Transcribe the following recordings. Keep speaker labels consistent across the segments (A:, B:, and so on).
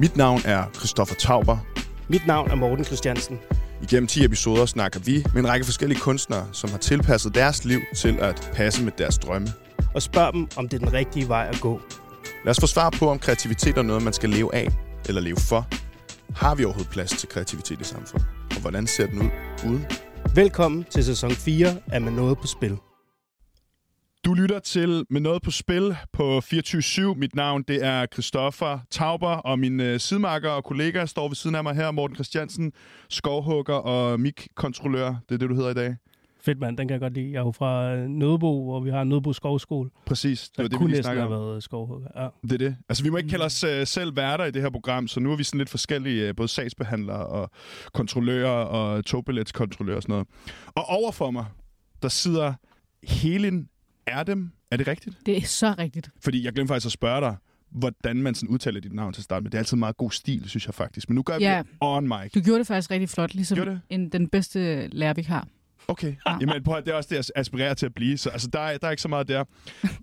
A: Mit navn er Christoffer Tauber.
B: Mit navn er Morten Christiansen.
A: Igennem 10 episoder snakker vi med en række forskellige kunstnere, som har tilpasset deres liv til at passe med deres drømme.
B: Og spørg dem, om det er den rigtige vej at gå.
A: Lad os få svar på, om kreativitet er noget, man skal leve af eller leve for. Har vi overhovedet plads til kreativitet i samfundet? Og hvordan ser den ud uden?
B: Velkommen til sæson 4 af Med Noget på Spil.
A: Du lytter til Med Noget på Spil på 24-7. Mit navn det er Christoffer Tauber, og min øh, sidemarker og kollega står ved siden af mig her, Morten Christiansen, skovhugger og mik-kontrollør. Det er det, du hedder i dag.
B: Fedt mand, den kan jeg godt lide. Jeg er jo fra Nødebo, hvor vi har Nødebo Skovskole.
A: Præcis, det var det, vi
B: kunne
A: lige snakkede om.
B: været skovhugger. Ja.
A: Det er det. Altså, vi må ikke kalde os uh, selv værter i det her program, så nu er vi sådan lidt forskellige, uh, både sagsbehandlere og kontrollører og togbilletskontrollører og sådan noget. Og overfor mig, der sidder Helen Erdem. Er det rigtigt?
C: Det er så rigtigt.
A: Fordi jeg glemte faktisk at spørge dig, hvordan man sådan udtaler dit navn til at starte med. Det er altid meget god stil, synes jeg faktisk. Men nu gør jeg
C: Ja.
A: det on mic.
C: Du gjorde det faktisk rigtig flot, ligesom
A: det?
C: en, den bedste lærer, vi har.
A: Okay. Jamen, prøv at, det er også det, jeg aspirerer til at blive. Så altså, der, er, der er ikke så meget der.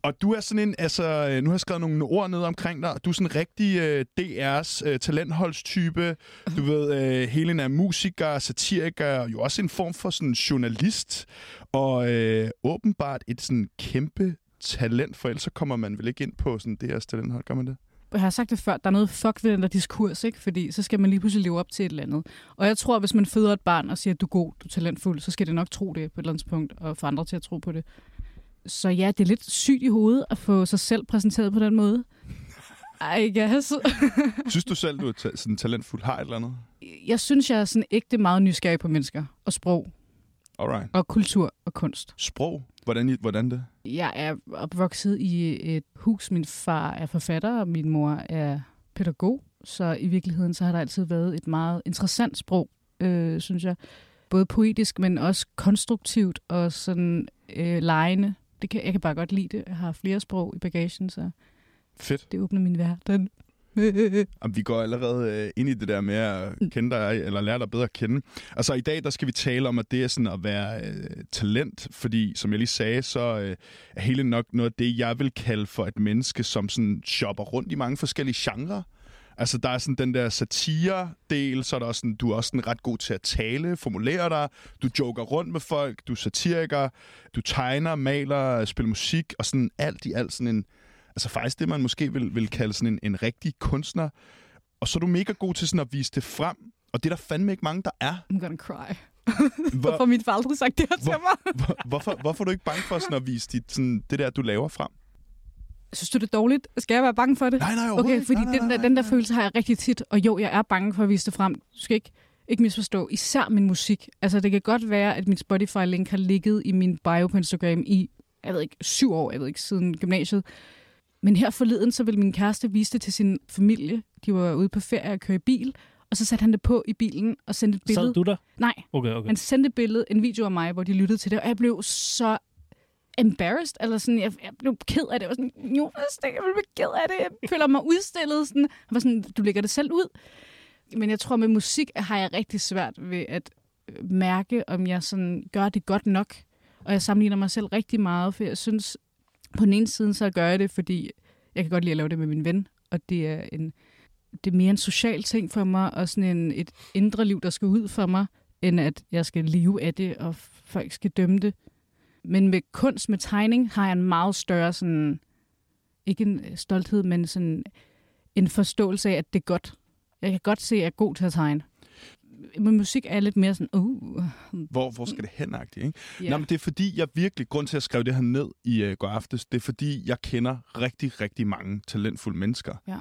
A: Og du er sådan en, altså, øh, nu har jeg skrevet nogle ord ned omkring dig. Du er sådan en rigtig øh, DR's øh, talentholdstype. Du ved, øh, Helen er musiker, satiriker, og jo også en form for sådan journalist. Og øh, åbenbart et sådan kæmpe talent, for ellers så kommer man vel ikke ind på sådan DR's talenthold, gør man det?
C: Jeg har sagt det før, der er noget fuck ved den der diskurs, ikke? Fordi så skal man lige pludselig leve op til et eller andet. Og jeg tror, hvis man føder et barn og siger, at du er god, du er talentfuld, så skal det nok tro det på et eller andet punkt, og få andre til at tro på det. Så ja, det er lidt sygt i hovedet at få sig selv præsenteret på den måde. I guess.
A: Synes du selv, du er ta- sådan talentfuld, har et eller andet?
C: Jeg synes, jeg er sådan ægte meget nysgerrig på mennesker, og sprog,
A: Alright.
C: og kultur og kunst.
A: Sprog? Hvordan, hvordan det?
C: Jeg er opvokset i et hus. Min far er forfatter, og min mor er pædagog. Så i virkeligheden så har der altid været et meget interessant sprog, øh, synes jeg. Både poetisk, men også konstruktivt og sådan øh, lejende. Det kan, jeg kan bare godt lide det. Jeg har flere sprog i bagagen, så
A: Fedt.
C: det åbner min verden.
A: Jamen, vi går allerede øh, ind i det der med at kende dig, eller lære dig bedre at kende. Altså i dag, der skal vi tale om, at det er sådan at være øh, talent, fordi som jeg lige sagde, så øh, er hele nok noget af det, jeg vil kalde for et menneske, som sådan shopper rundt i mange forskellige genrer. Altså, der er sådan den der satire-del, så er der også sådan, du er også sådan ret god til at tale, formulere dig, du joker rundt med folk, du er satiriker, du tegner, maler, spiller musik, og sådan alt i alt sådan en, altså faktisk det, man måske vil, vil kalde sådan en, en rigtig kunstner. Og så er du mega god til sådan at vise det frem, og det er der fandme ikke mange, der er.
C: I'm gonna cry.
A: Hvor,
C: Hvorfor min far aldrig sagt det her til mig?
A: hvor, hvorfor, hvorfor er du ikke bange for sådan at vise dit, sådan, det der, du laver frem?
C: Synes du det er dårligt? Skal jeg være bange for det?
A: Nej, nej,
C: Okay, fordi
A: nej, nej,
C: den, der,
A: nej,
C: den der
A: nej.
C: følelse har jeg rigtig tit, og jo, jeg er bange for at vise det frem. Du skal ikke, ikke misforstå. Især min musik. Altså, det kan godt være, at min Spotify-link har ligget i min bio på Instagram i, jeg ved ikke, syv år, jeg ved ikke, siden gymnasiet. Men her forleden, så ville min kæreste vise det til sin familie. De var ude på ferie og køre i bil, og så satte han det på i bilen og sendte et billede.
B: Sad du der?
C: Nej,
B: Okay, okay.
C: han sendte et billede, en video af mig, hvor de lyttede til det, og jeg blev så embarrassed, eller sådan, jeg, jeg blev ked af det. Jeg var sådan, Jonas, jeg blev ked af det. Jeg føler mig udstillet. Sådan. Han var sådan, du lægger det selv ud. Men jeg tror, med musik har jeg rigtig svært ved at øh, mærke, om jeg sådan gør det godt nok. Og jeg sammenligner mig selv rigtig meget, for jeg synes, på den ene side, så gør jeg det, fordi jeg kan godt lide at lave det med min ven, og det er en det er mere en social ting for mig, og sådan en, et indre liv, der skal ud for mig, end at jeg skal leve af det, og folk skal dømme det. Men med kunst, med tegning, har jeg en meget større sådan, ikke en stolthed, men sådan en forståelse af, at det er godt. Jeg kan godt se, at jeg er god til at tegne. Med musik er lidt mere sådan, uh,
A: Hvor, hvor skal det hen, ikke?
C: ja.
A: Nå, men det er fordi, jeg virkelig, grund til at skrive det her ned i uh, går aftes, det er fordi, jeg kender rigtig, rigtig mange talentfulde mennesker.
C: Ja.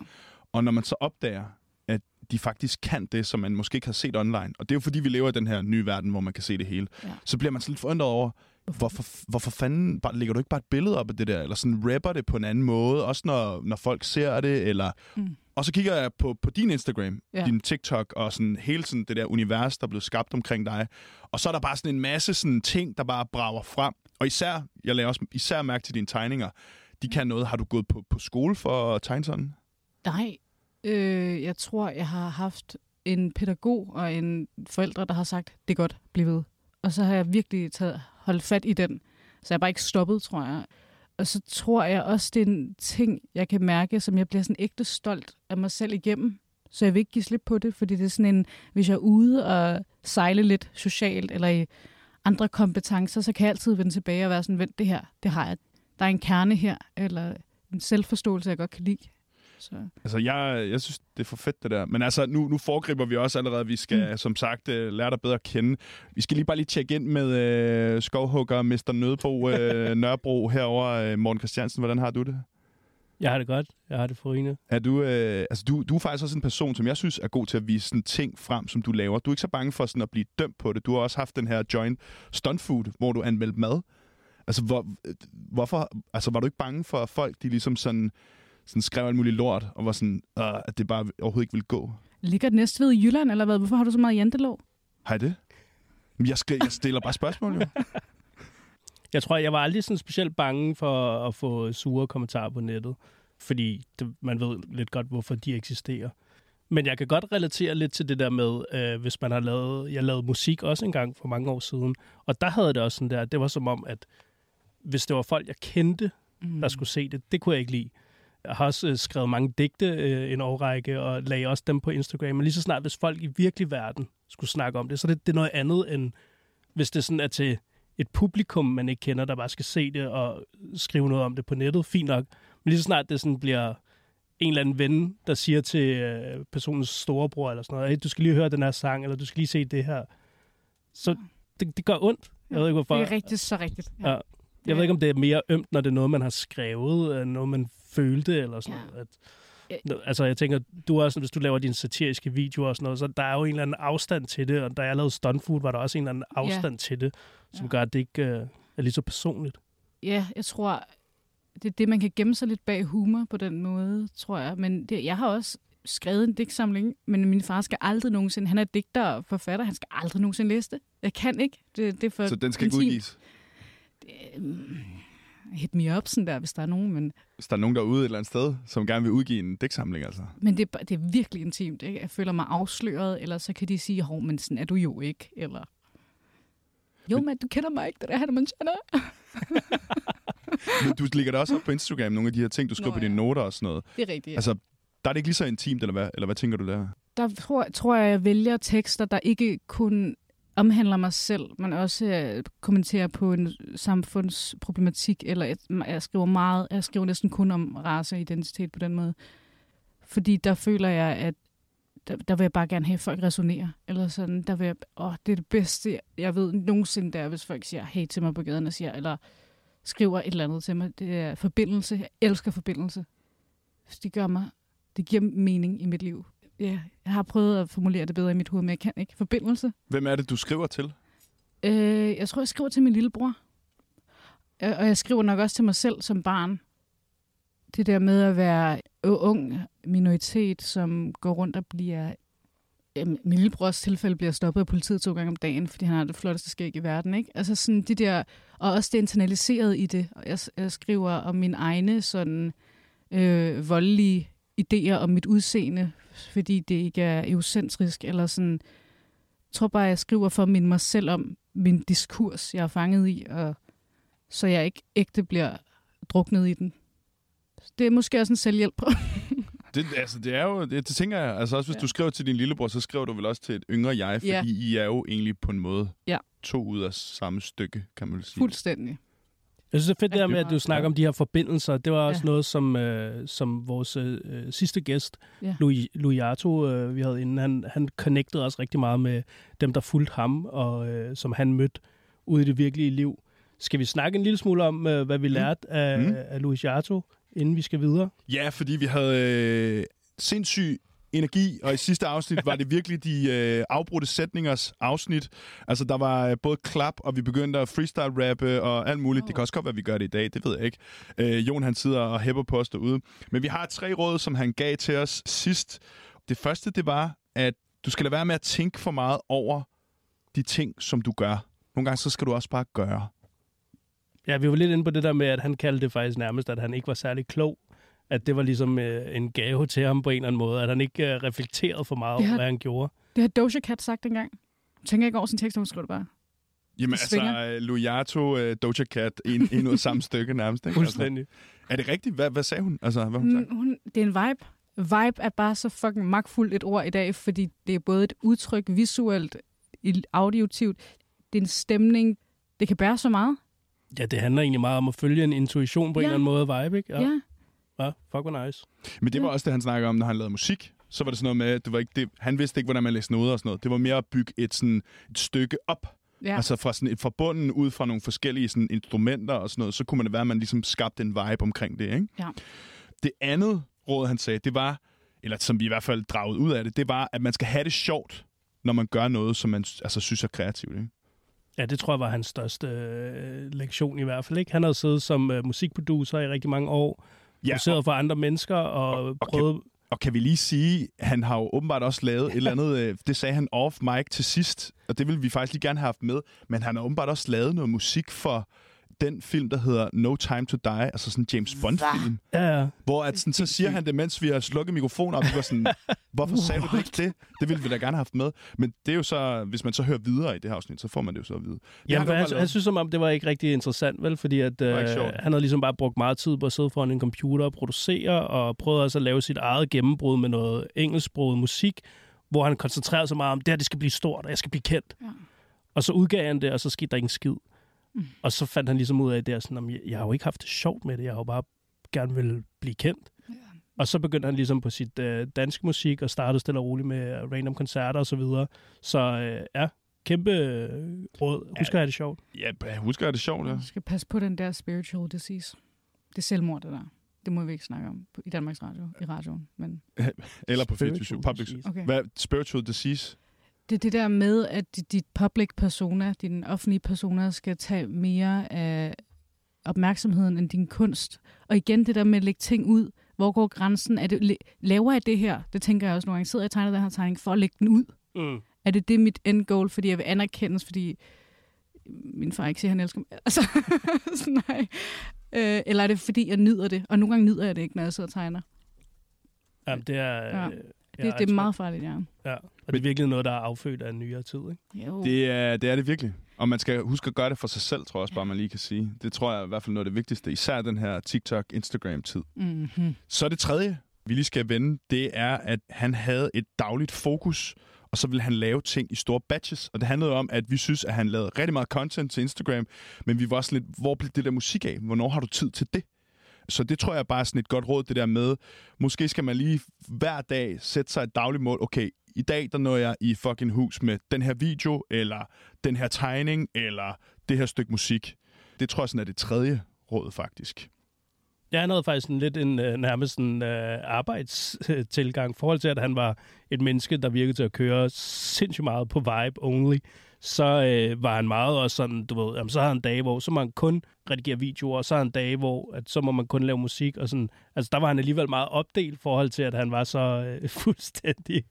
A: Og når man så opdager, at de faktisk kan det, som man måske ikke har set online, og det er jo fordi, vi lever i den her nye verden, hvor man kan se det hele,
C: Ja.
A: så bliver man så lidt forundret over, hvorfor, hvorfor fanden bare, lægger du ikke bare et billede op af det der, eller sådan rapper det på en anden måde, også når, når folk ser det, eller...
C: Mm.
A: Og så kigger jeg på, på din Instagram, ja. Din TikTok, og sådan hele sådan det der univers, der er blevet skabt omkring dig. Og så er der bare sådan en masse sådan ting, der bare brager frem. Og især, jeg laver også især mærke til dine tegninger. De kan noget. Har du gået på, på skole for at tegne sådan?
C: Nej, øh, jeg tror, jeg har haft en pædagog og en forældre, der har sagt, det er godt, bliv ved. Og så har jeg virkelig taget, holdt fat i den. Så jeg er bare ikke stoppet, tror jeg. Og så tror jeg også, det er en ting, jeg kan mærke, som jeg bliver sådan ægte stolt af mig selv igennem. Så jeg vil ikke give slip på det, fordi det er sådan en, hvis jeg er ude og sejle lidt socialt, eller i andre kompetencer, så kan jeg altid vende tilbage og være sådan, vent det her, det har jeg. Der er en kerne her, eller en selvforståelse, jeg godt kan lide. Så.
A: Altså, jeg, jeg synes, det er for fedt, det der. Men altså, nu, nu foregriber vi også allerede, vi skal, mm. som sagt, uh, lære dig bedre at kende. Vi skal lige bare lige tjekke ind med uh, skovhugger, Mr. Nødbo, uh, Nørrebro herover uh, Morten Christiansen. Hvordan har du det?
B: Jeg har det godt. Jeg har det forrygende.
A: Er du, øh, altså du, du er faktisk også en person, som jeg synes er god til at vise sådan ting frem, som du laver. Du er ikke så bange for sådan at blive dømt på det. Du har også haft den her joint stunt food, hvor du anmeldte mad. Altså, hvor, hvorfor, altså, var du ikke bange for, at folk de ligesom sådan, sådan skrev alt muligt lort, og var sådan, øh, at det bare overhovedet ikke ville gå?
C: Ligger det næste ved Jylland, eller hvad? Hvorfor har du så meget jantelov?
A: Har I det? Jeg, skal, jeg stiller bare spørgsmål, jo.
B: Jeg tror, jeg var aldrig sådan specielt bange for at få sure kommentarer på nettet, fordi det, man ved lidt godt, hvorfor de eksisterer. Men jeg kan godt relatere lidt til det der med, øh, hvis man har lavet... Jeg lavede musik også engang for mange år siden, og der havde det også sådan der, det var som om, at hvis det var folk, jeg kendte, mm. der skulle se det, det kunne jeg ikke lide. Har også øh, skrevet mange digte øh, en årrække, og lagde også dem på Instagram. Men lige så snart, hvis folk i virkelig verden skulle snakke om det, så det, det er noget andet, end hvis det sådan er til et publikum, man ikke kender, der bare skal se det og skrive noget om det på nettet. Fint nok. Men lige så snart det sådan bliver en eller anden ven, der siger til øh, personens storebror eller sådan noget, hey, du skal lige høre den her sang, eller du skal lige se det her. Så det, det gør ondt. Jeg ved ikke, hvorfor.
C: Det er rigtigt, så rigtigt.
B: Ja. Ja. Jeg ved ikke, om det er mere ømt, når det er noget, man har skrevet, noget, man følte, eller sådan ja. noget. At, altså, jeg tænker, du også, hvis du laver dine satiriske videoer og sådan noget, så der er jo en eller anden afstand til det, og da jeg lavede Stunt Food, var der også en eller anden afstand ja. til det, som ja. gør, at det ikke øh, er lige så personligt.
C: Ja, jeg tror, det er det, man kan gemme sig lidt bag humor på den måde, tror jeg. Men det, jeg har også skrevet en digtsamling, men min far skal aldrig nogensinde, han er digter og forfatter, han skal aldrig nogensinde læse det. Jeg kan ikke. Det, det er for
A: så den skal ikke udgives?
C: Det, um, hit me up, sådan der, hvis der er nogen. Men...
A: Hvis der er nogen derude et eller andet sted, som gerne vil udgive en digtsamling, altså.
C: Men det, det er virkelig intimt, ikke? Jeg føler mig afsløret, eller så kan de sige, hov, men sådan er du jo ikke, eller... Jo, men, men du kender mig ikke, det er han, man kender.
A: men du ligger da også op på Instagram, nogle af de her ting, du skriver Nå, ja. på dine noter og sådan noget.
C: Det er rigtigt, ja.
A: Altså, der er det ikke lige så intimt, eller hvad, eller hvad tænker du der?
C: Der tror, tror jeg, jeg vælger tekster, der ikke kun omhandler mig selv, men også øh, kommenterer på en samfundsproblematik, eller jeg, jeg skriver meget, jeg skriver næsten kun om race og identitet på den måde. Fordi der føler jeg, at der, der vil jeg bare gerne have, at folk resonerer. Eller sådan, der vil jeg, åh, det er det bedste, jeg ved nogensinde, der hvis folk siger hey til mig på gaden og siger, eller skriver et eller andet til mig. Det er forbindelse. Jeg elsker forbindelse. Det gør mig, det giver mening i mit liv ja, jeg har prøvet at formulere det bedre i mit hoved, men jeg kan ikke. Forbindelse.
A: Hvem er det, du skriver til?
C: Øh, jeg tror, jeg skriver til min lillebror. Og jeg skriver nok også til mig selv som barn. Det der med at være ung minoritet, som går rundt og bliver... Min lillebrors tilfælde bliver stoppet af politiet to gange om dagen, fordi han har det flotteste skæg i verden. Ikke? Altså sådan de der, og også det internaliseret i det. Jeg, jeg skriver om min egne sådan øh, voldelige idéer om mit udseende, fordi det ikke er egocentrisk, eller sådan, jeg tror bare, jeg skriver for at minde mig selv om min diskurs, jeg er fanget i, og så jeg ikke ægte bliver druknet i den. Det er måske også en selvhjælp.
A: det, altså, det er jo, det, det tænker jeg, altså også hvis ja. du skriver til din lillebror, så skriver du vel også til et yngre jeg, fordi ja. I er jo egentlig på en måde
C: ja.
A: to ud af samme stykke, kan man sige.
C: Fuldstændig.
B: Jeg synes, det er fedt det der med, at du snakker om de her forbindelser. Det var også ja. noget, som, øh, som vores øh, sidste gæst, ja. Louis, Louis Arto, øh, vi havde inden, han, han connectede også rigtig meget med dem, der fulgte ham, og øh, som han mødte ude i det virkelige liv. Skal vi snakke en lille smule om, øh, hvad vi mm. lærte af, mm. af Louis Arto, inden vi skal videre?
A: Ja, fordi vi havde øh, sindssygt energi, og i sidste afsnit var det virkelig de øh, afbrudte sætningers afsnit. Altså, der var øh, både klap, og vi begyndte at freestyle-rappe og alt muligt. Oh. Det kan også godt være, vi gør det i dag, det ved jeg ikke. Øh, Jon, han sidder og hæpper på os derude. Men vi har tre råd, som han gav til os sidst. Det første, det var, at du skal lade være med at tænke for meget over de ting, som du gør. Nogle gange, så skal du også bare gøre.
B: Ja, vi var lidt inde på det der med, at han kaldte det faktisk nærmest, at han ikke var særlig klog at det var ligesom øh, en gave til ham på en eller anden måde, at han ikke øh, reflekterede for meget over, hvad han gjorde.
C: Det har Doja Cat sagt engang. Jeg tænker ikke over sin tekst, hun skriver det bare.
A: Jamen altså, Lujato, uh, Doja Cat, en, en ud af samme stykke nærmest. Ikke?
B: Fuldstændig.
A: Altså, er det rigtigt? Hvad, hvad sagde hun? Altså, hvad hun,
C: hun, hun Det er en vibe. vibe er bare så fucking magtfuldt et ord i dag, fordi det er både et udtryk visuelt, auditivt, det er en stemning, det kan bære så meget.
B: Ja, det handler egentlig meget om at følge en intuition på ja. en eller anden måde, vibe, ikke?
C: Ja. ja.
B: Ja, fuck, hvor nice.
A: Men det var også det, han snakkede om, når han lavede musik. Så var det sådan noget med, at det var ikke det, han vidste ikke, hvordan man læste noder og sådan noget. Det var mere at bygge et, sådan, et stykke op. Ja. Altså fra sådan et forbunden ud fra nogle forskellige sådan, instrumenter og sådan noget, så kunne man det være, at man ligesom skabte en vibe omkring det. Ikke?
C: Ja.
A: Det andet råd, han sagde, det var, eller som vi i hvert fald dragede ud af det, det var, at man skal have det sjovt, når man gør noget, som man altså, synes er kreativt. Ikke?
B: Ja, det tror jeg var hans største øh, lektion i hvert fald. Ikke? Han havde siddet som øh, musikproducer i rigtig mange år, ja, produceret og, for andre mennesker og, og prøvet...
A: Kan, og kan vi lige sige, han har jo åbenbart også lavet et eller andet, øh, det sagde han off mic til sidst, og det vil vi faktisk lige gerne have haft med, men han har åbenbart også lavet noget musik for den film, der hedder No Time to Die, altså sådan en James Bond-film.
B: Ja, ja.
A: Hvor at sådan, så siger han det, mens vi har slukket mikrofoner, og vi var sådan, hvorfor sagde du det ikke det? Det ville vi da gerne have haft med. Men det er jo så, hvis man så hører videre i det her afsnit, så får man det jo så at vide.
B: Ja, han, han, han synes som om, det var ikke rigtig interessant, vel? Fordi at, øh, han havde ligesom bare brugt meget tid på at sidde foran en computer og producere, og prøvede også at lave sit eget gennembrud med noget engelsksproget musik, hvor han koncentrerede sig meget om, det her det skal blive stort, og jeg skal blive kendt. Ja. Og så udgav han det, og så skete der ingen skid. Mm. Og så fandt han ligesom ud af, det, sådan, at jeg har jo ikke haft det sjovt med det, jeg har jo bare gerne vil blive kendt. Ja. Og så begyndte han ligesom på sit øh, danske musik, og startede stille og roligt med random koncerter og så videre. Så øh, ja, kæmpe øh, råd. Husk ja, at have det sjovt.
A: Ja, husk at have det sjovt, ja. Du
C: skal passe på den der spiritual disease. Det er selvmord, det der. Det må vi ikke snakke om i Danmarks Radio, i radioen. Men...
A: Eller på 24 Public. Okay. Hvad, spiritual disease?
C: Det er det der med, at dit public persona, din offentlige persona, skal tage mere af opmærksomheden end din kunst. Og igen det der med at lægge ting ud. Hvor går grænsen? Er det, laver jeg det her? Det tænker jeg også nogle gange. Sidder jeg og tegner den her tegning for at lægge den ud? Mm. Er det det mit end goal, fordi jeg vil anerkendes, fordi min far ikke siger, at han elsker mig? Altså, nej. Øh, eller er det, fordi jeg nyder det? Og nogle gange nyder jeg det ikke, når jeg sidder og tegner.
B: Jamen, det er... Ja.
C: Det, ja, det er meget farligt, ja.
B: Ja, og det er virkelig noget, der er affødt af en nyere tid, ikke?
A: Jo. Det, er, det er det virkelig. Og man skal huske at gøre det for sig selv, tror jeg også bare, man lige kan sige. Det tror jeg er i hvert fald noget af det vigtigste, især den her TikTok-Instagram-tid. Mm-hmm. Så det tredje, vi lige skal vende, det er, at han havde et dagligt fokus, og så ville han lave ting i store batches. Og det handlede om, at vi synes, at han lavede rigtig meget content til Instagram, men vi var også lidt, hvor blev det der musik af? Hvornår har du tid til det? Så det tror jeg bare er sådan et godt råd, det der med, måske skal man lige hver dag sætte sig et dagligt mål. Okay, i dag der når jeg i fucking hus med den her video, eller den her tegning, eller det her stykke musik. Det tror jeg sådan er det tredje råd, faktisk.
B: Jeg havde faktisk en lidt en øh, nærmest en uh, arbejdstilgang, i forhold til, at han var et menneske, der virkede til at køre sindssygt meget på vibe only så øh, var han meget også sådan, du ved, jamen, så har han dage, hvor så må man kun redigere videoer, og så har han dage, hvor at, så må man kun lave musik, og sådan, altså der var han alligevel meget opdelt i forhold til, at han var så øh, fuldstændig...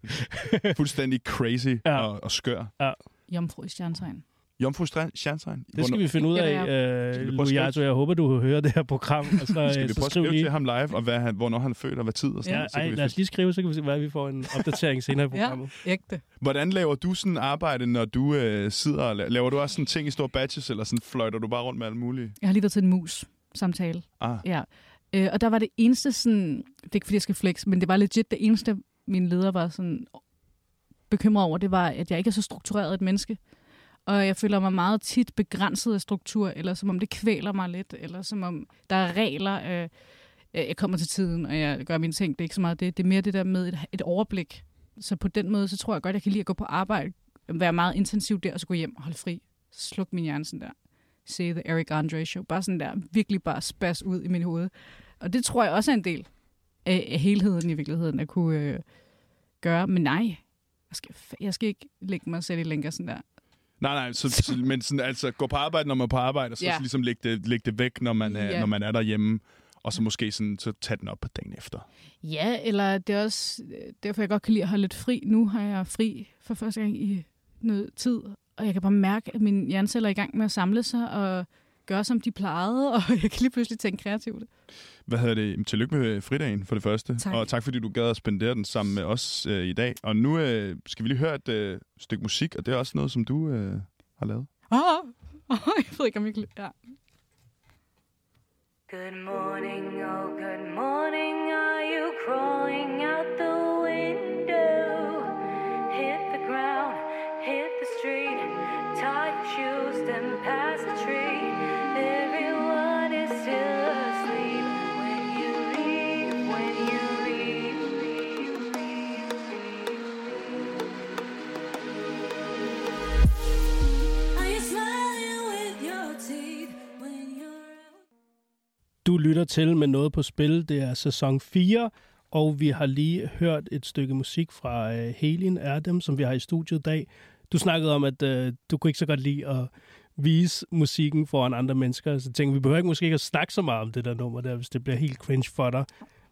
A: fuldstændig crazy ja. og, og skør.
C: Ja. Jomfru i stjernetegn.
A: Jomfru Stjernstegn?
B: Det skal vi finde ud af, øh, Louis Jeg håber, du hører det her program. Og så,
A: skal vi øh, prøve at skrive lige... til ham live, og hvad han, hvornår han er født, og hvad tid og sådan
B: ja, ej, lad os lige skrive, så kan vi se, hvad vi får en opdatering senere i programmet.
C: ja, ægte.
A: Hvordan laver du sådan arbejde, når du øh, sidder og laver du også sådan ting i store batches, eller sådan fløjter du bare rundt med alt muligt?
C: Jeg har lige været til en mus-samtale. Ah. Ja. Øh, og der var det eneste sådan, det er ikke fordi, jeg skal flex, men det var legit det eneste, min leder var sådan bekymret over, det var, at jeg ikke er så struktureret et menneske. Og jeg føler mig meget tit begrænset af struktur, eller som om det kvæler mig lidt, eller som om der er regler. Øh, øh jeg kommer til tiden, og jeg gør mine ting. Det er ikke så meget det. Det er mere det der med et, et overblik. Så på den måde, så tror jeg godt, jeg kan lide at gå på arbejde, være meget intensiv der, og så gå hjem og holde fri. Sluk min hjerne sådan der. Se The Eric Andre Show. Bare sådan der, virkelig bare spas ud i min hoved. Og det tror jeg også er en del af, af helheden i virkeligheden, at kunne øh, gøre. Men nej, jeg skal, jeg skal ikke lægge mig selv i lænker sådan der.
A: Nej, nej, så, så, men sådan, altså, gå på arbejde, når man er på arbejde, og så, ja. så ligesom lægge det, lægge det væk, når man, er, ja. når man er derhjemme, og så måske sådan, så tage den op på dagen efter.
C: Ja, eller det er også derfor, jeg godt kan lide at holde lidt fri. Nu har jeg fri for første gang i noget tid, og jeg kan bare mærke, at mine hjerneceller er i gang med at samle sig, og gøre, som de plejede, og jeg kan lige pludselig tænke kreativt.
A: Hvad hedder det? Tillykke med fridagen for det første. Tak. Og tak fordi du gad at spendere den sammen med os øh, i dag. Og nu øh, skal vi lige høre et øh, stykke musik, og det er også noget, som du øh, har lavet.
C: Åh, oh, oh, jeg ved ikke, om jeg... Ja.
D: Good morning, oh good morning. Are you crawling out the window?
B: Du lytter til med noget på spil. Det er sæson 4, og vi har lige hørt et stykke musik fra øh, Helin Erdem, som vi har i studiet i dag. Du snakkede om, at øh, du kunne ikke så godt lide at vise musikken foran andre mennesker. Så tænkte, vi behøver ikke måske ikke at snakke så meget om det der nummer der, hvis det bliver helt cringe for dig.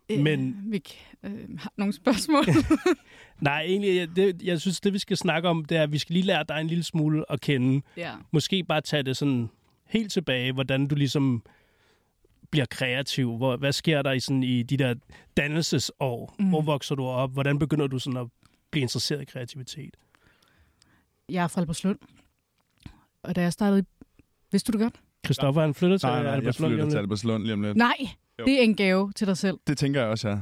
B: Men-
C: Øh, vi øh, har nogle spørgsmål.
B: Nej, egentlig, jeg, det, jeg synes, det vi skal snakke om, det er, at vi skal lige lære dig en lille smule at kende.
C: ja.
B: Måske bare tage det sådan helt tilbage, hvordan du ligesom bliver kreativ. Hvor, hvad sker der i, sådan, i de der dannelsesår? Mm. Hvor vokser du op? Hvordan begynder du sådan at blive interesseret i kreativitet?
C: Jeg er fra Albertslund. Og da jeg startede... Vidste du det godt?
B: Christoffer, han flytter til
A: Nej, nej, jeg
B: Albertslund
A: flytter til. Albertslund lige om lidt.
C: Nej,
A: Jo.
C: det er en gave til dig selv.
A: Det tænker jeg også,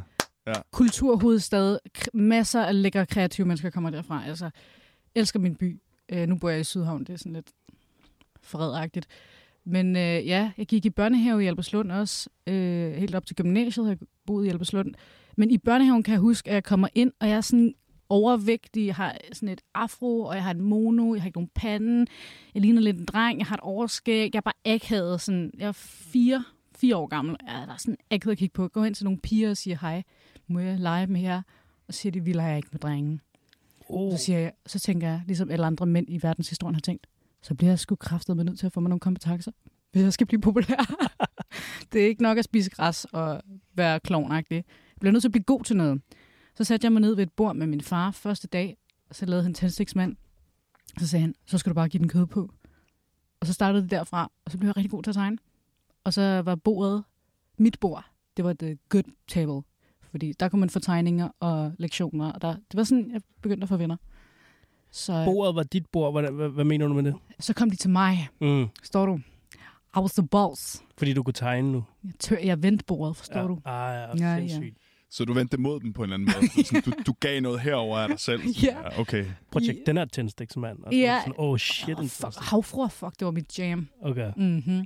A: ja.
C: Kulturhovedstad. K- masser af lækre kreative mennesker kommer derfra. Altså, elsker min by. Øh, nu bor jeg i Sydhavn. Det er sådan lidt fredagtigt. Men øh, ja, jeg gik i børnehave i Albertslund også. Øh, helt op til gymnasiet har jeg boet i Albertslund. Men i børnehaven kan jeg huske, at jeg kommer ind, og jeg er sådan overvægtig. Jeg har sådan et afro, og jeg har et mono. Jeg har ikke nogen pande. Jeg ligner lidt en dreng. Jeg har et overskæg. Jeg er bare akavet. Sådan, jeg er fire, fire år gammel. Jeg er sådan akavet at kigge på. Går hen til nogle piger og siger hej. Må jeg lege med jer? Og siger de, vi leger ikke med drengen.
B: Oh.
C: Så, siger jeg, så tænker jeg, ligesom alle andre mænd i verdenshistorien har tænkt, så bliver jeg sgu kraftet med nødt til at få mig nogle kompetencer, hvis jeg skal blive populær. det er ikke nok at spise græs og være klovnagtig. Jeg bliver nødt til at blive god til noget. Så satte jeg mig ned ved et bord med min far første dag, og så lavede han tændstiksmand. Så sagde han, så skal du bare give den kød på. Og så startede det derfra, og så blev jeg rigtig god til at tegne. Og så var bordet, mit bord, det var the good table. Fordi der kunne man få tegninger og lektioner, og der, det var sådan, jeg begyndte at få venner. Så,
B: Bordet var dit bord. Hvad, hvad, hvad mener du med det?
C: så kom de til mig,
B: Mm.
C: står du. I was the boss.
B: Fordi du kunne tegne nu.
C: Jeg, tør, jeg vendte bordet, forstår
B: ja.
C: du?
B: Ah, ja,
C: Ja,
B: ja,
C: ja.
B: sindssygt.
A: Så du vendte mod dem på en eller anden måde. Sådan, du, du gav noget herover af dig selv.
C: Ja.
A: okay.
B: Prøv at tjekke
C: Ja.
B: den her tændstiksmand. Og
C: Ja.
B: Sådan, oh shit,
C: Oh,
B: en
C: fuck, havfruer, fuck, det var mit jam.
B: Okay.
C: Mm-hmm.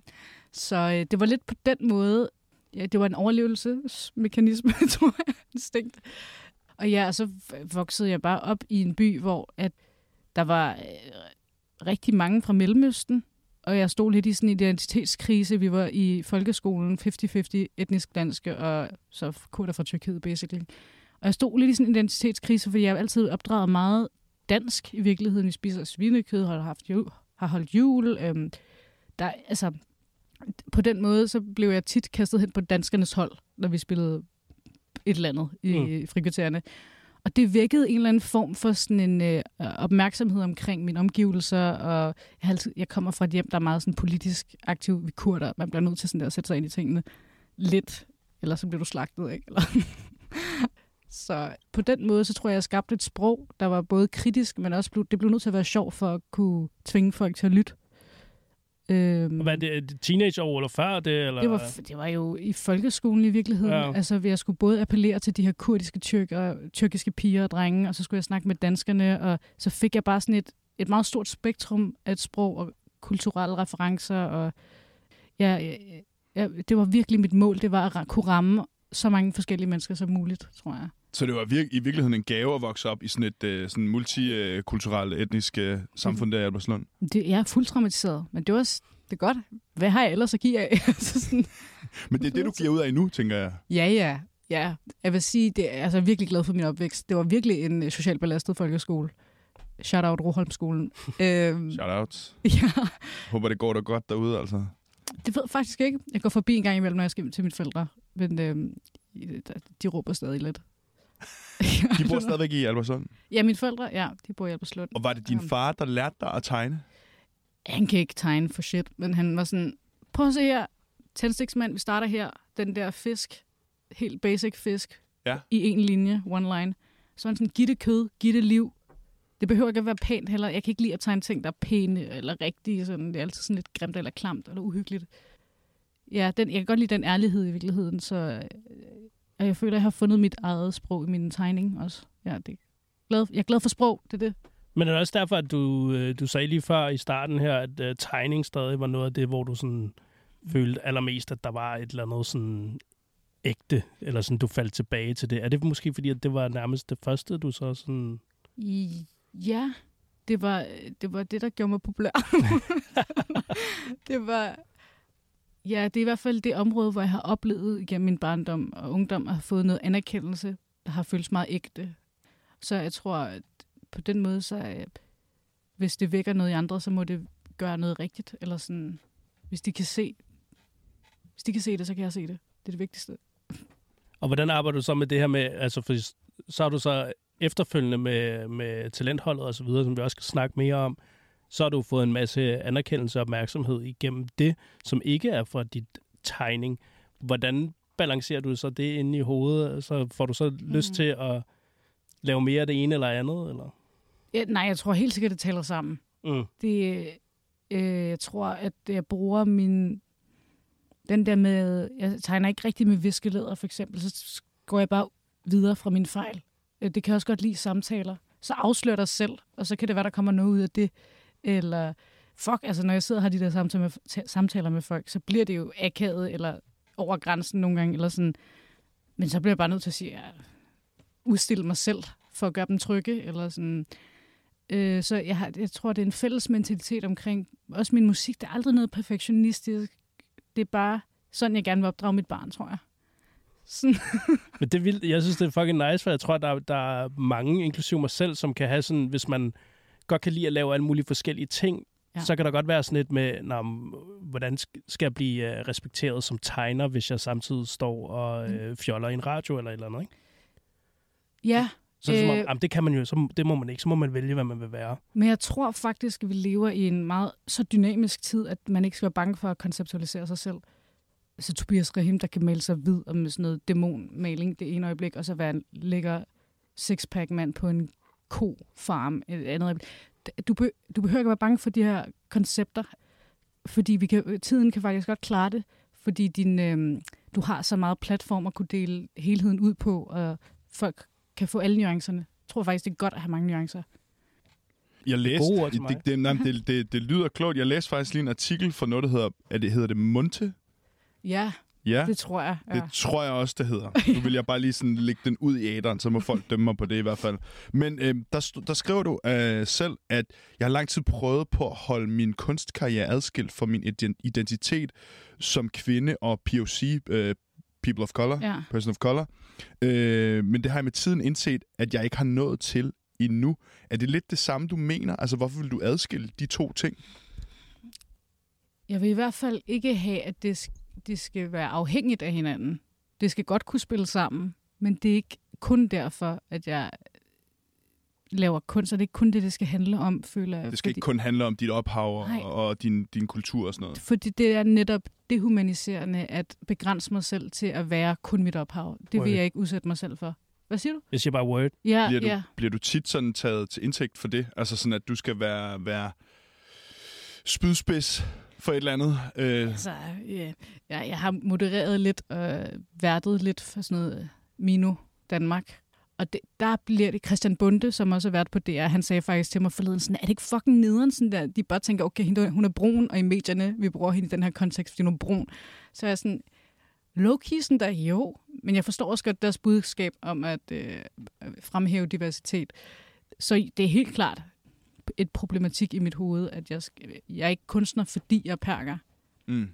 C: Så øh, det var lidt på den måde, ja, det var en overlevelsesmekanisme, tror jeg, instinkt. Og ja, og så voksede jeg bare op i en by, hvor at der var øh, rigtig mange fra Mellemøsten, og jeg stod lidt i sådan en identitetskrise. Vi var i folkeskolen 50-50 etnisk danske, og så kurder fra Tyrkiet, basically. Og jeg stod lidt i sådan en identitetskrise, fordi jeg har altid opdraget meget dansk i virkeligheden. Vi spiser svinekød, har haft jul, har holdt jul. Øhm, der, altså, på den måde, så blev jeg tit kastet hen på danskernes hold, når vi spillede et eller andet i
B: Mm.
C: mm. frikvartererne. Og det vækkede en eller anden form for sådan en øh, opmærksomhed omkring mine omgivelser, og jeg, altid, jeg kommer fra et hjem, der er meget sådan politisk aktiv. Vi kurder, man bliver nødt til sådan der at sætte sig ind i tingene lidt, eller så bliver du slagtet, ikke? Eller så på den måde, så tror jeg, jeg skabte et sprog, der var både kritisk, men også blev, det blev nødt til at være sjov for at kunne tvinge folk til at lytte. Øhm,
B: Hvad er det, teenageår eller før det? Eller?
C: det var, det var jo i folkeskolen i virkeligheden.
B: Ja.
C: Altså, jeg skulle både appellere til de her kurdiske tyrker, tyrkiske piger og drenge, og så skulle jeg snakke med danskerne, og så fik jeg bare sådan et, et meget stort spektrum af et sprog og kulturelle referencer, og ja, ja, ja, det var virkelig mit mål, det var at kunne ramme så mange forskellige mennesker som muligt, tror jeg.
A: Så det var vir- i virkeligheden en gave at vokse op i sådan et uh, sådan multikulturelt, etnisk uh, samfund der i Albertslund.
C: Det, jeg er fuldt traumatiseret, men det var s- det er godt. Hvad har jeg ellers at give af? så sådan,
A: Men det er det, du giver ud af nu, tænker jeg.
C: Ja, ja. Ja, jeg vil sige, det er altså, jeg er virkelig glad for min opvækst. Det var virkelig en øh, socialt belastet folkeskole. Shout out Roholmskolen. øhm,
A: Shout out.
C: ja,
A: Håber, det går da godt derude, altså.
C: det ved jeg faktisk ikke. Jeg går forbi en gang imellem, når jeg skal til mine forældre. Men øhm, de råber stadig lidt.
A: De bor stadigvæk i Albertslund.
C: Ja, mine forældre, ja, de bor i Albertslund.
A: Og var det din
C: Um,
A: far, der lærte dig at tegne?
C: Han kan ikke tegne for shit, men han var sådan, prøv at se her, tændstiksmand, vi starter her, den der fisk, helt basic fisk,
A: Ja.
C: i en linje, one line. Så han sådan, giv det kød, giv det liv. Det behøver ikke at være pænt heller. Jeg kan ikke lide at tegne ting, der er pæne eller rigtige. Sådan, det er altid sådan lidt grimt eller klamt eller uhyggeligt. ja, den, jeg kan godt lide den ærlighed i virkeligheden, så øh, og jeg føler, jeg har fundet mit eget sprog i min tegning også. Ja, det er glad, jeg er glad for sprog, det er det.
B: Men er det også derfor, at du, øh, du sagde lige før i starten her, at uh, tegning stadig var noget af det, hvor du sådan følte allermest, at der var et eller andet sådan ægte, eller sådan du faldt tilbage til det. Er det måske fordi, at det var nærmest det første, du så sådan...
C: I, ja, det var, det var det, der gjorde mig populær. det var... Ja, det er i hvert fald det område, hvor jeg har oplevet gennem min barndom og ungdom, at have fået noget anerkendelse, der har føltes meget ægte. Så jeg tror, at på den måde, så øh, hvis det vækker noget i andre, så må det gøre noget rigtigt. Eller sådan, hvis de kan se, hvis de kan se det, så kan jeg se det. Det er det vigtigste.
B: Og hvordan arbejder du så med det her med, altså for, så har du så efterfølgende med, med talentholdet og så videre, som vi også skal snakke mere om, så har du fået en masse anerkendelse og opmærksomhed igennem det, som ikke er fra dit tegning. Hvordan balancerer du så det inde i hovedet? Så får du så lyst
C: Mm.
B: til at lave mere af det ene eller andet? Eller?
C: Ja, nej, jeg tror helt sikkert, det taler sammen.
B: Mm.
C: Det, øh, jeg tror, at jeg bruger min... Den der med... Jeg tegner ikke rigtig med viskelæder, for eksempel. Så går jeg bare videre fra min fejl. Øh, Det kan jeg også godt lide samtaler. Så afslører dig selv, og så kan det være, der kommer noget ud af det. Eller, fuck, altså når jeg sidder og har de der samtaler med, samtaler med folk, så bliver det jo akavet, eller over grænsen nogle gange, eller sådan. Men så bliver jeg bare nødt til at sige, at jeg udstille mig selv, for at gøre dem trygge, eller sådan. Øh, så jeg, har, jeg tror, det er en fælles mentalitet omkring, også min musik, det er aldrig noget perfektionistisk. Det er bare sådan, jeg gerne vil opdrage mit barn, tror jeg. Sådan.
B: Men det er vildt. Jeg synes, det er fucking nice, for jeg tror, der, der er mange, inklusive mig selv, som kan have sådan, hvis man godt kan lide at lave alle mulige forskellige ting,
C: Ja.
B: så kan der godt være sådan lidt med, Nå, hvordan sk- skal jeg blive uh, respekteret som tegner, hvis jeg samtidig står og uh, fjoller i en radio eller et eller andet, ikke?
C: Ja,
B: Så er det, som om,
C: Øh.
B: jamen, det kan man jo, så, det må man ikke, så må man vælge, hvad man vil være.
C: men jeg tror faktisk, at vi lever i en meget så dynamisk tid, at man ikke skal være bange for at konceptualisere sig selv. Så Tobias Rahim, der kan male sig hvid med sådan noget dæmonmaling det ene øjeblik, og så være en lækker sixpack-mand på en ko-farm et andet. Du, be, du behøver ikke være bange for de her koncepter, fordi vi kan, tiden kan faktisk godt klare det, fordi din, øhm, du har så meget platform at kunne dele helheden ud på, og folk kan få alle nuancerne. Jeg tror faktisk, det er godt at have mange nuancer.
A: Jeg læste,
B: Gode
A: det, det, nej, men det, det, det lyder klogt. Jeg læste faktisk lige en artikel for noget, der hedder, er det, hedder det Monte?
C: Ja,
A: Ja,
C: det tror jeg. Ja.
A: det tror jeg også, det hedder. Nu vil jeg bare lige sådan lægge den ud i æderen, så må folk dømme mig på det i hvert fald. Men øh, der, der skriver du øh, selv, at jeg har lang tid prøvet på at holde min kunstkarriere adskilt fra min ident- identitet som kvinde og POC, øh, People of Color,
C: Ja.
A: Person of Color. Øh, men det har jeg med tiden indset, at jeg ikke har nået til endnu. Er det lidt det samme, du mener? Altså, hvorfor vil du adskille de to ting?
C: Jeg vil i hvert fald ikke have, at det, det skal være afhængigt af hinanden. Det skal godt kunne spille sammen, men det er ikke kun derfor, at jeg laver kunst, og det er ikke kun det, det skal handle om, føler jeg.
A: Det skal
C: fordi,
A: ikke kun handle om dit ophav
C: Nej.
A: og, og din, din kultur og sådan noget.
C: Fordi det er netop dehumaniserende at begrænse mig selv til at være kun mit ophav. Det vil jeg ikke udsætte mig selv for. Hvad siger du?
B: Jeg siger bare word.
C: Ja,
A: Bliver du,
C: ja.
A: bliver du tit sådan taget til indtægt for det? Altså sådan, at du skal være, være spydspids for et eller andet? Øh,
C: Altså, ja, jeg, jeg har modereret lidt og værtet lidt for sådan noget øh, Mino Danmark. Og det, der bliver det Christian Bunde, som også har været på DR, han sagde faktisk til mig forleden, sådan, er det ikke fucking nederen, sådan der, de bare tænker, okay, hende- hun er brun, og i medierne, vi bruger hende i den her kontekst, fordi hun er brun. Så er jeg sådan, low-key sådan der, jo, men jeg forstår også godt deres budskab om at øh, fremhæve diversitet. Så det er helt klart et problematik i mit hoved, at jeg, jeg er ikke kunstner, fordi jeg er perker.
A: mm.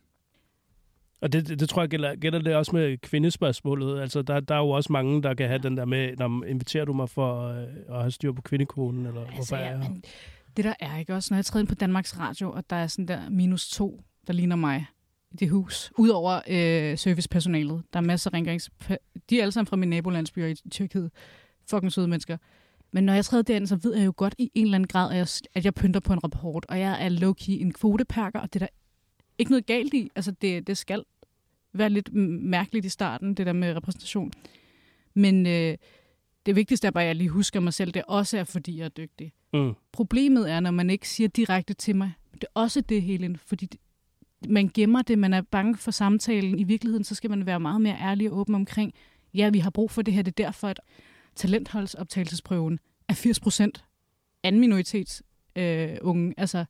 B: Og det, det, det tror jeg gælder, gælder det også med kvindespørgsmålet. Altså, der, der er jo også mange, der kan have den der med, når inviterer du mig for øh, at have styr på kvindekonen, eller altså, hvorfor er jeg
C: det der er ikke også, når jeg træder ind på Danmarks Radio, og der er sådan der minus to, der ligner mig i det hus. Udover øh, servicepersonalet. Der er masser af rengørings... De er alle sammen fra mine nabolandsbyer i Tyrkiet. Fucking søde mennesker. Men når jeg træder derind, så ved jeg jo godt i en eller anden grad, at jeg, at jeg pynter på en rapport, og jeg er low-key en kvoteperker, og det er der ikke noget galt i. Altså, det, det skal være lidt mærkeligt i starten, det der med repræsentation. Men øh, det vigtigste er bare, at jeg lige husker mig selv. Det også er, fordi jeg er dygtig.
B: Mm.
C: Problemet er, når man ikke siger direkte til mig, det er også det, Helen, fordi det, man gemmer det, man er bange for samtalen. I virkeligheden, så skal man være meget mere ærlig og åben omkring, ja, vi har brug for det her, det er derfor, at talentholdsoptagelsesprøven er 80 procent anden minoritets øh, unge. Altså,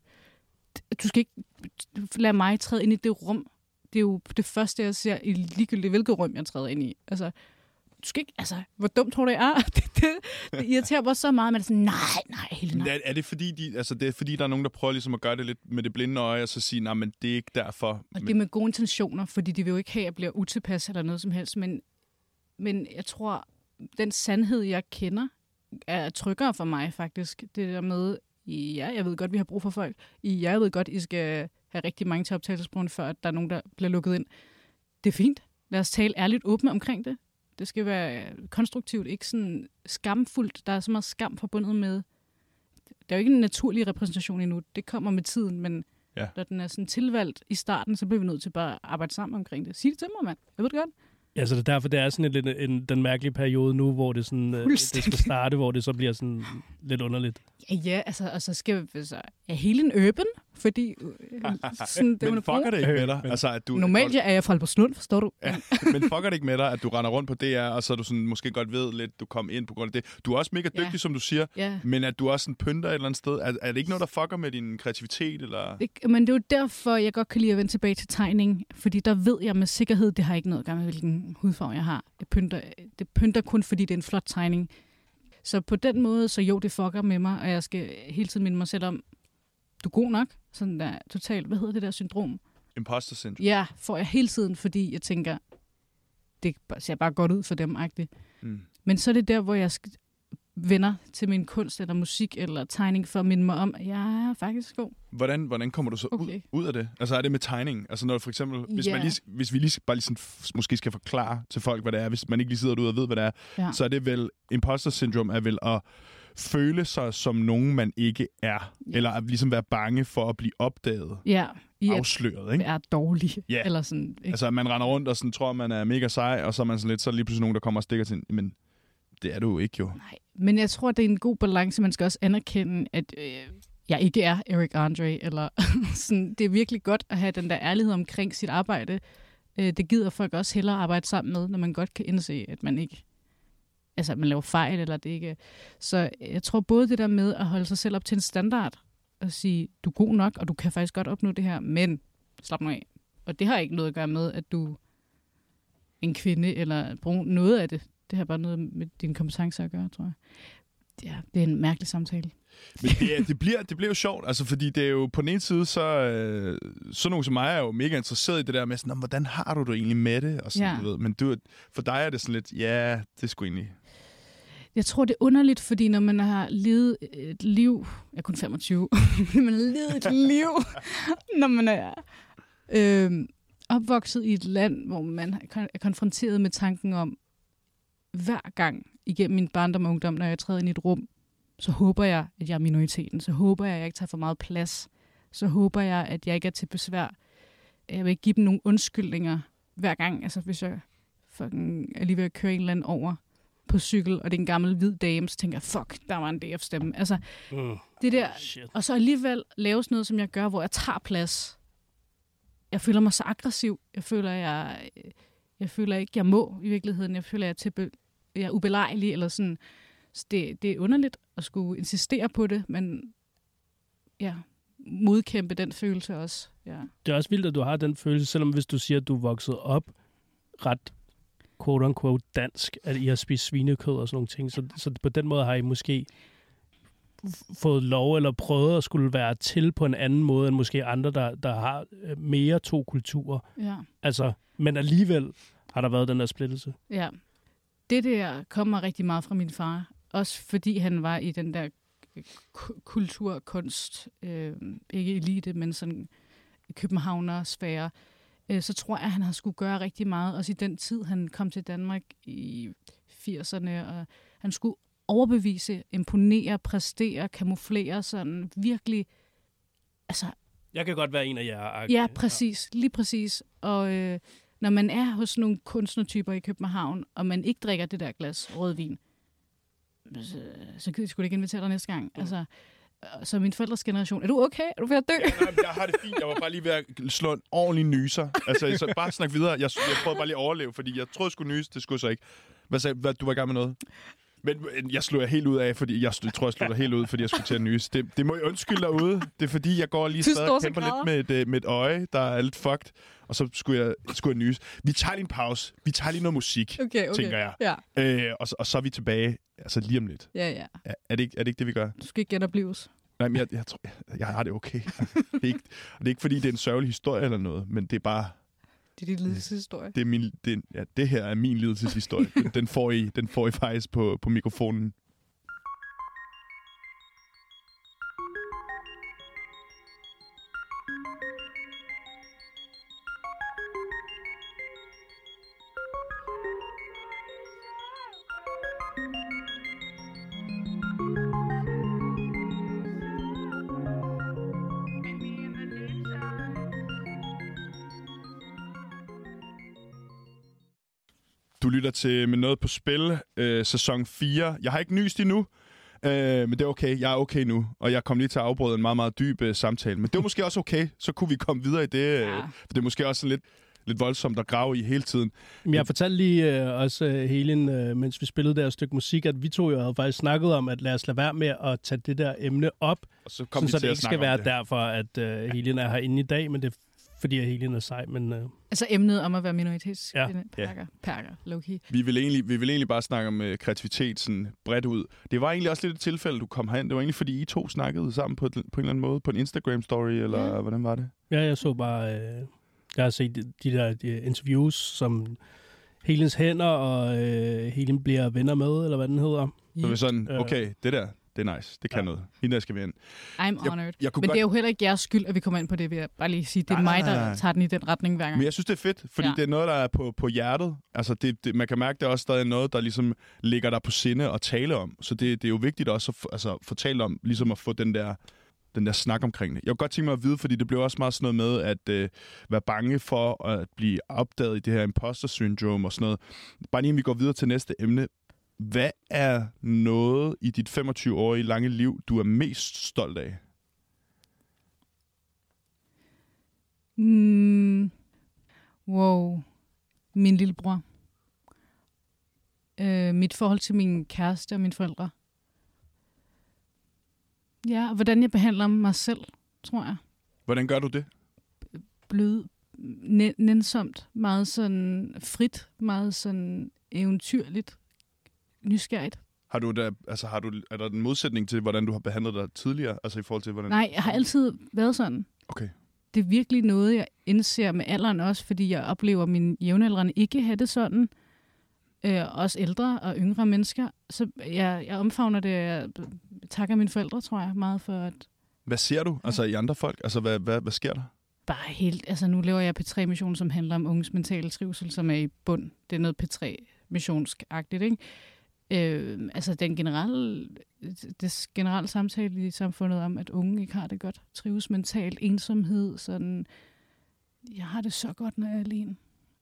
C: du skal ikke lade mig træde ind i det rum. Det er jo det første, jeg ser i ligegyldigt hvilket rum, jeg træder ind i. Altså, du skal ikke, altså, hvor dumt tror du, jeg er? Det, det, det irriterer mig så meget, men det sådan, nej, nej, helt nej.
A: Er, er det fordi, de, altså, det er fordi, der er nogen, der prøver ligesom at gøre det lidt med det blinde øje, og så sige, nej, men det er ikke derfor.
C: Og
A: Men,
C: det er med gode intentioner, fordi de vil jo ikke have, at jeg bliver utilpas eller noget som helst, men, men jeg tror, den sandhed, jeg kender, er tryggere for mig faktisk. Det der med, ja, jeg ved godt, vi har brug for folk. Ja, jeg ved godt, I skal have rigtig mange til optagelsesprøven, før at der er nogen, der bliver lukket ind. Det er fint. Lad os tale ærligt åbent omkring det. Det skal være konstruktivt, ikke sådan skamfuldt. Der er så meget skam forbundet med... Der er jo ikke en naturlig repræsentation endnu. Det kommer med tiden, men
A: Ja.
C: når den er sådan tilvalgt i starten, så bliver vi nødt til bare at arbejde sammen omkring det. Sig det til mig, mand. Jeg ved det godt.
B: Ja, så det er derfor, det er sådan lidt en, en, den mærkelige periode nu, hvor det, sådan, øh, det skal starte, hvor det så bliver sådan lidt underligt.
C: Ja, ja altså, og så skal vi så er hele en urban, fordi øh, sådan, det
A: men
C: er
A: fucker det ikke med dig? Altså, at du,
C: Normalt ja, er jeg fra Albertslund, forstår du?
A: Ja, men fucker det ikke med dig, at du render rundt på DR, og så du sådan, måske godt ved lidt, du kom ind på grund af det. Du er også mega dygtig,
C: Ja.
A: som du siger,
C: Ja.
A: men at du også sådan pynter et eller andet sted. Er, er det ikke noget, der fucker med din kreativitet? Eller?
C: Det, men det er jo derfor, jeg godt kan lide at vende tilbage til tegning, fordi der ved jeg med sikkerhed, det har ikke noget at gøre med, hvilken hudfarve jeg har. Det pynter, det pynter kun, fordi det er en flot tegning. Så på den måde, så jo, det fucker med mig, og jeg skal hele tiden minde mig selv om, du er god nok. Sådan der totalt, hvad hedder det der syndrom?
A: Imposter syndrome.
C: Ja, får jeg hele tiden, fordi jeg tænker, det ser bare godt ud for dem, agtigt.
A: Mm.
C: Men så er det der, hvor jeg vender til min kunst, eller musik, eller tegning, for at minde mig om, at jeg er faktisk god.
A: Hvordan, hvordan kommer du så ud,
C: Okay.
A: ud af det? Altså er det med tegning? Altså når for eksempel, hvis,
C: Ja.
A: man lige, hvis vi lige bare lige sådan, måske skal forklare til folk, hvad det er, hvis man ikke lige sidder derude og ved, hvad det er,
C: Ja.
A: så er det vel, imposter syndrome er vel at føle sig som nogen, man ikke er. Eller at ligesom være bange for at blive opdaget,
C: Ja, i
A: afsløret, ikke?
C: er dårlig.
A: Ja.
C: Eller sådan, ikke?
A: Altså, at man render rundt og sådan, tror, man er mega sej, og så er man sådan lidt, så er lige pludselig nogen, der kommer og stikker til en, men det er du jo ikke jo.
C: Nej, men jeg tror, det er en god balance. Man skal også anerkende, at øh, jeg ikke er Eric Andre. Eller sådan. Det er virkelig godt at have den der ærlighed omkring sit arbejde. Øh, det gider folk også hellere arbejde sammen med, når man godt kan indse, at man ikke altså, man laver fejl, eller det ikke... Så jeg tror både det der med at holde sig selv op til en standard, og sige, du er god nok, og du kan faktisk godt opnå det her, men slap nu af. Og det har ikke noget at gøre med, at du er en kvinde, eller brun. Noget af det. Det har bare noget med dine kompetencer at gøre, tror jeg. Ja, det er en mærkelig samtale.
A: Men det, er- det, bliver, det bliver jo sjovt, altså, fordi det er jo på den ene side, så øh, sådan nogen som mig er jo mega interesseret i det der med, sådan, "Nå, hvordan har du det egentlig med det? Og sådan,
C: Ja.
A: du ved. Men du, for dig er det sådan lidt, ja, det sgu egentlig...
C: Jeg tror, det er underligt, fordi når man har levet et liv... Jeg er kun 25. man har levet et liv, når man er øh, opvokset i et land, hvor man er konfronteret med tanken om, hver gang igennem min barndom og ungdom, når jeg træder ind i et rum, så håber jeg, at jeg er minoriteten. Så håber jeg, at jeg ikke tager for meget plads. Så håber jeg, at jeg ikke er til besvær. Jeg vil ikke give dem nogle undskyldninger hver gang. Altså, hvis jeg fucking alligevel kører en eller anden over på cykel, og det er en gammel hvid dame, så tænker jeg, fuck, der var en DF-stemme. Altså,
B: Mm.
C: det der,
B: Shit.
C: og så alligevel lave sådan noget, som jeg gør, hvor jeg tager plads. Jeg føler mig så aggressiv. Jeg føler, jeg, jeg føler ikke, jeg må i virkeligheden. Jeg føler, jeg er, til, jeg er ubelejlig, eller sådan. Så det, det er underligt at skulle insistere på det, men ja, modkæmpe den følelse også. Ja.
B: Det er også vildt, at du har den følelse, selvom hvis du siger, at du er vokset op ret quote-unquote dansk, at I har spist svinekød og sådan nogle ting. Så, så på den måde har I måske fået lov eller prøvet at skulle være til på en anden måde end måske andre, der, der har øh, mere to kulturer.
C: ja.
B: Altså, men alligevel har der været den der splittelse.
C: Ja. Det der kommer rigtig meget fra min far. Også fordi han var i den der ku- kulturkunst, øh, ikke elite, men sådan københavner sfære. Øh, så tror jeg, at han har skulle gøre rigtig meget, også i den tid, han kom til Danmark i 80'erne, og han skulle overbevise, imponere, præstere, kamuflere, sådan virkelig, altså
B: Jeg kan godt være en af jer.
C: Ja, præcis. Lige præcis. Og øh, når man er hos nogle kunstnertyper i København, og man ikke drikker det der glas rødvin, så, så gider jeg sgu ikke invitere dig næste gang. Altså, Øh, så min forældres generation. Er du okay? Er du ved at dø?
A: Nej, jeg har det fint. Jeg var bare lige ved at slå en ordentlig nyser. Altså, så bare snak videre. Jeg, jeg prøvede bare lige at overleve, fordi jeg troede, jeg skulle nyse. Det skulle så ikke. Hvad sagde hvad, du? var i gang med noget? Men jeg slog jer helt ud af, fordi jeg, jeg tror, jeg slog dig helt ud, fordi jeg skulle til at nyse. Det, det må jeg undskylde derude. Det er fordi, jeg går lige stadig og kæmper lidt med et, øh, med et øje, der er lidt fucked. Og så skulle jeg, skulle jeg nyse. Vi tager lige en pause. Vi tager lige noget musik,
C: Okay, okay.
A: tænker jeg.
C: Ja,
A: Øh, og, så- og så er vi tilbage altså lige om lidt.
C: ja, ja.
A: Er, er, det, ikke, er det ikke det, vi gør?
C: Du skal ikke genopleves.
A: Nej, men jeg, jeg, tror, jeg, jeg har det okay. Det er, ikke, og det er ikke, fordi det er en sørgelig historie eller noget, men det er bare...
C: Det er dit lidelseshistorie.
A: Det, er min, det, ja, det her er min lidelseshistorie. Den, den, får I, den får I faktisk på, på mikrofonen. Lytter til Med Noget på Spil, øh, sæson 4. Jeg har ikke nyst endnu, øh, men det er okay. Jeg er okay nu, og jeg kom lige til at afbryde en meget, meget dyb øh, samtale. Men det var måske også okay. Så kunne vi komme videre i det. Øh,
C: Ja.
A: for det er måske også lidt, lidt voldsomt at grave i hele tiden.
B: Men jeg fortalte lige øh, også øh, Helen, øh, mens vi spillede der stykke musik, at vi to jo havde faktisk snakket om, at lad os lade være med at tage det der emne op,
A: Og så kom
B: sådan, så det ikke skal være
A: det.
B: derfor, at øh, Helen er herinde i dag, men det fordi, Helen er sej. Men øh,
C: Altså emnet om at være minoritets
B: Ja.
C: Perker. Perker, low-key.
A: Vi vil, egentlig, vi vil egentlig bare snakke om øh, kreativitet sådan bredt ud. Det var egentlig også lidt et tilfælde, du kom herind. Det var egentlig, fordi I to snakkede sammen på, et- på en eller anden måde. På en Instagram-story, eller
C: Ja.
A: hvordan var det?
B: ja, jeg så bare... Øh, jeg har set de, de der de interviews, som Helens hænder og øh, Helen bliver venner med, eller hvad den hedder.
A: Så vi sådan,
B: Øh.
A: okay, det der, det er nice. Det kan
B: Ja.
A: noget. Hende der skal vi ind.
C: I'm honored.
A: Jeg kunne
C: Men
A: godt...
C: det er jo heller ikke jeres skyld, at vi kommer ind på det, vil jeg bare lige sige. Det er
A: Nej,
C: mig,
A: nej,
C: der
A: nej.
C: tager den i den retning hver gang.
A: Men jeg synes, det er fedt, fordi ja. Det er noget, der er på, på hjertet. Altså, det, det, man kan mærke, det er også stadig noget, der ligesom ligger der på sinde at tale om. Så det, det er jo vigtigt også at få, altså, få talt om, ligesom at få den der, den der snak omkring det. Jeg kunne godt tænke mig at vide, fordi det blev også meget sådan noget med at øh, være bange for at blive opdaget i det her imposter syndrome og sådan noget. Bare lige inden vi går videre til næste emne. Hvad er noget i dit 25-årige lange liv, du er mest stolt af?
C: Mm, wow. Min lillebror. Øh, mit forhold til min kæreste og mine forældre. Ja, og hvordan jeg behandler mig selv, tror jeg.
A: Hvordan gør du det?
C: Blød, næ- nænsomt, meget sådan frit, meget sådan eventyrligt, nysgerrigt.
A: Har du da, altså har du, er der en modsætning til, hvordan du har behandlet dig tidligere? Altså i forhold til, hvordan...
C: Nej, jeg har altid været sådan.
A: Okay.
C: det er virkelig noget, jeg indser med alderen også, fordi jeg oplever mine jævnaldrende ikke have det sådan. Øh, også ældre og yngre mennesker. Så jeg, jeg omfavner det. Jeg takker mine forældre, tror jeg, meget for at
A: Hvad ser du altså i andre folk? Altså, hvad, hvad, hvad sker der?
C: bare helt... Altså, nu laver jeg P3-mission, som handler om unges mentale trivsel, som er i bund. Det er noget P3-missionsk-agtigt, ikke? Øh, altså, den generelle, det generelle samtale i samfundet om, at unge ikke har det godt, trives mentalt, ensomhed, sådan... Jeg har det så godt, når jeg er alene.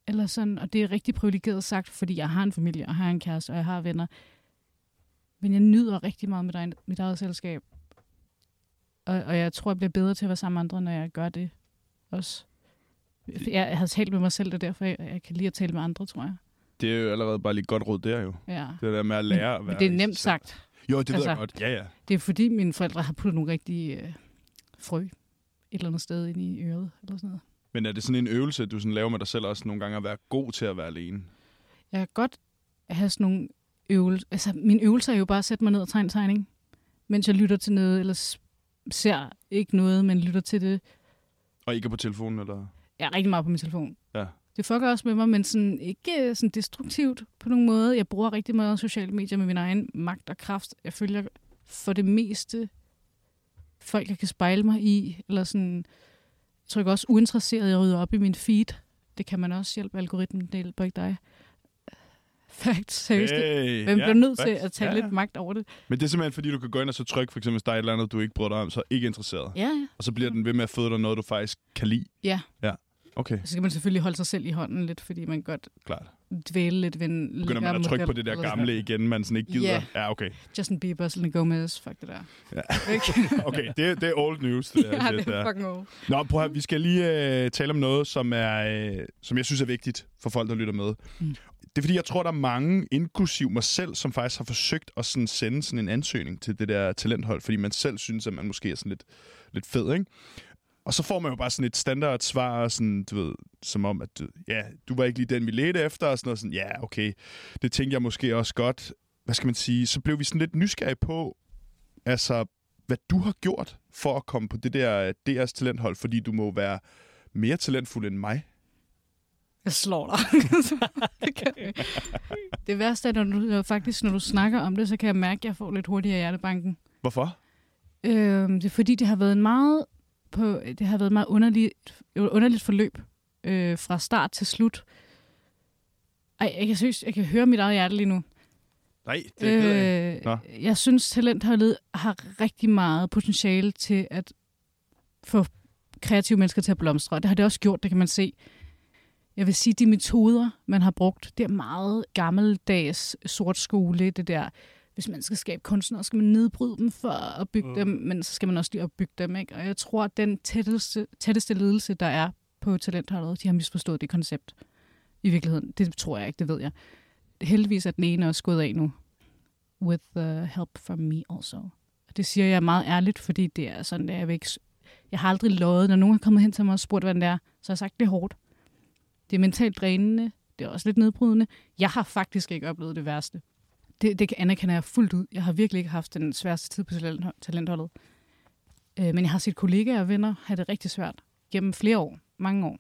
C: Eller sådan, og det er rigtig privilegeret sagt, fordi jeg har en familie, og har en kæreste, og jeg har venner. Men jeg nyder rigtig meget mit eget, mit eget selskab. Og, og jeg tror, jeg bliver bedre til at være sammen med andre, når jeg gør det også. Jeg har talt med mig selv, det er derfor, jeg, jeg kan lide at tale med andre, tror jeg.
A: Det er jo allerede bare lige godt råd der jo.
C: Ja.
A: Det der med at lære at være...
C: det er nemt
A: sig
C: sagt.
A: Jo, det ved
C: Altså-
A: jeg godt. Ja, ja.
C: Det er fordi, mine forældre har puttet nogle rigtige øh, frø et eller andet sted ind i øret, eller sådan noget.
A: Men er det sådan en øvelse, du sådan laver med dig selv også nogle gange at være god til at være alene?
C: Jeg kan godt have sådan nogle øvelser. Altså, min øvelse er jo bare at sætte mig ned og tegne tegning, mens jeg lytter til noget, eller ser ikke noget, men lytter til det.
A: Og ikke på telefonen, eller...
C: Jeg er rigtig meget på min telefon.
A: Ja.
C: Det fucker også med mig, men sådan, ikke øh, sådan destruktivt på nogen måde. Jeg bruger rigtig meget sociale medier med min egen magt og kraft. Jeg følger for det meste folk, jeg kan spejle mig i. Eller sådan, jeg trykker også uinteresseret, jeg rydder op i min feed. Det kan man også hjælpe algoritmen, det hjælper ikke dig. Fact, seriøst. Hey, man bliver nødt til
A: facts.
C: at tage
A: ja,
C: lidt
A: ja.
C: magt over det.
A: Men det er simpelthen, fordi du kan gå ind og så trykke, for eksempel, hvis der er et eller andet, du ikke bryder dig om, så ikke interesseret.
C: Ja, ja.
A: Og så bliver den ved med at føde dig noget, du faktisk kan lide.
C: Ja.
A: Ja, okay,
C: Så skal man selvfølgelig holde sig selv i hånden lidt, fordi man godt
A: klart.
C: dvæle lidt ved en
A: Begynder man at trykke på det der gamle igen, man sådan ikke gider?
C: Ja.
A: Ja, okay.
C: Justin Bieber, Selena Gomez, fuck det der.
A: Ja. Okay, det, det er old news. Det der,
C: ja, det er fucking old.
A: Nå, prøv at, vi skal lige øh, tale om noget, som, er, øh, som jeg synes er vigtigt for folk, der lytter med.
C: Mm.
A: Det er fordi, jeg tror, der er mange, inklusiv mig selv, som faktisk har forsøgt at sådan sende sådan en ansøgning til det der talenthold, fordi man selv synes, at man måske er sådan lidt, lidt fed, ikke? Og så får man jo bare sådan et standard svar, sådan, du ved, som om, at du, ja, du var ikke lige den, vi ledte efter, og sådan noget sådan, ja, okay, det tænkte jeg måske også godt. Hvad skal man sige? Så blev vi sådan lidt nysgerrige på, altså, hvad du har gjort for at komme på det der DR's talenthold, fordi du må være mere talentfuld end mig.
C: Jeg slår dig. det, det værste er, når du, faktisk, når du snakker om det, så kan jeg mærke, at jeg får lidt hurtigere hjertebanken.
A: Hvorfor?
C: Øhm, det er fordi, det har været en meget, på, det har været et meget underligt, underligt forløb øh, fra start til slut. Ej, jeg kan, seriøst, jeg kan høre mit eget hjerte lige nu.
A: Nej, det er jeg af. Nå.
C: Øh, jeg synes, talentholdet har rigtig meget potentiale til at få kreative mennesker til at blomstre. Og det har det også gjort, det kan man se. Jeg vil sige, de metoder, man har brugt, det er meget gammeldags sort skole, det der, hvis man skal skabe kunstnere, skal man nedbryde dem for at bygge
B: Mm.
C: dem, men så skal man også lige opbygge dem. Ikke? Og jeg tror, at den tætteste, tætteste ledelse, der er på talentholdet, de har misforstået det koncept i virkeligheden. Det tror jeg ikke, det ved jeg. Heldigvis er den ene også gået af nu. With uh, help from me also. Og det siger jeg meget ærligt, fordi det er sådan, at jeg ikke... Jeg har aldrig lovet, når nogen er kommet hen til mig og spurgt, hvad det er, så har jeg sagt, det er hårdt. Det er mentalt drænende. Det er også lidt nedbrydende. Jeg har faktisk ikke oplevet det værste. Det, det anerkender jeg fuldt ud. Jeg har virkelig ikke haft den sværeste tid på talent- talentholdet. Øh, men jeg har set kollegaer og venner have det rigtig svært gennem flere år, mange år.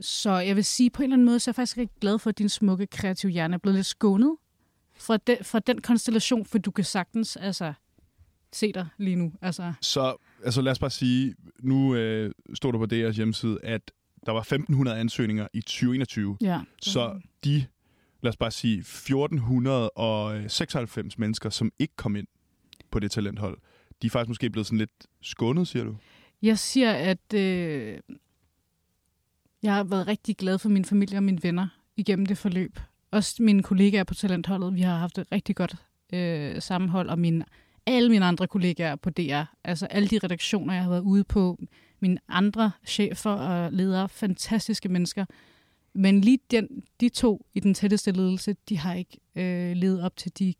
C: Så jeg vil sige, på en eller anden måde, så er jeg faktisk rigtig glad for, at din smukke kreative hjerne er blevet lidt skånet fra den, fra den konstellation, for du kan sagtens altså, se dig lige nu. Altså,
A: Så altså, lad os bare sige, nu øh, stod der på DR's hjemmeside, at der var 1.500 ansøgninger i 2021.
C: ja.
A: Så de, lad os bare sige, 1.496 mennesker, som ikke kom ind på det talenthold, de er faktisk måske blevet sådan lidt skånet, siger du?
C: Jeg siger, at øh, jeg har været rigtig glad for min familie og mine venner igennem det forløb. Også mine kollegaer på talentholdet. Vi har haft et rigtig godt øh, sammenhold, og mine, alle mine andre kollegaer på DR. Altså alle de redaktioner, jeg har været ude på. Mine andre chefer og ledere. Fantastiske mennesker. Men lige den, de to i den tætteste ledelse, de har ikke øh, levet op til de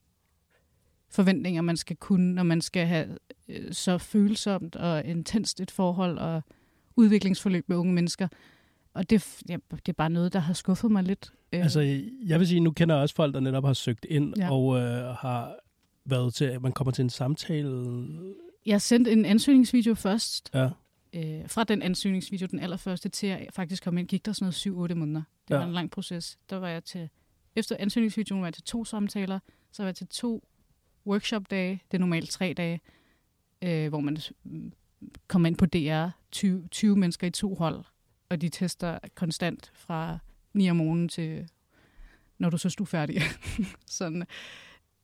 C: forventninger, man skal kunne, når man skal have øh, så følsomt og intenst et forhold og udviklingsforløb med unge mennesker. Og det, ja, det er bare noget, der har skuffet mig lidt. Øh,
B: Altså, jeg vil sige, nu kender jeg også folk, der netop har søgt ind
C: Ja.
B: ja. og øh, har været til, at man kommer til en samtale.
C: jeg sendte en ansøgningsvideo først.
B: Ja.
C: Øh, fra den ansøgningsvideo, den allerførste, til jeg faktisk kom ind, gik der sådan noget 7-8 måneder. Det
B: Ja.
C: var en lang proces. Der var jeg til, efter ansøgningsvideoen var jeg til to samtaler, så var jeg til to workshop-dage, det er normalt tre dage, øh, hvor man mm, kommer ind på DR, 20, 20 mennesker i to hold, og de tester konstant fra 9 om morgenen til, når du så er færdig. Sådan.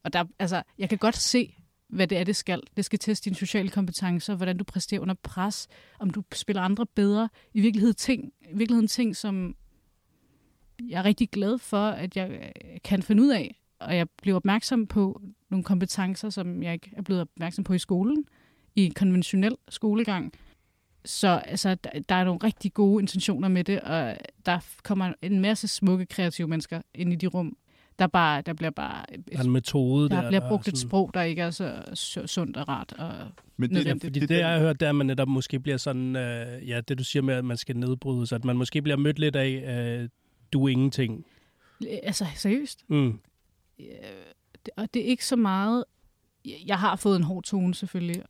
C: Og der, altså, jeg kan godt se, hvad det er, det skal. Det skal teste dine sociale kompetencer, hvordan du præsterer under pres, om du spiller andre bedre. I virkeligheden ting, i virkeligheden ting som jeg er rigtig glad for, at jeg øh, kan finde ud af, og jeg bliver opmærksom på nogle kompetencer, som jeg ikke er blevet opmærksom på i skolen, i konventionel skolegang. Så altså, der, der er nogle rigtig gode intentioner med det, og der kommer en masse smukke, kreative mennesker ind i de rum. Der, bare, der bliver bare et,
B: Der er en metode
C: der
B: der.
C: bliver brugt
B: er
C: et
B: sådan-
C: sprog, der ikke er så su- sundt og rart. Og
A: Men det,
C: Nødvendigt.
B: Fordi det, det, jeg har hørt, det er, at man netop måske bliver sådan, øh, ja, det du siger med, at man skal nedbrydes, at man måske bliver mødt lidt af, øh, du er ingenting.
C: altså, seriøst.
B: Mm.
C: Øh, det- og det er ikke så meget... Jeg har fået en hård tone, selvfølgelig.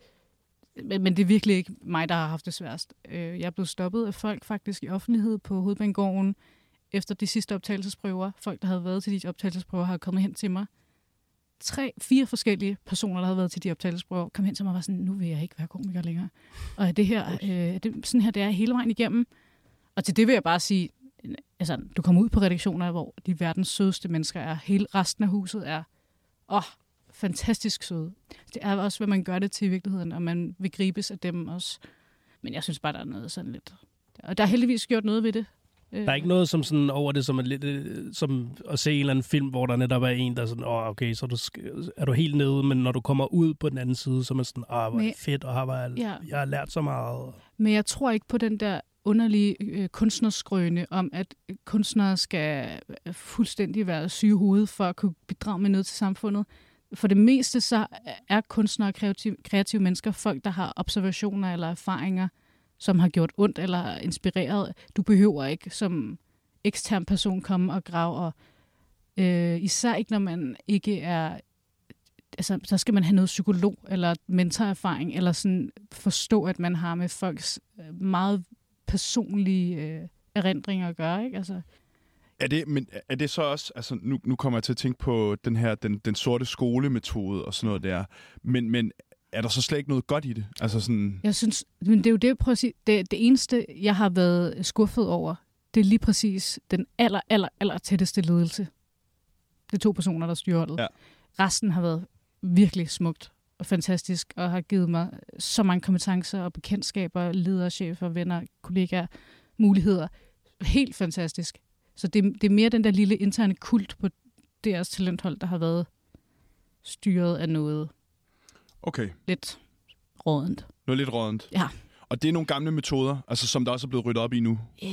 C: Men, men det er virkelig ikke mig, der har haft det sværest. Øh, Jeg er blevet stoppet af folk faktisk i offentlighed på Hovedbanegården efter de sidste optagelsesprøver. Folk, der havde været til de optagelsesprøver, har kommet hen til mig. Tre, fire forskellige personer, der havde været til de optagelsesprøver, kom hen til mig og var sådan, nu vil jeg ikke være komiker længere. Og det her, øh, det, sådan her, det er hele vejen igennem. Og til det vil jeg bare sige, altså, du kommer ud på redaktioner, hvor de verdens sødeste mennesker er. Hele resten af huset er, åh, fantastisk søde. Det er også, hvad man gør det til i virkeligheden, og man vil gribes af dem også. Men jeg synes bare, der er noget sådan lidt... Og der er heldigvis gjort noget ved det. Øh,
B: Der er ikke noget som sådan over det, som, er lidt, øh, som at se en eller anden film, hvor der netop er en, der er sådan, åh, oh, okay, så er du, er du helt nede, men når du kommer ud på den anden side, så er man sådan, åh, hvor er
C: Men-
B: fedt, og har jeg,
C: Ja.
B: jeg har lært så meget.
C: Men jeg tror ikke på den der underlige øh, kunstnerskrøne om, at kunstnere skal øh, fuldstændig være syge hovedet for at kunne bidrage med noget til samfundet. For det meste så er kunstnere og kreative, kreative mennesker folk, der har observationer eller erfaringer, som har gjort ondt eller inspireret. Du behøver ikke som ekstern person komme og grave, og øh, især ikke når man ikke er altså, så skal man have noget psykolog eller mentorerfaring, eller sådan forstå, at man har med folks øh, meget personlige øh, erindringer at gøre, ikke? Altså,
A: Er det, men er det så også, altså nu, nu kommer jeg til at tænke på den her, den, den sorte skolemetode og sådan noget der, men, men er der så slet ikke noget godt i det? Altså sådan,
C: jeg synes, men det er jo det, prøv at sige, det, det eneste, jeg har været skuffet over, det er lige præcis den aller, aller, aller tætteste ledelse. Det er to personer, der styrer holdet.
A: Ja.
C: Resten har været virkelig smukt og fantastisk, og har givet mig så mange kompetencer og bekendtskaber, lederchefer, venner, kollegaer, muligheder. Helt fantastisk. Så det, det er mere den der lille interne kult på deres talenthold, der har været styret af noget
A: okay,
C: lidt rådent.
A: noget lidt rådent.
C: Ja.
A: Og det er nogle gamle metoder, altså som der også er blevet ryddet op i nu.
C: Øh,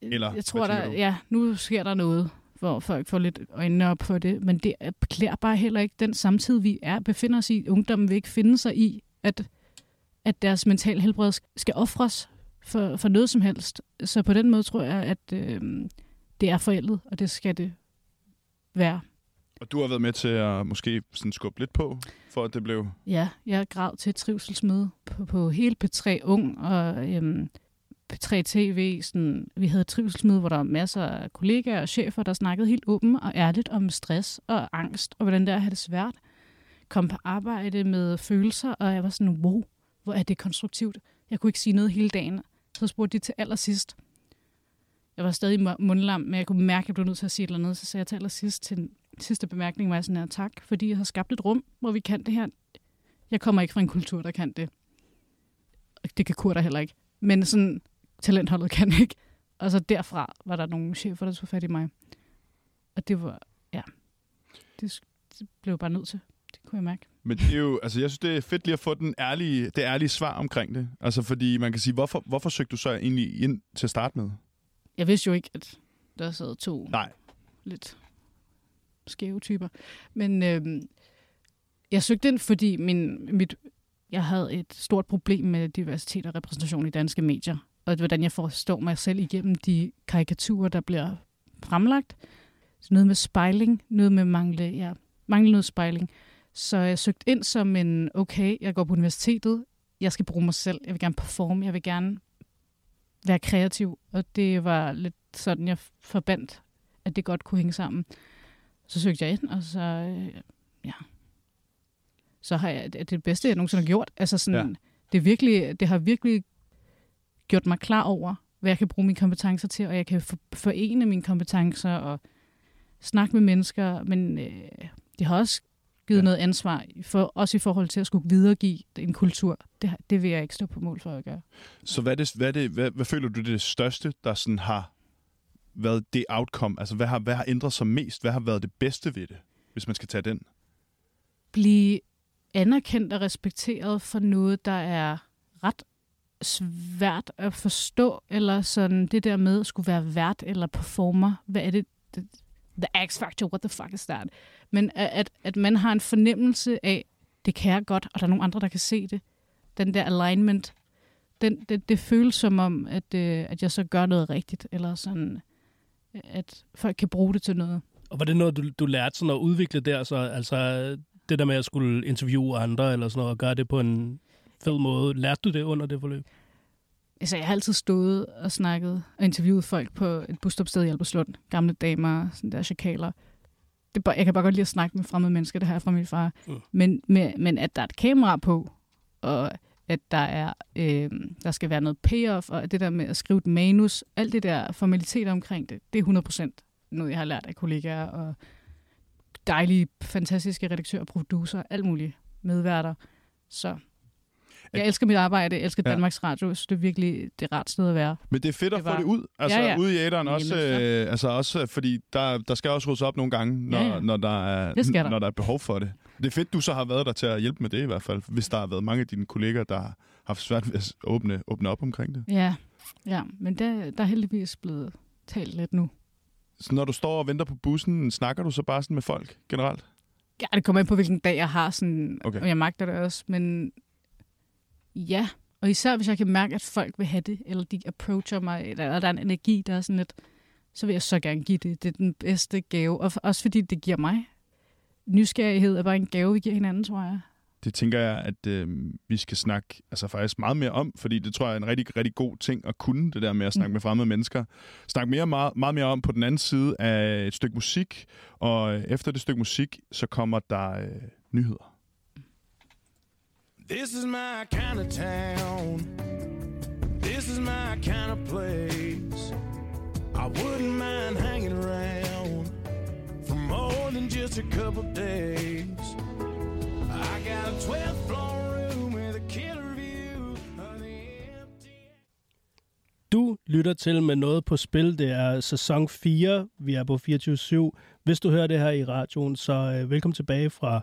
A: Eller,
C: jeg tror, der,
A: du?
C: ja, nu sker der noget, hvor folk får lidt øjnene op for det, men det klæder bare heller ikke den samtid, vi er, befinder os i. Ungdommen vil ikke finde sig i, at, at deres mental helbred skal ofres for, for noget som helst. Så på den måde tror jeg, at øh, det er forældet, og det skal det være.
A: Og du har været med til at måske sådan skubbe lidt på, for at det blev...
C: Ja, jeg grav til et trivselsmøde på, på hele P3 Ung og øhm, P3 TV. Sådan, vi havde et trivselsmøde, hvor der var masser af kollegaer og chefer, der snakkede helt åbent og ærligt om stress og angst, og hvordan det er at have det svært. Kom på arbejde med følelser, og jeg var sådan, wow, hvor er det konstruktivt. Jeg kunne ikke sige noget hele dagen. Så spurgte de til allersidst. Jeg var stadig mundlam, men jeg kunne mærke, at jeg blev nødt til at sige et eller andet. Så sagde jeg til allersidst til den sidste bemærkning, var jeg sådan her, tak, fordi jeg har skabt et rum, hvor vi kan det her. Jeg kommer ikke fra en kultur, der kan det. Det kan Kurt heller ikke. Men sådan, talentholdet kan ikke. Og så derfra var der nogle chefer, der tog fat i mig. Og det var, ja, det, det blev jeg bare nødt til. Det kunne jeg mærke.
A: Men det er jo, altså jeg synes, det er fedt lige at få den ærlige, det ærlige svar omkring det. Altså fordi man kan sige, hvorfor, hvorfor søgte du så egentlig ind til at starte med?
C: Jeg vidste jo ikke, at der sad to
A: Nej.
C: lidt skæve typer. Men øhm, jeg søgte ind, fordi min, mit, jeg havde et stort problem med diversitet og repræsentation i danske medier. Og hvordan jeg forstår mig selv igennem de karikaturer, der bliver fremlagt. Så noget med spejling, noget med mangle, ja, mangle noget spejling. Så jeg søgte ind som en, okay, jeg går på universitetet, jeg skal bruge mig selv, jeg vil gerne performe, jeg vil gerne være kreativ. Og det var lidt sådan, jeg forbandt, at det godt kunne hænge sammen. Så søgte jeg ind, og så, øh, ja, så har jeg det det bedste, jeg nogensinde har gjort. Altså sådan,
A: Ja.
C: det, virkelig, det har virkelig gjort mig klar over, hvad jeg kan bruge mine kompetencer til, og jeg kan for, forene mine kompetencer og snakke med mennesker, men øh, det har også givet
A: Ja.
C: noget ansvar, for, også i forhold til at skulle videregive en kultur. Det, det vil jeg ikke stå på mål for at gøre.
A: Så hvad, det, hvad, det, hvad, hvad føler du det, største, der sådan har været det outcome? Altså hvad har, hvad har ændret sig mest? Hvad har været det bedste ved det, hvis man skal tage den?
C: blive anerkendt og respekteret for noget, der er ret svært at forstå, eller sådan det der med at skulle være vært eller performer. Hvad er det? The, the X-Factor, what the fuck is that? Men at, at, man har en fornemmelse af, det kan jeg godt, og der er nogle andre, der kan se det. Den der alignment, den, det, det føles som om, at, øh, at jeg så gør noget rigtigt, eller sådan, at folk kan bruge det til noget.
B: Og var det noget, du, du lærte sådan at udvikle der? Så, altså det der med at skulle interviewe andre, eller sådan noget, og gøre det på en fed måde. Lærte du det under det forløb?
C: Altså, jeg har altid stået og snakket og interviewet folk på et busstopsted i Alberslund. Gamle damer, sådan der chakaler. Det bare, jeg kan bare godt lide at snakke med fremmede mennesker, det her fra min far.
B: Mm.
C: Men, med, men at der er et kamera på, og at der, er, øh, der skal være noget payoff, og det der med at skrive et manus, alt det der formaliteter omkring det, det er 100% noget, jeg har lært af kollegaer og dejlige, fantastiske redaktører, producer, alt muligt medværter. Så Jeg elsker mit arbejde, jeg elsker
A: Ja.
C: Danmarks Radio. Synes, det er virkelig det er et rart sted at være.
A: Men det er fedt at
C: Det
A: få
C: var-
A: det ud. Altså
C: Ja, ja.
A: ud i æderen også,
C: Jamen, så-
A: øh, altså også, øh, fordi der, der skal også ryddes op nogle gange, når,
C: Ja, ja.
A: når, der er,
C: der.
A: når der er behov for det. Det er fedt, du så har været der til at hjælpe med det i hvert fald, hvis der har været mange af dine kolleger, der har haft svært ved at åbne, åbne op omkring det.
C: Ja, ja men der, der er heldigvis blevet talt lidt nu.
A: Så når du står og venter på bussen, snakker du så bare sådan med folk generelt?
C: Ja, det kommer ind på, hvilken dag jeg har, sådan,
A: okay.
C: og jeg magter det også, men ja. Og især hvis jeg kan mærke, at folk vil have det, eller de approacher mig, eller der er en energi, der er sådan lidt, så vil jeg så gerne give det. Det er den bedste gave, og også fordi det giver mig. Nysgerrighed er bare en gave, vi giver hinanden, tror jeg.
A: Det tænker jeg, at øh, vi skal snakke altså faktisk meget mere om, fordi det tror jeg er en rigtig, rigtig god ting at kunne, det der med at snakke
C: Mm.
A: med fremmede mennesker. Snakke mere, meget, meget mere om på den anden side af et stykke musik, og efter det stykke musik, så kommer der øh, nyheder.
E: This is my kind of town. This is my kind of place. I wouldn't mind hanging around for more than just a couple days. I got a 12th floor room with a killer view of the empty.
B: Du lytter til med noget på spil. Det er sæson 4. Vi er på 24-7. Hvis du hører det her i radioen, så øh, velkommen tilbage fra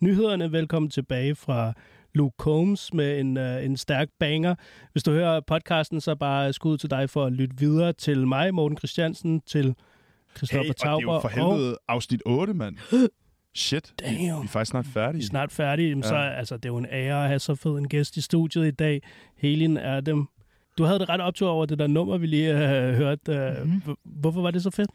B: nyhederne. Velkommen tilbage fra Luke Combs med en, øh, en stærk banger. Hvis du hører podcasten, så bare skud til dig for at lytte videre til mig, Morten Christiansen, til Christoffer
A: Hey, og det er
B: Tauber.
A: jo for helvede afsnit 8, mand. Shit, vi, vi
B: Damn.
A: er faktisk snart færdige.
B: Vi er snart færdige. Jamen, Så
A: Ja.
B: altså, det er jo en ære at have så fed en gæst i studiet i dag. Helin er dem. Du havde det ret optur over det der nummer, vi lige har hørt. Uh,
C: Mhm.
B: mm. Hvorfor var det så fedt?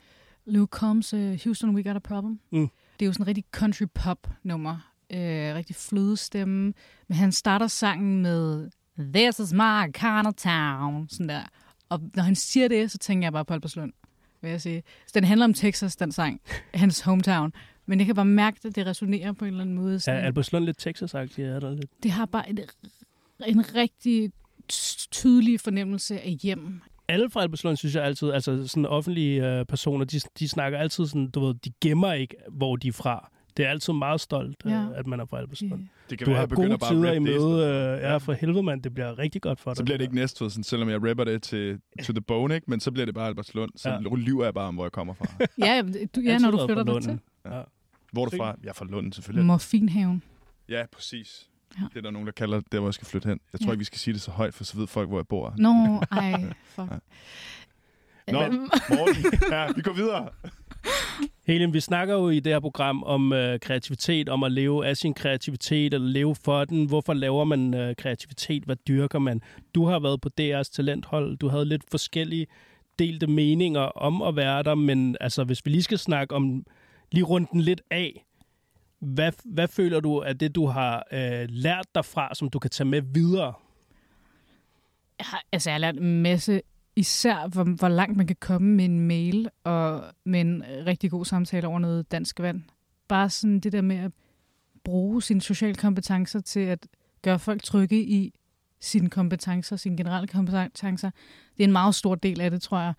C: Luke Combs, uh, Houston, We Got a Problem.
B: Mm.
C: Det er jo sådan en rigtig country pop nummer. Uh, rigtig flødestemme. Men han starter sangen med This is my kind of town. Sådan der. Og når han siger det, så tænker jeg bare på Albertslund, vil jeg sige. Så den handler om Texas, den sang. Hans hometown. Men jeg kan bare mærke, at det resonerer på en eller anden måde.
B: Er
C: Sådan,
B: Albertslund lidt Texas-agtig? Er der lidt?
C: Det har bare en, en rigtig tydelig fornemmelse af hjem.
B: Alle fra Albertslund synes jeg altid, altså sådan offentlige øh, personer, de, de snakker altid sådan, du ved, de gemmer ikke, hvor de er fra. Det er altid meget stolt, øh,
C: Ja.
B: at man er fra Albertslund.
A: Det kan
B: Du
A: være,
B: har gode
A: bare
B: tider i møde. Øh, ja, for helvede, mand. Det bliver rigtig godt for dig.
A: Så bliver det ikke Næstved, sådan, selvom jeg rapper det til to the bone, ikke? men så bliver det bare Albertslund. Så
B: Ja.
A: ja. lyver jeg bare om, hvor jeg kommer fra.
C: Ja, du, ja når du flytter
B: fra
C: dig til.
B: Lunden. Ja.
A: Hvor er du fra? Jeg er fra Lund, selvfølgelig.
C: Morfinhaven.
A: Ja, præcis.
C: Ja.
A: Det er der nogen, der kalder det, der hvor jeg skal flytte hen. Jeg tror
C: Ja.
A: ikke, vi skal sige det så højt, for så ved folk, hvor jeg bor.
C: Nå, ej, fuck.
A: Ja. Nå, Morten, ja, vi går videre.
B: Helen, vi snakker jo i det her program om øh, kreativitet, om at leve af sin kreativitet, eller leve for den. Hvorfor laver man øh, kreativitet? Hvad dyrker man? Du har været på DR's talenthold. Du havde lidt forskellige delte meninger om at være der, men altså, hvis vi lige skal snakke om, lige rundt den lidt af, hvad, hvad føler du af det, du har øh, lært derfra, som du kan tage med videre?
C: Jeg har, altså, jeg har lært en masse, især hvor, hvor langt man kan komme med en mail og med en rigtig god samtale over noget dansk vand. Bare sådan det der med at bruge sine sociale kompetencer til at gøre folk trygge i sine kompetencer, sine generelle kompetencer. Det er en meget stor del af det, tror jeg.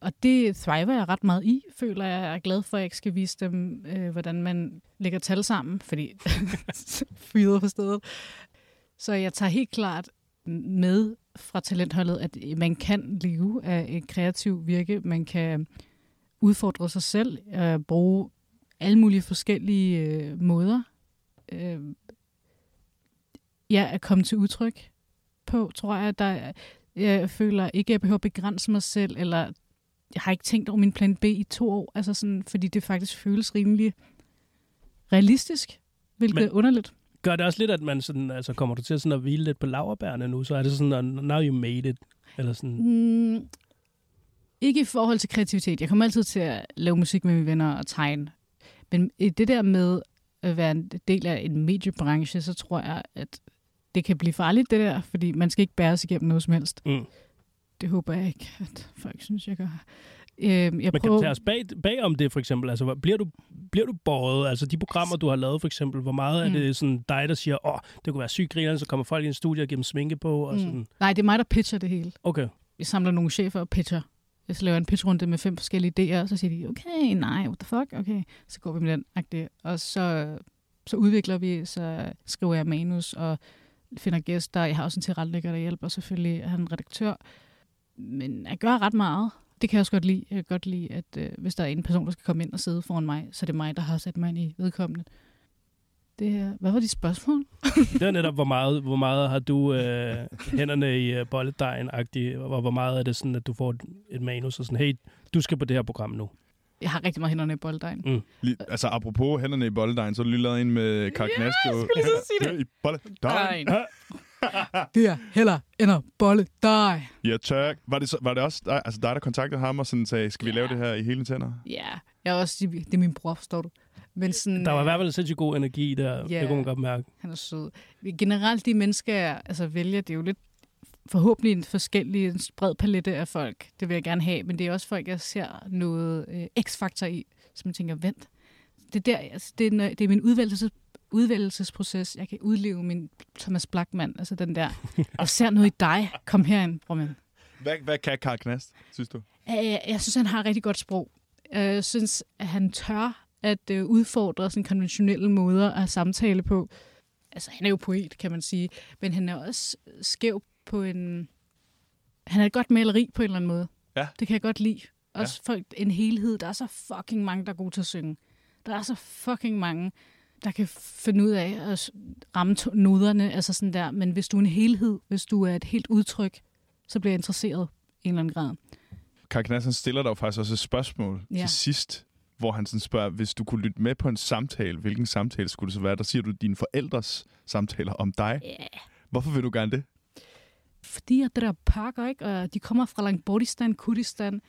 C: Og det thriver jeg ret meget i, føler jeg. Jeg er glad for, at jeg ikke skal vise dem, øh, hvordan man lægger tal sammen, fordi fyret på stedet. Så jeg tager helt klart med fra talentholdet, at man kan leve af et kreativt virke. Man kan udfordre sig selv, øh, bruge alle mulige forskellige øh, måder. Øh, ja, at komme til udtryk på, tror jeg. Der, jeg føler ikke, at jeg behøver at begrænse mig selv, eller jeg har ikke tænkt over min plan B i to år, altså sådan, fordi det faktisk føles rimelig realistisk, hvilket
B: Men-
C: er underligt.
B: Gør det også lidt, at man sådan, altså, kommer du til sådan at hvile lidt på laverbærene nu? Så er det sådan, at now you made it? Eller sådan,
C: Mm, ikke i forhold til kreativitet. Jeg kommer altid til at lave musik med mine venner og tegne. Men i det der med at være en del af en mediebranche, så tror jeg, at det kan blive farligt, det der, fordi man skal ikke bære sig igennem noget som helst.
B: mm.
C: Det håber jeg ikke, at folk synes, jeg gør. Øh, jeg
B: Men kan du
C: prøver,
B: tage os bag, bag om det, for eksempel? Altså, bliver du, bliver du båret? Altså, de programmer, du har lavet, for eksempel, hvor meget mm. Er det sådan dig, der siger, åh, det kunne være grinerne, så kommer folk i en studie og giver dem sminke på, og sådan.
C: mm. Nej, det er mig, der pitcher det hele.
B: Okay.
C: Jeg samler nogle chefer og pitcher. Jeg så laver en pitchrunde med fem forskellige idéer, og så siger de, okay, nej, what the fuck, okay. Så går vi med den, agtigt. og så, så udvikler vi, så skriver jeg manus, og finder gæster. Jeg har også en tilrettelægger, der hjælper. Selvfølgelig er han en redaktør. Men jeg gør ret meget. Det kan jeg også godt lide. Jeg kan godt lide, at øh, hvis der er en person, der skal komme ind og sidde foran mig, så er det mig, der har sat mig ind i vedkommende. Det her. Hvad var de spørgsmål?
B: Det er netop, hvor meget, hvor meget har du øh, hænderne i øh, bolledejen-agtigt, og hvor meget er det sådan, at du får et, et manus og sådan, hey, du skal på det her program nu.
C: Jeg har rigtig meget hænderne i bolddejen.
B: Mm.
A: Lige, altså, apropos hænderne i bolledejen, så har du lige lavet en med Karl Knast.
C: jeg skulle lige så sige det.
A: I bolledejen.
C: Dejen. Det er heller ender bolle dig.
A: Ja, tak. Var det, så, var det også dig, altså dig, der kontaktede ham og sådan sagde, skal vi
C: Ja.
A: lave det her i hele tænder?
C: Ja, jeg er også, det er min bror, forstår du. Men sådan,
B: Der var i hvert fald sindssygt god energi der.
C: Ja.
B: Det kunne man godt mærke.
C: Han er sød. Generelt de mennesker, jeg altså, vælger, det er jo lidt forhåbentlig en forskellig, en bred palette af folk. Det vil jeg gerne have, men det er også folk, jeg ser noget øh, x-faktor i, som jeg tænker, vent. Det er, der, altså, det er, det er min udvælgelses, udvælgelsesproces. Jeg kan udleve min Thomas Blackman, altså den der. Og ser noget i dig. Kom herind, bror man.
A: Hvad, hvad kan Karl Knast, synes du?
C: Øh, Jeg synes, han har et rigtig godt sprog. Øh, Jeg synes, at han tør at øh, udfordre sådan konventionelle måder at samtale på. Altså, han er jo poet, kan man sige, men han er også skæv på en... Han er et godt maleri på en eller anden måde.
A: Ja.
C: Det kan jeg godt lide. Også ja. folk, en helhed. Der er så fucking mange, der er gode til at synge. Der er så fucking mange, der kan finde ud af at ramme noderne, altså sådan der. Men hvis du er en helhed, hvis du er et helt udtryk, så bliver jeg interesseret i en eller anden grad.
A: Karl Knast, han stiller dig faktisk også et spørgsmål. Ja. til sidst, hvor han sådan spørger, hvis du kunne lytte med på en samtale, hvilken samtale skulle det så være? Der siger du dine forældres samtaler om dig.
C: Ja.
A: Hvorfor vil du gerne det?
C: fordi at det der pakker, ikke? og de kommer fra Langbordistan, Kurdistan,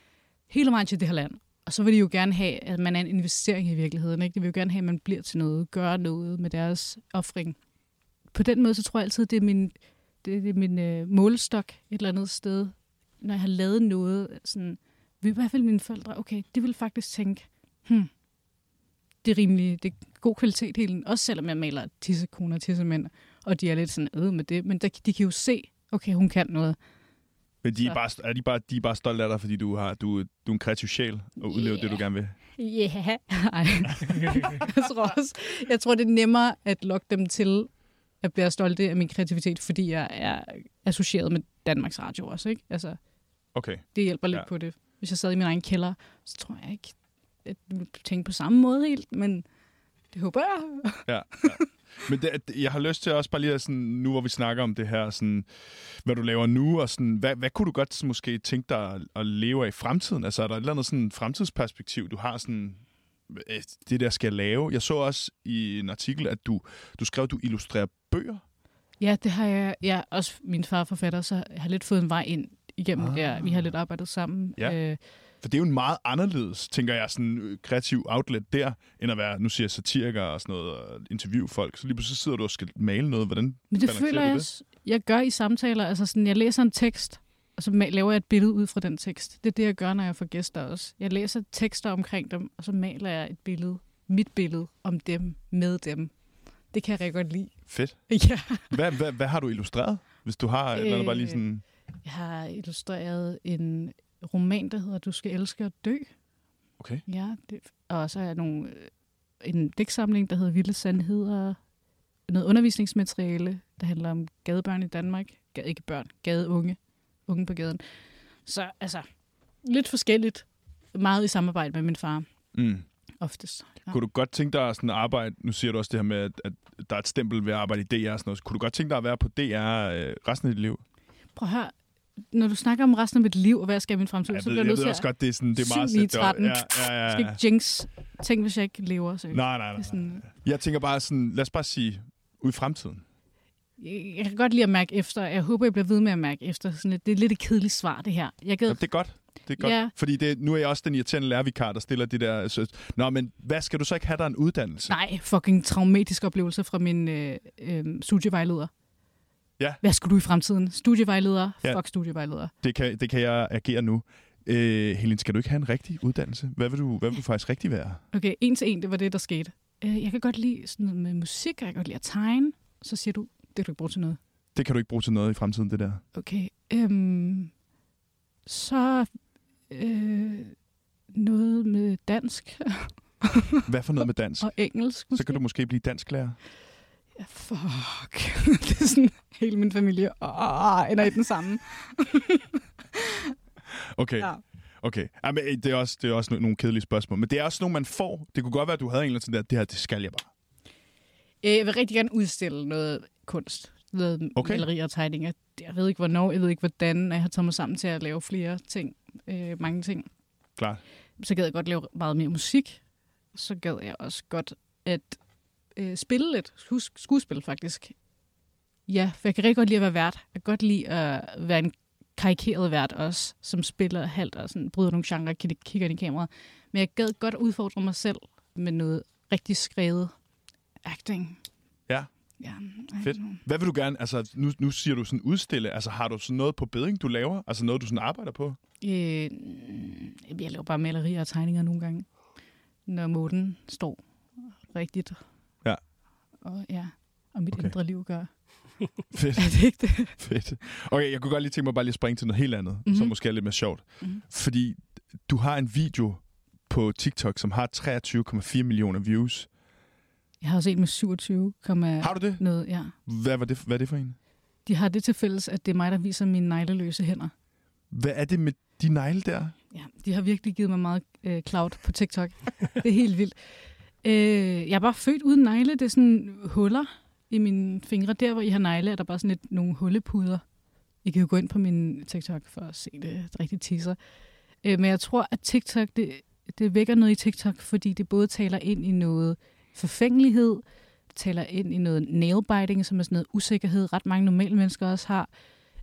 C: hele vejen til det her land. Og så vil de jo gerne have, at man er en investering i virkeligheden. Ikke? De vil jo gerne have, at man bliver til noget, gør noget med deres offring. På den måde, så tror jeg altid, det er min, det, det er min øh, målestok et eller andet sted. Når jeg har lavet noget, sådan, vil i hvert fald mine forældre, okay, de vil faktisk tænke, hmm, det er rimelig, det er god kvalitet hele Også selvom jeg maler tissekoner og tissemænd, og de er lidt sådan øde med det. Men der, de kan jo se, okay, hun kan noget.
A: Men de er,
C: Så.
A: bare, er de, bare, de er bare stolte af dig, fordi du, har, du, du er en kreativ sjæl og udlever
C: Ja.
A: det, du gerne vil.
C: Ja, yeah. jeg tror også, jeg tror, det er nemmere at lokke dem til at blive stolte af min kreativitet, fordi jeg er associeret med Danmarks Radio også, ikke? Altså,
A: Okay.
C: det hjælper lidt
A: ja.
C: på det. Hvis jeg sad i min egen kælder, så tror jeg ikke, at tænke på samme måde helt, men det håber jeg.
A: Ja, ja. Men det, jeg har lyst til også bare lige at sådan, nu hvor vi snakker om det her, sådan, hvad du laver nu, og sådan, hvad, hvad kunne du godt sådan, måske tænke dig at, at leve af i fremtiden? Altså er der et eller andet sådan, fremtidsperspektiv, du har sådan, øh, det der skal jeg lave? Jeg så også i en artikel, at du, du skrev, at du illustrerer bøger.
C: Ja, det har jeg. Ja, også min far er forfatter, så jeg har lidt fået en vej ind igennem
A: ah.
C: der. Vi har lidt arbejdet sammen.
A: Ja.
C: Øh,
A: For det er jo en meget anderledes, tænker jeg, sådan øh, kreativ outlet der, end at være, nu siger jeg satiriker og sådan noget, og interviewe folk. Så lige pludselig sidder du og skal male noget. Hvordan
C: Men det føler jeg
A: det?
C: også, jeg gør i samtaler. Altså sådan, jeg læser en tekst, og så laver jeg et billede ud fra den tekst. Det er det, jeg gør, når jeg får gæster også. Jeg læser tekster omkring dem, og så maler jeg et billede, mit billede, om dem, med dem. Det kan jeg rigtig godt lide.
A: Fedt.
C: Ja.
A: Hvad, hvad, hvad har du illustreret? Hvis du har, øh, eller er bare lige
C: Øh,
A: sådan...
C: Jeg har illustreret en roman, der hedder Du skal elske og dø.
A: Okay.
C: Ja, det, og så er nogle, øh, en digtsamling, der hedder Vilde Sandheder. Noget undervisningsmateriale, der handler om gadebørn i Danmark. Gade, ikke børn, gadeunge. Unge på gaden. Så altså, lidt forskelligt. Meget i samarbejde med min far,
A: Mm.
C: oftest. Ja.
A: Kunne du godt tænke dig at sådan arbejde, nu siger du også det her med, at, at der er et stempel ved at arbejde i DR og sådan noget. Kunne du godt tænke dig at være på DR øh, resten af dit liv?
C: Prøv at høre, når du snakker om resten af mit liv, og hvad jeg skal i min fremtid,
A: jeg
C: så bliver
A: jeg
C: jeg nødt til
A: også
C: at...
A: godt, det er, sådan, det er meget
C: 7, 9,
A: sæt det op.
C: 13.
A: Ja, ja,
C: Jeg
A: ja,
C: skal
A: ja.
C: ikke jinx. Tænk, hvis jeg ikke lever. Så.
A: Nej, nej,
C: er
A: nej.
C: sådan,
A: Jeg tænker bare sådan, lad os bare sige, ud i fremtiden.
C: jeg, jeg kan godt lide at mærke efter. Jeg håber, jeg bliver ved med at mærke efter. Sådan lidt, det er lidt et kedeligt svar, det her. Jeg gad,
A: Ja, det er godt. Det er godt.
C: Ja.
A: Fordi det, nu er jeg også den irriterende lærervikar, der stiller det der... Så, Nå, men hvad skal du så ikke have dig en uddannelse?
C: Nej, fucking traumatisk oplevelse fra min øh, øh, studievejleder.
A: Ja.
C: Hvad skulle du i fremtiden? Studievejleder?
A: Ja.
C: Fuck studievejleder.
A: Det kan, det kan jeg agere nu. Øh, Helene, skal du ikke have en rigtig uddannelse? Hvad vil du, hvad vil du faktisk rigtig være?
C: Okay, en til en, det var det, der skete. Øh, jeg kan godt lide sådan noget med musik, og jeg kan godt lide at tegne. Så siger du, det kan du ikke bruge til noget.
A: Det kan du ikke bruge til noget i fremtiden, det der.
C: Okay, øhm, så øh, noget med dansk
A: Hvad for noget med dansk?
C: og engelsk.
A: Så kan du måske blive dansklærer.
C: Ja, fuck. det er sådan, hele min familie åh, ender i den samme.
A: Okay.
C: Ja.
A: Okay. Ja, men det er også, det er også nogle kedelige spørgsmål. Men det er også nogle, man får. Det kunne godt være, at du havde en eller anden sådan der, det her, det skal jeg bare.
C: Øh, Jeg vil rigtig gerne udstille noget kunst. Noget
A: Okay.
C: malerier og tegninger. Jeg ved ikke, hvornår, jeg ved ikke, hvordan. Jeg har taget mig sammen til at lave flere ting. Øh, mange ting.
A: Klart.
C: Så gad jeg godt lave meget mere musik. Så gad jeg også godt at øh, spille lidt. Hus- skuespil, faktisk. Ja, for jeg kan rigtig godt lide at være vært. Jeg kan godt lide at være en karikeret vært også, som spiller halvt og sådan, bryder nogle genre, kig- kigger ind i kameraet. Men jeg gad godt udfordre mig selv med noget rigtig skrevet acting.
A: Ja.
C: Ja,
A: Fedt. Hvad vil du gerne, altså nu, nu siger du sådan udstille, altså har du sådan noget på beding, du laver? Altså noget, du sådan arbejder på?
C: Øh, jeg laver bare malerier og tegninger nogle gange, når måden står rigtigt. Og ja, og mit
A: Okay.
C: indre liv gør.
A: Fedt.
C: Er det ikke det?
A: Fedt. Okay, jeg kunne godt lige tænke mig bare lige at springe til noget helt andet, mm-hmm. som
C: Mhm.
A: måske er lidt mere sjovt.
C: Mhm.
A: Fordi du har en video på TikTok, som har 23,4 millioner views.
C: Jeg har også en med 27,
A: Har du det?
C: noget, ja.
A: Hvad, var det, hvad er det for en?
C: De har det til fælles, at det er mig, der viser mine negleløse hænder.
A: Hvad er det med de negle der?
C: Ja, de har virkelig givet mig meget øh, cloud på TikTok. det er helt vildt. Øh, jeg er bare født uden negle. Det er sådan huller i mine fingre. Der, hvor I har negle, er der bare sådan lidt, nogle hullepuder. I kan jo gå ind på min TikTok for at se det, det rigtig teaser. Øh, men jeg tror, at TikTok, det, det vækker noget i TikTok, fordi det både taler ind i noget forfængelighed, det taler ind i noget nailbiting, som er sådan noget usikkerhed, ret mange normale mennesker også har.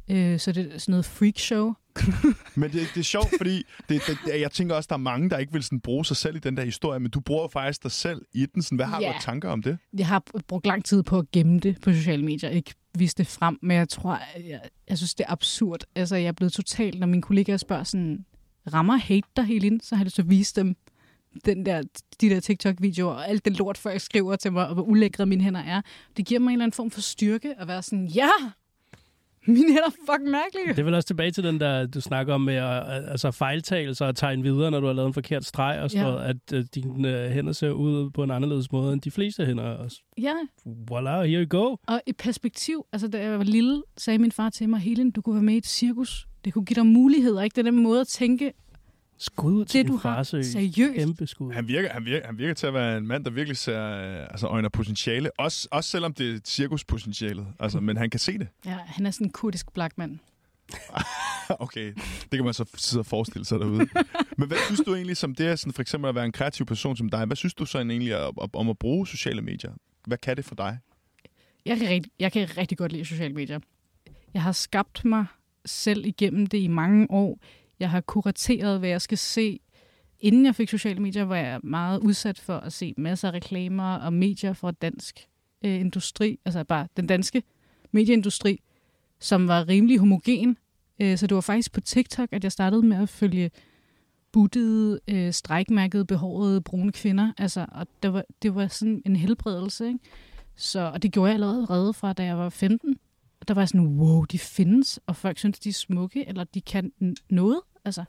C: Øh, så det er sådan noget freak show.
A: Men det, det er sjovt, fordi det, det, det, jeg tænker også, der er mange, der ikke vil sådan bruge sig selv i den der historie, men du bruger faktisk dig selv i den. Sådan, hvad har
C: Ja.
A: du tanker om det?
C: jeg har brugt lang tid på at gemme det på sociale medier, ikke vise det frem, men jeg tror, jeg, jeg synes, det er absurd. Altså, jeg er blevet totalt, når mine kollegaer spørger sådan, rammer hate dig helt ind, så har jeg lyst til at vise dem den der, de der TikTok-videoer, og alt det lort, før jeg skriver til mig, og hvor ulækre mine hænder er. Det giver mig en eller anden form for styrke at være sådan, ja, mine hænder er fucking mærkelige.
B: Det er vel også tilbage til den der, du snakker om med at, altså fejltagelser og tegne videre, når du har lavet en forkert streg og sådan
C: Ja.
B: noget, at uh, dine uh, hænder ser ud på en anderledes måde end de fleste hænder. Og s-
C: Ja,
B: voila, here you go.
C: Og et perspektiv, altså da jeg var lille, sagde min far til mig, Helen, du kunne være med i et cirkus. Det kunne give dig muligheder, ikke? Det er den måde at tænke,
B: Skud ud til
C: det du har
B: far, seriøst. Kæmpe skud.
A: Han virker, han, virker, han virker til at være en mand, der virkelig ser, øh, altså, øjner potentiale. Også, også selvom det er cirkuspotentialet. Altså, men han kan se det.
C: Ja, han er sådan en kurdisk black mand.
A: Okay, det kan man så sidde og forestille sig derude. Men hvad synes du egentlig, som det er sådan, for eksempel at være en kreativ person som dig, hvad synes du så egentlig om at bruge sociale medier? Hvad kan det for dig?
C: Jeg kan, rigtig, jeg kan rigtig godt lide sociale medier. Jeg har skabt mig selv igennem det i mange år. Jeg har kurateret, hvad jeg skal se. Inden jeg fik sociale medier, var jeg meget udsat for at se masser af reklamer og medier fra dansk øh, industri, altså bare den danske medieindustri, som var rimelig homogen. Øh, så det var faktisk på TikTok, at jeg startede med at følge buttede, øh, strækmærkede, behårede brune kvinder. Altså, og det var, det var sådan en helbredelse, ikke? Så, og det gjorde jeg allerede fra, da jeg var 15. Der var jeg sådan, wow, de findes, og folk synes, de er smukke, eller de kan noget. Altså,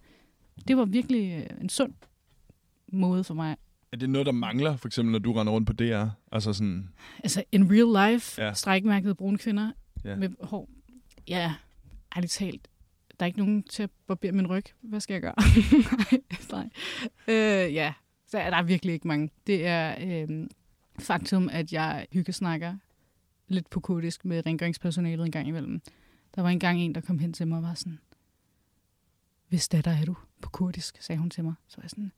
C: det var virkelig øh, en sund måde for mig.
A: Er det noget, der mangler, for eksempel når du render rundt på DR? Altså sådan,
C: Altså, in real life,
A: Ja.
C: strækmærkede brune kvinder
A: ja.
C: med hår. Ja, ærligt talt. Der er ikke nogen til at barbere min ryg. Hvad skal jeg gøre? nej, nej. Øh, ja, så er der virkelig ikke mange. Det er øh, faktum, at jeg hyggesnakker lidt på kodisk med rengøringspersonalet en gang imellem. Der var engang en, der kom hen til mig og var sådan, hvis datter er du på kurdisk, sagde hun til mig. Så var jeg sådan,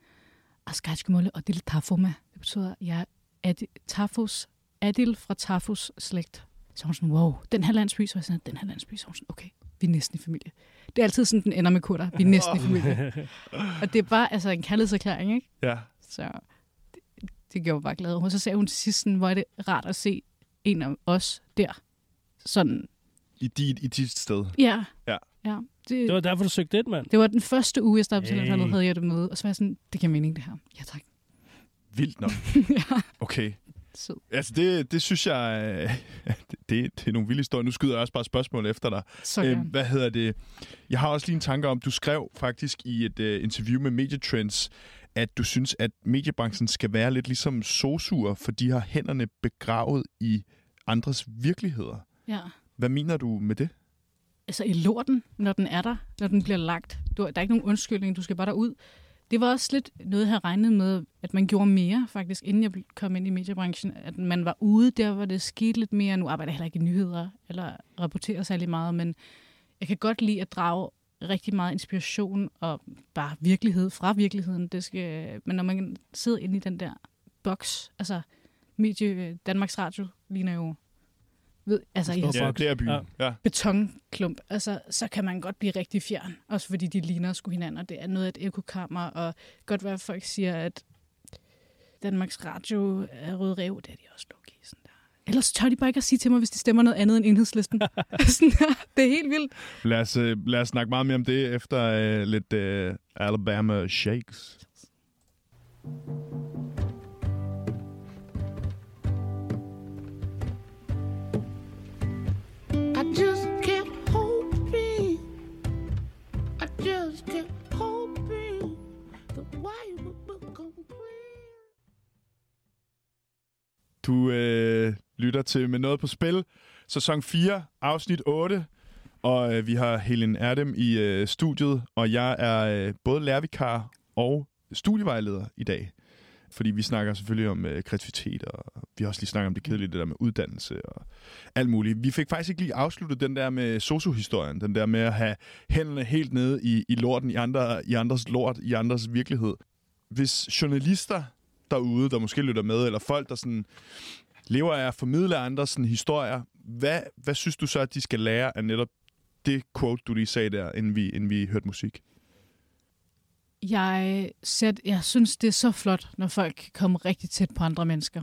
C: Askajkmolle og Dil Tafoma. Det betyder, jeg er Tafos, Adil fra Tafos slægt. Så hun sådan, wow, den her landsby. Så var jeg sådan, den her landsby. Så var hun sådan, okay, vi er næsten i familie. Det er altid sådan, den ender med kurder. Vi er næsten i familie. Og det er bare altså, en kærlighedserklæring, ikke?
A: ja.
C: Så det, det gjorde mig bare glad. Og så sagde hun til sidst, sådan, hvor er det rart at se en af os der. Sådan,
A: I dit, i dit sted.
C: ja.
A: Ja.
C: ja
B: Det
C: det,
B: var derfor, du søgte ind, mand.
C: det var den første uge, jeg startede på
B: Hey.
C: telefonen, havde jeg det med. Og så var jeg sådan, det giver mening, det her. Ja, tak.
A: Vildt nok.
C: ja,
A: Okay.
C: sød.
A: Altså, det, det synes jeg... det, det, det er nogle vilde historier. Nu skyder jeg også bare spørgsmål efter dig.
C: Så
A: Øhm,
C: gerne.
A: hvad hedder det? Jeg har også lige en tanke om, du skrev faktisk i et uh, interview med Mediatrends, at du synes, at mediebranchen skal være lidt ligesom sosuer, for de har hænderne begravet i andres virkeligheder.
C: Ja.
A: Hvad mener du med det?
C: altså i lorten, når den er der, når den bliver lagt. Du, der er ikke nogen undskyldning, du skal bare derud. Det var også lidt noget, jeg havde regnet med, at man gjorde mere, faktisk, inden jeg kom ind i mediebranchen. At man var ude der, hvor det skete lidt mere. Nu arbejder jeg heller ikke i nyheder, eller rapporterer særlig meget, men jeg kan godt lide at drage rigtig meget inspiration og bare virkelighed fra virkeligheden. Det skal, men når man sidder inde i den der boks, altså medie, Danmarks Radio ligner jo ved, altså i
A: Ja, det er byen.
B: Ja.
C: Betonklump, altså, så kan man godt blive rigtig fjern. Også fordi de ligner sgu hinanden, og det er noget af et ekokammer, og godt være, at folk siger, at Danmarks Radio er rød rev, det er de også. Sådan der. Ellers tør de bare ikke at sige til mig, hvis de stemmer noget andet end enhedslisten. sådan. Det er helt vildt.
A: Lad os, øh, lad os snakke meget mere om det efter øh, lidt øh, Alabama Shakes.
F: I
A: Du øh, lytter til Med Noget på Spil, sæson 4, afsnit 8. Og øh, vi har Helen Erdem i øh, studiet, og jeg er øh, både lærervikar og studievejleder i dag. Fordi vi snakker selvfølgelig om øh, kreativitet, og vi har også lige snakket om det kedelige, det der med uddannelse og alt muligt. Vi fik faktisk ikke lige afsluttet den der med sociohistorien, den der med at have hænderne helt nede i, i lorten, i, andre, i andres lort, i andres virkelighed. Hvis journalister derude, der måske lytter med, eller folk, der sådan lever af at formidle andre sådan, historier, hvad, hvad synes du så, at de skal lære af netop det quote, du lige sagde der, inden vi, inden vi hørte musik?
C: Jeg, sæt, jeg synes, det er så flot, når folk kommer rigtig tæt på andre mennesker.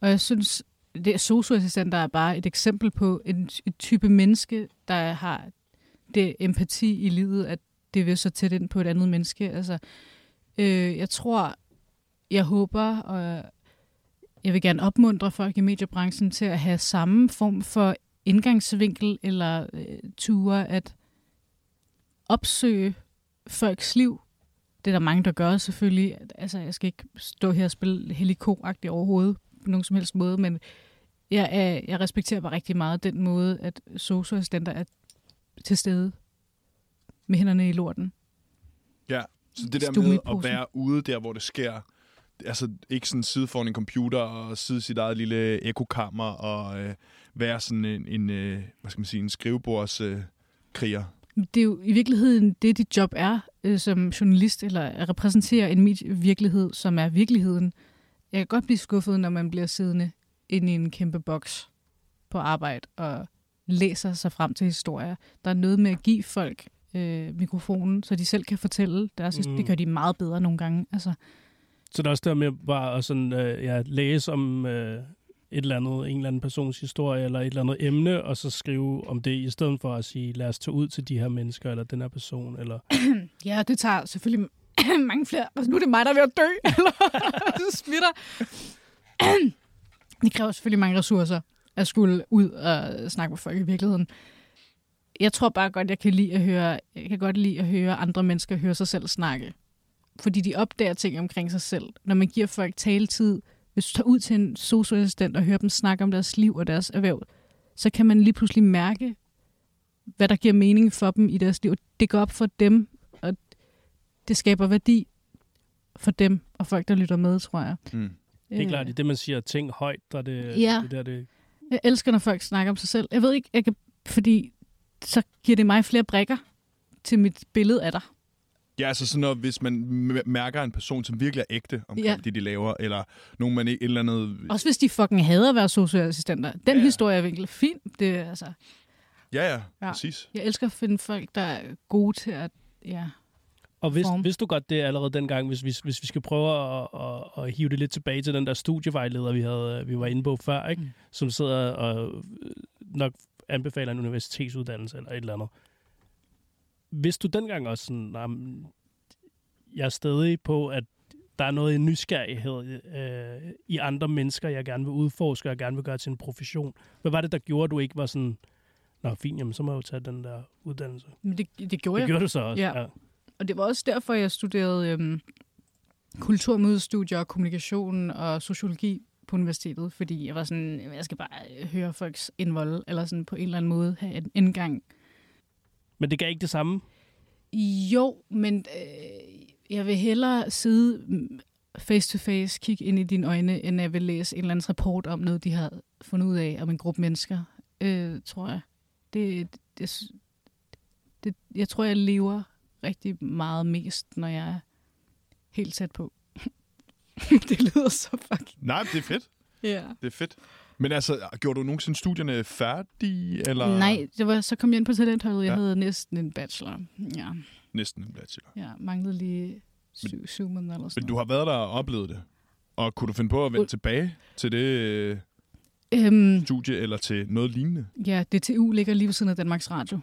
C: Og jeg synes, det er socioassistenter er bare et eksempel på en, et type menneske, der har det empati i livet, at det vil så tæt ind på et andet menneske. Altså, øh, jeg tror, jeg håber, og jeg vil gerne opmuntre folk i mediebranchen til at have samme form for indgangsvinkel eller øh, ture at opsøge folks liv. Det er der mange, der gør selvfølgelig. Altså, jeg skal ikke stå her og spille heliko-agtigt overhovedet på nogen som helst måde, men jeg, er, jeg respekterer bare rigtig meget den måde, at socioassistenter er til stede med hænderne i lorten.
A: Ja, så det der med at være ude der, hvor det sker, altså ikke sådan sidde foran en computer og sidde i sit eget lille ekokammer og øh, være sådan en, en øh, hvad skal man sige, en skrivebords øh, kriger.
C: Det er jo i virkeligheden det, dit job er øh, som journalist, eller at repræsentere en virkelighed, som er virkeligheden. Jeg kan godt blive skuffet, når man bliver siddende inde i en kæmpe boks på arbejde og læser sig frem til historier. Der er noget med at give folk øh, mikrofonen, så de selv kan fortælle deres mm.
B: Mm.
C: Det gør de meget bedre nogle gange. Altså,
B: så det er også der med bare at sådan, øh, ja, læse om øh, et eller andet, en eller anden persons historie, eller et eller andet emne, og så skrive om det, i stedet for at sige, lad os tage ud til de her mennesker, eller den her person, eller...
C: ja, det tager selvfølgelig mange flere. Altså, nu er det mig, der er ved at dø, eller det smitter. det kræver selvfølgelig mange ressourcer at skulle ud og snakke med folk i virkeligheden. Jeg tror bare godt, jeg kan lide at høre, jeg kan godt lide at høre andre mennesker høre sig selv snakke. Fordi de opdager ting omkring sig selv. Når man giver folk taletid, hvis du tager ud til en socioassistent og hører dem snakke om deres liv og deres erhverv, så kan man lige pludselig mærke, hvad der giver mening for dem i deres liv. Det går op for dem, og det skaber værdi for dem og folk, der lytter med, tror jeg.
A: Mm.
B: Det er klart, i det man siger ting højt, der er det,
C: Ja.
B: det der, det...
C: Jeg elsker, når folk snakker om sig selv. Jeg ved ikke, jeg kan, fordi så giver det mig flere brikker til mit billede af dig.
A: Ja, altså sådan noget, hvis man mærker en person, som virkelig er ægte omkring
C: Ja.
A: det, de laver, eller nogen, man ikke et eller andet...
C: Også hvis de fucking hader at være socioassistenter. Den
A: Ja.
C: ja. historie er virkelig fin. Det, er altså,
A: Ja, ja,
C: Ja.
A: præcis.
C: jeg elsker at finde folk, der er gode til at... Ja.
B: Og hvis,
C: Form.
B: hvis du godt det allerede dengang, hvis, hvis, hvis vi skal prøve at, at, at hive det lidt tilbage til den der studievejleder, vi, havde, vi var inde på før, ikke?
C: Mm.
B: Mm. som sidder og øh, nok anbefaler en universitetsuddannelse eller et eller andet. Hvis du dengang også sådan, nah, men jeg er stadig på, at der er noget nysgerrighed øh, i andre mennesker, jeg gerne vil udforske og gerne vil gøre til en profession. Hvad var det, der gjorde, at du ikke var sådan, nå fint, jamen, så må jeg jo tage den der uddannelse.
C: Men det, det gjorde
B: Det
C: jeg.
B: gjorde du så også.
C: Ja. Og det var også derfor, jeg studerede øhm, kulturmødestudier kommunikation og sociologi på universitetet, fordi jeg var sådan, jeg skal bare øh, høre folks indvold, eller sådan på en eller anden måde have en indgang.
B: Men det gav ikke det samme.
C: Jo, men øh, jeg vil hellere sidde mm, face to face, kigge ind i dine øjne, end jeg vil læse en eller anden rapport om noget, de har fundet ud af om en gruppe mennesker, øh, tror jeg. Det, det, det, jeg tror, jeg lever rigtig meget mest, når jeg er helt tæt på. det lyder så fucking...
A: Nej, det er fedt.
C: Ja.
A: Det er fedt. Men altså, gjorde du nogensinde studierne færdige? Eller?
C: Nej, det var, så kom jeg ind på talentholdet. Jeg
A: Ja.
C: ja. havde næsten en bachelor. Ja,
A: Næsten en bachelor.
C: jeg manglede lige syv, syv måneder eller sådan
A: Men du har været der og oplevet det. Og kunne du finde på at vende
C: U-
A: tilbage til det øh.
C: Øhm,
A: studie, eller til noget lignende?
C: Ja, DTU ligger lige ved siden af Danmarks Radio.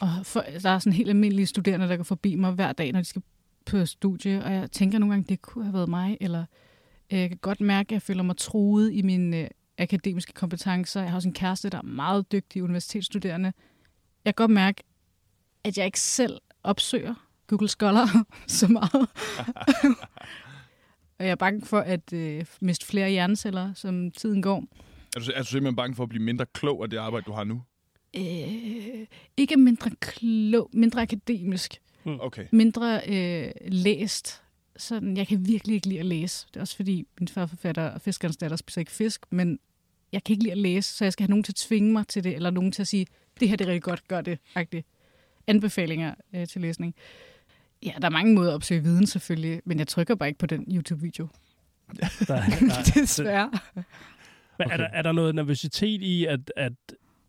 C: og for, der er sådan helt almindelige studerende, der går forbi mig hver dag, når de skal på studie, og jeg tænker nogle gange, det kunne have været mig, eller øh, jeg kan godt mærke, at jeg føler mig truet i mine øh, akademiske kompetencer. Jeg har også en kæreste, der er meget dygtig universitetsstuderende. Jeg kan godt mærke, at jeg ikke selv opsøger Google Scholar så meget. og jeg er bange for at øh, miste flere hjerneceller, som tiden går.
A: Er du, er du simpelthen bange for at blive mindre klog af det arbejde, du har nu?
C: Øh, ikke mindre klog, mindre akademisk,
A: Okay.
C: mindre øh, læst. Sådan, jeg kan virkelig ikke lide at læse. Det er også fordi, min far er forfatter og fiskerens datter spiser ikke fisk, men jeg kan ikke lide at læse, så jeg skal have nogen til at tvinge mig til det, eller nogen til at sige, det her det er rigtig godt, gør det. Agtigt. Anbefalinger øh, til læsning. Ja, der er mange måder at opsøge viden selvfølgelig, men jeg trykker bare ikke på den YouTube-video.
B: Der, der,
C: Desværre.
B: Men er, der, er der noget nervøsitet i, at, at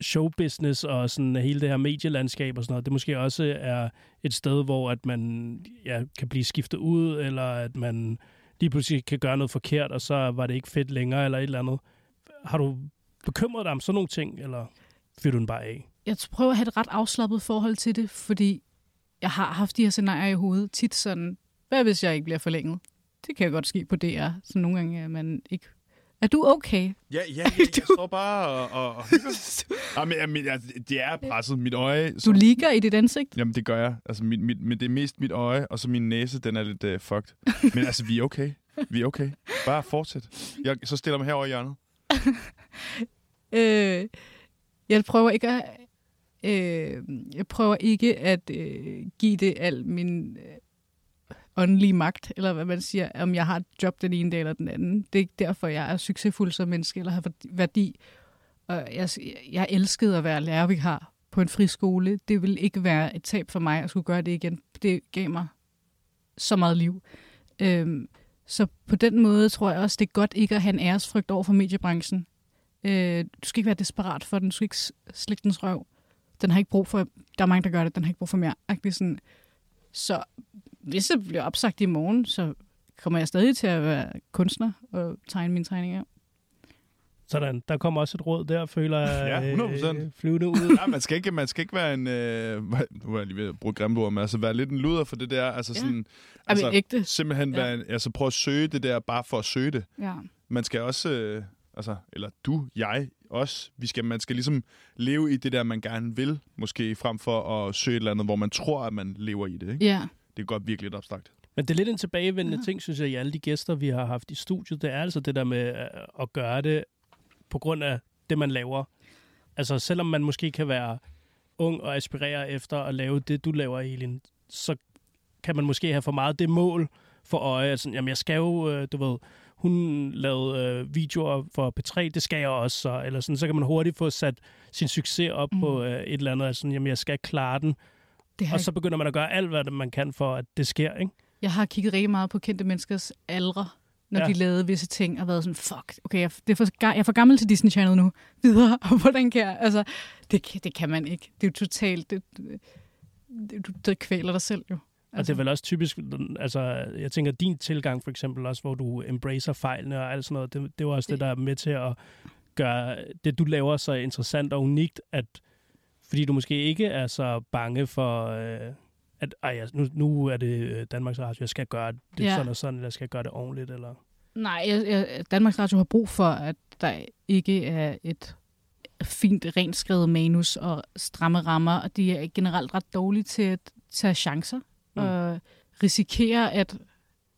B: showbusiness og sådan hele det her medielandskab og sådan noget, det måske også er et sted, hvor at man ja, kan blive skiftet ud, eller at man lige pludselig kan gøre noget forkert, og så var det ikke fedt længere, eller et eller andet. Har du bekymret dig om sådan nogle ting, eller fyrer du den bare af?
C: jeg prøver at have et ret afslappet forhold til det, fordi jeg har haft de her scenarier i hovedet tit sådan, hvad hvis jeg ikke bliver forlænget? Det kan godt ske på DR, så nogle gange er man ikke... Er du okay?
A: Ja, ja, ja jeg står bare og... og, og Jamen, jamen, jeg, det er presset. Mit øje...
C: Du ligger i dit ansigt?
A: Jamen, det gør jeg. Altså, mit, mit, mit, det er mest mit øje, og så min næse, den er lidt uh, fucked. Men altså, vi er okay. Vi er okay. Bare fortsæt. Jeg, så stiller mig herover i hjørnet.
C: Øh, jeg prøver ikke at... Øh, jeg prøver ikke at øh, give det al min øh, åndelige magt, eller hvad man siger, om jeg har et job den ene dag eller den anden. Det er ikke derfor, jeg er succesfuld som menneske, eller har værdi. Og jeg, jeg elskede at være lærervikar på en friskole. Det ville ikke være et tab for mig at skulle gøre det igen. Det gav mig så meget liv. Øhm, så på den måde tror jeg også, det er godt ikke at have en æresfrygt over for mediebranchen. Øh, du skal ikke være desperat for den. Du skal ikke slikke dens røv. Den har ikke brug for... Der er mange, der gør det. Den har ikke brug for mere. Sådan. Så hvis det bliver opsagt i morgen, så kommer jeg stadig til at være kunstner og tegne mine tegninger.
B: Sådan, der kommer også et råd der, føler jeg,
A: Ja, 100%.
B: øh, flyvende ud.
A: Nej, man skal ikke, man skal ikke være en... Øh, nu er jeg lige ved at bruge grimme ord, men altså være lidt en luder for det der. Altså
C: Ja.
A: sådan...
C: Altså,
A: Altså,
C: ægte.
A: simpelthen
C: Ja.
A: være en, altså prøve at søge det der, bare for at søge det.
C: Ja.
A: Man skal også... Øh, altså, eller du, jeg, os, vi skal, man skal ligesom leve i det der, man gerne vil, måske frem for at søge et eller andet, hvor man tror, at man lever i det. Ikke?
C: Ja.
A: Det er godt virkelig lidt abstrakt.
B: Men det er lidt en tilbagevendende
C: Ja.
B: ting, synes jeg, i alle de gæster, vi har haft i studiet. Det er altså det der med øh, at gøre det på grund af det, man laver. Altså, selvom man måske kan være ung og aspirere efter at lave det, du laver, Elin, så kan man måske have for meget det mål for øje. Altså, jamen, jeg skal jo, øh, du ved, hun lavede øh, videoer for P3, det skal jeg også. Så, eller sådan, så kan man hurtigt få sat sin succes op mm. på øh, et eller andet. Altså, jamen, jeg skal klare den.
C: Det har
B: Og så begynder man at gøre alt, hvad man kan for, at det sker, ikke?
C: Jeg har kigget rigtig meget på kendte menneskers aldre, når
B: Ja.
C: de lavede visse ting, og været sådan, fuck, okay, jeg, det er for, jeg er for gammel til Disney Channel nu. Videre, og hvordan kan jeg? Altså, det, det kan man ikke. Det er jo totalt, det, det, du det kvæler dig selv jo.
B: Og det
C: Altså,
B: er vel også typisk, altså jeg tænker, din tilgang for eksempel også, hvor du embracer fejlene og alt sådan noget, det, det jo også det, der er med til at gøre det, du laver så interessant og unikt, at fordi du måske ikke er så bange for, øh, at ej, nu, nu er det øh, Danmarks Radio, jeg skal gøre det
C: Ja.
B: sådan og sådan, eller jeg skal gøre det ordentligt, eller...
C: Nej, jeg, jeg, Danmarks Radio har brug for, at der ikke er et fint, rent skrevet manus og stramme rammer, og de er generelt ret dårlige til at tage chancer
B: Mm.
C: og risikere at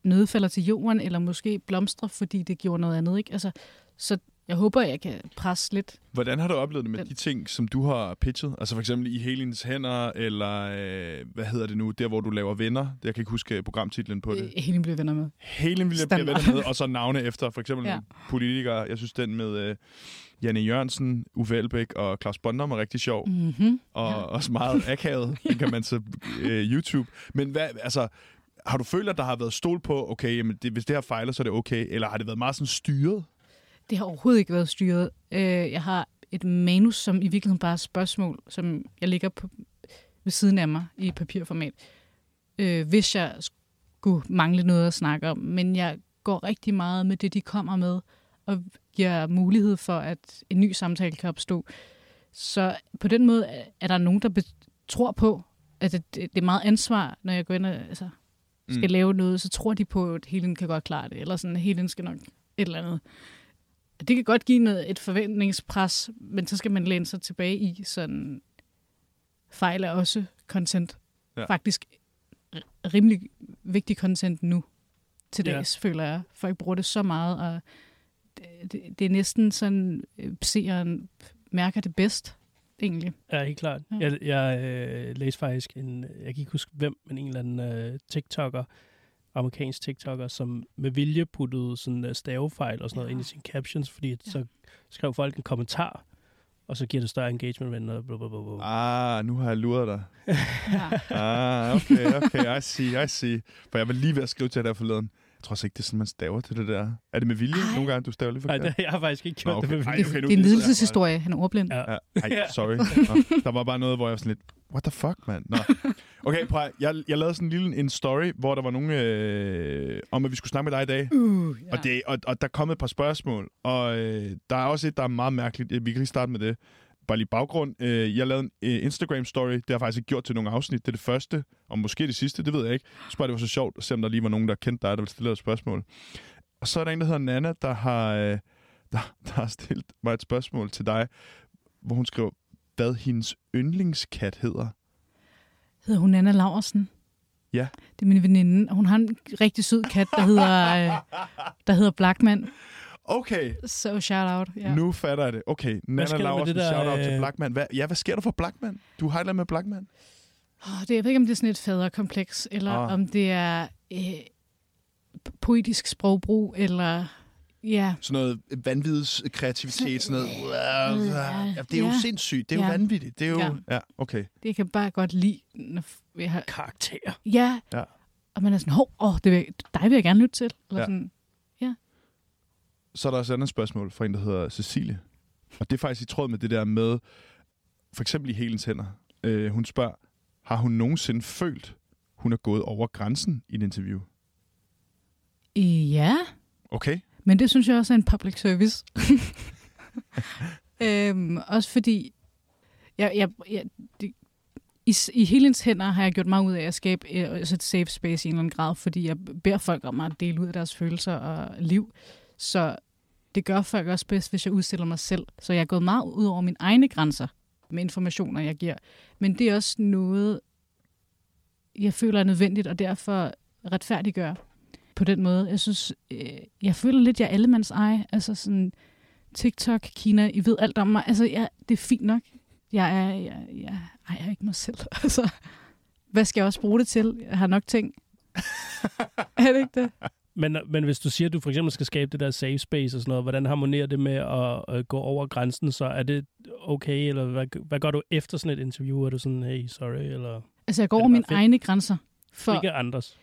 C: noget falder til jorden, eller måske blomstrer, fordi det gjorde noget andet. Ikke? Altså, så jeg håber, jeg kan presse lidt.
A: Hvordan har du oplevet det med
C: Den-
A: de ting, som du har pitchet? Altså for eksempel i Helens hænder, eller øh, hvad hedder det nu, der hvor du laver venner? Jeg kan ikke huske programtitlen på det.
C: Øh, Helen bliver venner med.
A: Helen jeg blive venner med, og så navne efter. For eksempel
C: Ja.
A: ja. politikere. Jeg synes, den med øh, Janne Jørgensen, Uffe Elbæk og Claus Bondum er rigtig sjov. Mm.
C: Mm-hmm.
A: Og
C: Ja.
A: også meget akavet. Den kan man så øh, YouTube. Men hvad, altså, har du følt, at der har været stol på, okay, jamen det, hvis det her fejler, så er det okay? Eller har det været meget sådan styret?
C: Det har overhovedet ikke været styret. Øh, jeg har et manus, som i virkeligheden bare er spørgsmål, som jeg ligger på, ved siden af mig i papirformat. Øh, hvis jeg skulle mangle noget at snakke om. Men jeg går rigtig meget med det, de kommer med, og giver mulighed for, at en ny samtale kan opstå. Så på den måde er- er der nogen, der tror på, at det, det er meget ansvar, når jeg går ind og altså, skal
A: Mm.
C: lave noget, så tror de på, at Helen kan godt klare det, eller sådan, at Helen skal nok et eller andet. Det kan godt give noget, et forventningspres, men så skal man læne sig tilbage i sådan, fejl er også content.
A: Ja.
C: Faktisk rimelig vigtig content nu til dags, ja. føler jeg. Folk bruger det så meget, og det, det, det er næsten sådan, øh, seeren mærker det bedst, egentlig.
B: Ja, helt klart.
C: Ja.
B: Jeg, jeg øh, læste faktisk en, jeg kan ikke huske hvem, men en eller anden øh, TikToker, amerikansk TikToker, som med vilje puttede sådan uh, stavefejl og sådan noget
C: Ja.
B: ind i sine captions, fordi at
C: Ja.
B: så skrev folk en kommentar, og så giver det større engagement, end noget blablabla.
A: Ah, nu har jeg luret dig.
C: Ja.
A: Ah, okay, okay, I see, I see. For jeg var lige ved at skrive til dig der forleden. Jeg tror også ikke, det er sådan, man staver til det der. Er det med vilje?
C: Ej.
A: Nogle gange, du staver lige
B: Nej,
A: forkert?
B: det, jeg har faktisk ikke gjort
A: Nå, okay.
B: det med
A: Ej,
B: vilje.
C: Det,
A: okay, nu
C: det er en lidelseshistorie. Han er ordblind.
B: Ja.
A: Ja, ej, sorry. Nå, der var bare noget, hvor jeg var sådan lidt, what the fuck, mand? Nå. Okay, prøv at- jeg, jeg lavede sådan en lille en story, hvor der var nogen øh, om, at vi skulle snakke med dig i dag.
C: Uh, ja.
A: Og, det, og, og der kom et par spørgsmål, og øh, der er også et, der er meget mærkeligt. Vi kan lige starte med det. Bare lige baggrund. Øh, jeg lavede en øh, Instagram-story. Det har jeg faktisk ikke gjort til nogle afsnit. Det er det første, og måske det sidste, det ved jeg ikke. Så bare, det var så sjovt at se, om der lige var nogen, der kendte dig, der ville stille et spørgsmål. Og så er der en, der hedder Nana, der har, øh, der, der har stillet mig et spørgsmål til dig, hvor hun skriver, hvad hendes yndlingskat hedder.
C: hedder hun Anna Laversen.
A: Ja.
C: Det er min veninde, hun har en rigtig sød kat, der hedder, øh, der hedder Blackman.
A: Okay,
C: Så shout out. Ja.
A: nu fatter jeg det. Okay, Nana
B: der
A: Laursen,
B: der,
A: shout-out til
B: øh,
A: Blackman. Hvad, ja, hvad sker der for Blackman? Du har et eller andet med Blackman?
C: Oh, det, jeg ved ikke, om det er sådan et faderkompleks, eller
A: Ah.
C: om det er øh, poetisk sprogbrug, eller ja,
A: sådan noget vanvids kreativitet, sådan noget.
C: Ja,
A: Ja, det er jo
C: ja.
A: sindssygt. Det er jo
C: Ja.
A: vanvittigt. Det er jo...
C: Ja.
A: Ja, okay.
C: det kan bare godt lide. Når jeg har,
B: Karakter.
C: ja,
A: Ja.
C: og man er sådan, hov, oh, det vil, dig vil jeg gerne lytte til. Eller
A: ja.
C: sådan,
A: Så er der også et andet spørgsmål fra en, der hedder Cecilie. Og det er faktisk i tråd med det der med, for eksempel i Helens hænder. Øh, hun spørger, har hun nogensinde følt, hun er gået over grænsen i et interview?
C: ja,
A: Okay.
C: Men det synes jeg også er en public service. øhm, også fordi, jeg, jeg, jeg, det, i, i Helens hænder har jeg gjort meget ud af at skabe øh, altså et safe space i en eller anden grad, fordi jeg beder folk om at dele ud af deres følelser og liv. Så det gør folk også bedst, hvis jeg udstiller mig selv. Så jeg er gået meget ud over mine egne grænser med informationer, jeg giver. Men det er også noget, jeg føler er nødvendigt, og derfor retfærdiggør på den måde. Jeg synes, øh, jeg føler lidt, jeg er allemands eje. Altså sådan TikTok, Kina, I ved alt om mig. Altså, ja, det er fint nok. Jeg er, jeg, jeg ejer ikke mig selv. Altså, hvad skal jeg også bruge det til? Jeg har nok ting. er det ikke det?
B: Men, men hvis du siger, at du for eksempel skal skabe det der safe space og sådan noget, hvordan harmonerer det med at, at gå over grænsen? Så er det okay, eller hvad, hvad gør du efter sådan et interview? Er du sådan, hey, sorry, eller
C: Altså, jeg går
B: Er
C: over mine
B: fedt?
C: egne grænser. For,
B: ikke andres?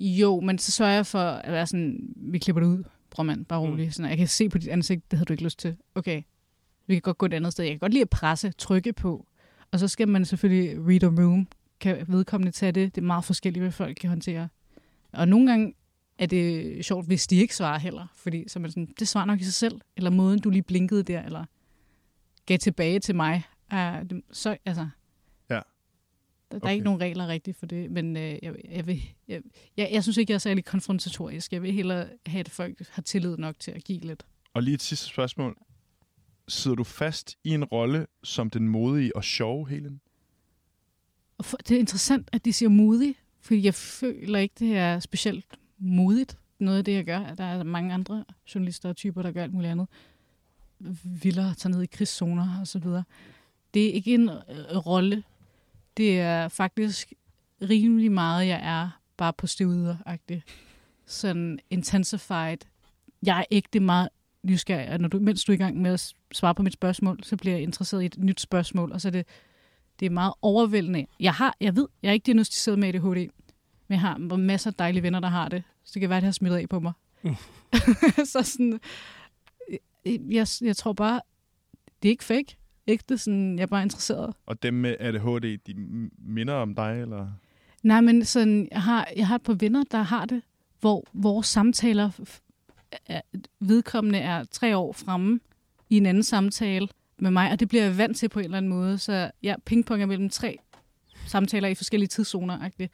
C: Jo, men så sørger jeg for at være sådan, vi klipper det ud, bror mand, bare rolig. Mm. Sådan, jeg kan se på dit ansigt, det havde du ikke lyst til. Okay, vi kan godt gå et andet sted. Jeg kan godt lide at presse, trykke på. Og så skal man selvfølgelig read a room. Kan vedkommende tage det? Det er meget forskelligt, hvad folk kan håndtere. Og nogle gange er det sjovt, hvis de ikke svarer heller. Fordi så er man sådan, det svarer nok i sig selv. Eller måden, du lige blinkede der, eller gav tilbage til mig. Det, så, altså,
A: Ja.
C: Der, der
A: Okay.
C: er ikke nogen regler rigtigt for det, men øh, jeg, jeg, vil, jeg, jeg, jeg synes ikke, jeg er særlig konfrontatorisk. Jeg vil hellere have, at folk har tillid nok til at give lidt.
A: Og lige et sidste spørgsmål. Sidder du fast i en rolle som den modige og sjove Helen?
C: Det er interessant, at de siger modig, fordi jeg føler ikke, det er specielt modigt, noget af det, jeg gør. Der er mange andre journalister og typer, der gør alt muligt andet. Vildere tager ned i krigszoner og så videre. Det er ikke en øh, rolle. Det er faktisk rimelig meget, jeg er bare på stivider-agtig. Sådan intensified. Jeg er ægte meget nysgerrig, når du, mens du er i gang med at svare på mit spørgsmål, så bliver jeg interesseret i et nyt spørgsmål, og så er det, det er meget overvældende. Jeg har, jeg ved, jeg er ikke diagnostiseret med ADHD, men jeg har masser af dejlige venner, der har det, så det kan være, at det har smittet af på mig.
B: Mm.
C: så sådan, jeg, jeg tror bare, det er ikke fake. Ægte, sådan, jeg er bare interesseret.
A: Og dem med ADHD, de minder om dig, eller?
C: Nej, men sådan, jeg har, jeg har et par venner, der har det, hvor vores samtaler er, vedkommende er tre år fremme i en anden samtale med mig, og det bliver jeg vant til på en eller anden måde, så jeg pingponger mellem tre samtaler i forskellige tidszoner. -agtigt.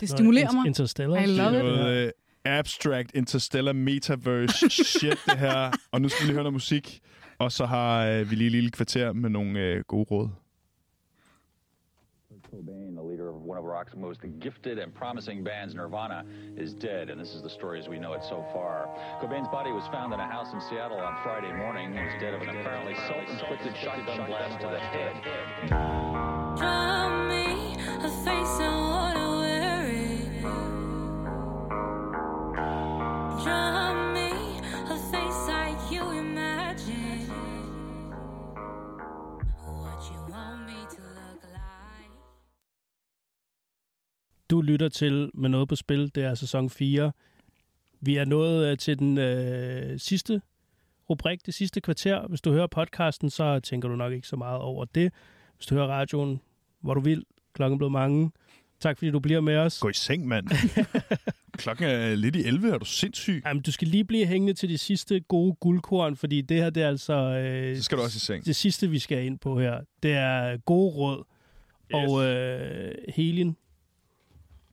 C: Det stimulerer mig.
B: Interstellar.
C: I love it.
A: Noget øh, abstract, interstellar, metaverse shit, det her. Og nu skal vi lige høre noget musik. Og så har øh, vi lige et lille kvarter med nogle øh, gode råd.
G: Cobain, the leader of one of rock's most gifted and promising bands, Nirvana, is dead, and this is the story as we know it so far. Cobain's body was found in a house in Seattle on Friday morning. He was dead of an apparently self-inflicted shotgun blast to the head.
D: Draw me a face I Draw me a face like you imagine. What you want me to look like.
B: Du lytter til med noget på spil. Det er sæson 4. Vi er nået øh, til den øh, sidste rubrik, det sidste kvarter. Hvis du hører podcasten, så tænker du nok ikke så meget over det. Hvis du hører radioen, hvor du vil, klokken er blevet mange. Tak fordi du bliver med os.
A: Gå i seng, mand. Klokken er lidt i 11. Er du sindssyg?
B: Jamen, du skal lige blive hængende til de sidste gode guldkorn, fordi det her, det er altså øh,
A: Så skal du også i seng.
B: det sidste, vi skal ind på her. Det er gode råd.
A: Yes.
B: Og øh, Helin,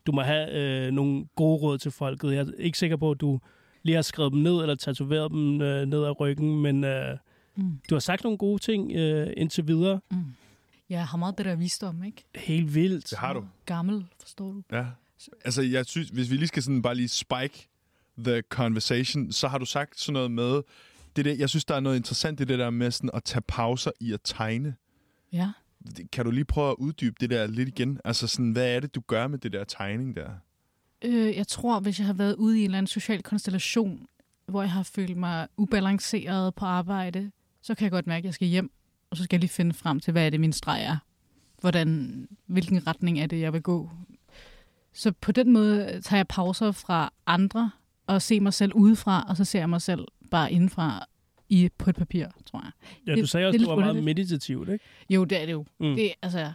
B: du må have øh, nogle gode råd til folket. Jeg er ikke sikker på, at du lige har skrevet dem ned, eller tatoveret dem øh, ned ad ryggen, men øh,
C: Mm.
B: du har sagt nogle gode ting øh, indtil videre.
C: Mm. Jeg har meget det der visdom, ikke?
B: Helt vildt.
A: Det har du.
C: Gammel, forstår du?
A: Ja. Altså, jeg synes, hvis vi lige skal sådan bare lige spike the conversation, så har du sagt sådan noget med, det der, jeg synes, der er noget interessant i det der med sådan at tage pauser i at tegne.
C: Ja.
A: Kan du lige prøve at uddybe det der lidt igen? Altså sådan, hvad er det, du gør med det der tegning der?
C: Øh, jeg tror, hvis jeg har været ude i en eller anden social konstellation, hvor jeg har følt mig ubalanceret på arbejde, så kan jeg godt mærke, at jeg skal hjem, og så skal jeg lige finde frem til, hvad er det, min streg er. Hvordan, hvilken retning er det, jeg vil gå. Så på den måde tager jeg pauser fra andre, og ser mig selv udefra, og så ser jeg mig selv bare indenfra i, på et papir, tror jeg.
B: Ja, du
C: det-
B: sagde
C: det
B: også,
C: lidt
B: du var meget meditativt, ikke?
C: Jo, det er det jo.
B: Mm.
C: Det er altså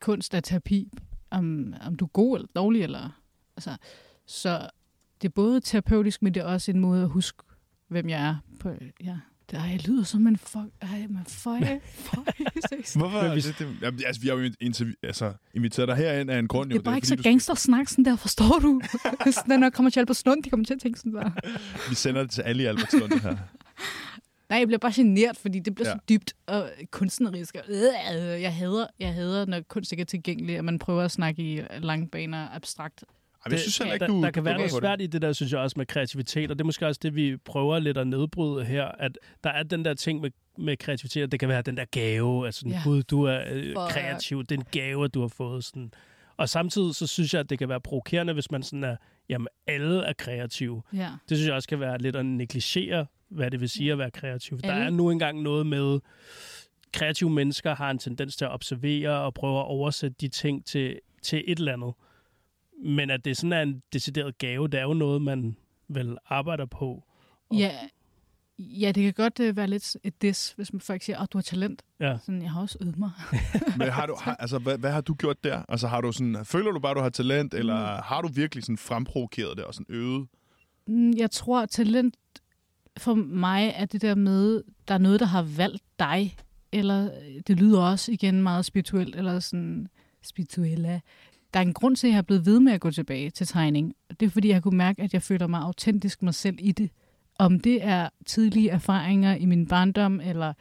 C: kunst er terapi, om, om du er god eller dårlig, eller, altså, så det er både terapeutisk, men det er også en måde at huske, hvem jeg er. På, ja. Det, ej, jeg lyder som en fuck. Ej, fuck. fuck.
A: Hvorfor?
B: Men
A: er
B: hvis-
A: det, det, jamen, altså, vi har jo interview, altså, inviteret dig herind af en grund.
C: Det
A: jo.
C: er bare ikke
A: fordi,
C: så
A: du-
C: gangstersnak sådan der, forstår du? Sådan, når jeg kommer til Albertslund, de kommer til at tænke sådan der.
A: Vi sender det til alle i Albertslund, det her.
C: Nej, jeg bliver bare generet, fordi det bliver ja. Så dybt og kunstnerisk. Og, øh, jeg hader, jeg hader, når kunst ikke er tilgængelig, og man prøver at snakke i lange baner abstrakt.
A: Ej, men jeg synes heller ikke,
B: der,
A: du...
B: der kan
A: du
B: være noget
A: det.
B: svært i det der, synes jeg også, med kreativitet, og det er måske også det, vi prøver lidt at nedbryde her, at der er den der ting med, med kreativitet, det kan være den der gave, altså sådan,
C: Ja.
B: gud, du er øh,
C: For-
B: kreativ, det er en gave, du har fået sådan. Og samtidig så synes jeg, at det kan være provokerende, hvis man sådan er, jamen alle er kreative.
C: Ja.
B: Det synes jeg også kan være lidt at negligere, hvad det vil sige at være kreativ. Der
C: Alle-
B: er nu engang noget med, kreative mennesker har en tendens til at observere og prøve at oversætte de ting til, til et eller andet. Men at det sådan er en decideret gave, det er jo noget, man vel arbejder på. Og-
C: Ja, ja, det kan godt øh, være lidt et diss, hvis man folk siger, at du har talent.
B: Ja.
C: Sådan, jeg har også øvet mig.
A: Men har du, har, altså, hvad, hvad har du gjort der? Altså, har du sådan, føler du bare, du har talent, eller har du virkelig sådan fremprovokeret det og sådan øvet?
C: Mm, Jeg tror, at talent for mig er det der med, der er noget, der har valgt dig. Eller øh, det lyder også igen meget spirituelt, eller sådan spirituella. Der er en grund til, at jeg er blevet ved med at gå tilbage til tegning. Det er, fordi jeg kunne mærke, at jeg føler mig autentisk mig selv i det. Om det er tidlige erfaringer i min barndom, eller